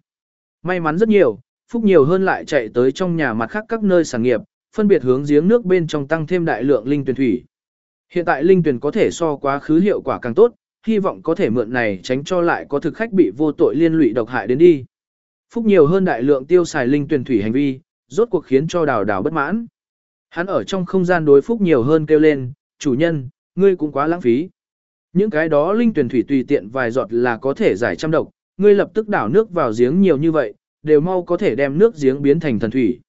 May mắn rất nhiều, Phúc nhiều hơn lại chạy tới trong nhà mặt khác các nơi sản nghiệp, phân biệt hướng giếng nước bên trong tăng thêm đại lượng linh tuyển thủy. Hiện tại linh tuyển có thể so quá khứ hiệu quả càng tốt, hy vọng có thể mượn này tránh cho lại có thực khách bị vô tội liên lụy độc hại đến đi. Phúc nhiều hơn đại lượng tiêu xài linh tuyển thủy hành vi, rốt cuộc khiến cho đào đào bất mãn. Hắn ở trong không gian đối Phúc nhiều hơn kêu lên, chủ nhân, ngươi cũng quá lãng phí. Những cái đó linh tuyển thủy tùy tiện vài giọt là có thể giải trăm độc, ngươi lập tức đảo nước vào giếng nhiều như vậy, đều mau có thể đem nước giếng biến thành thần thủy.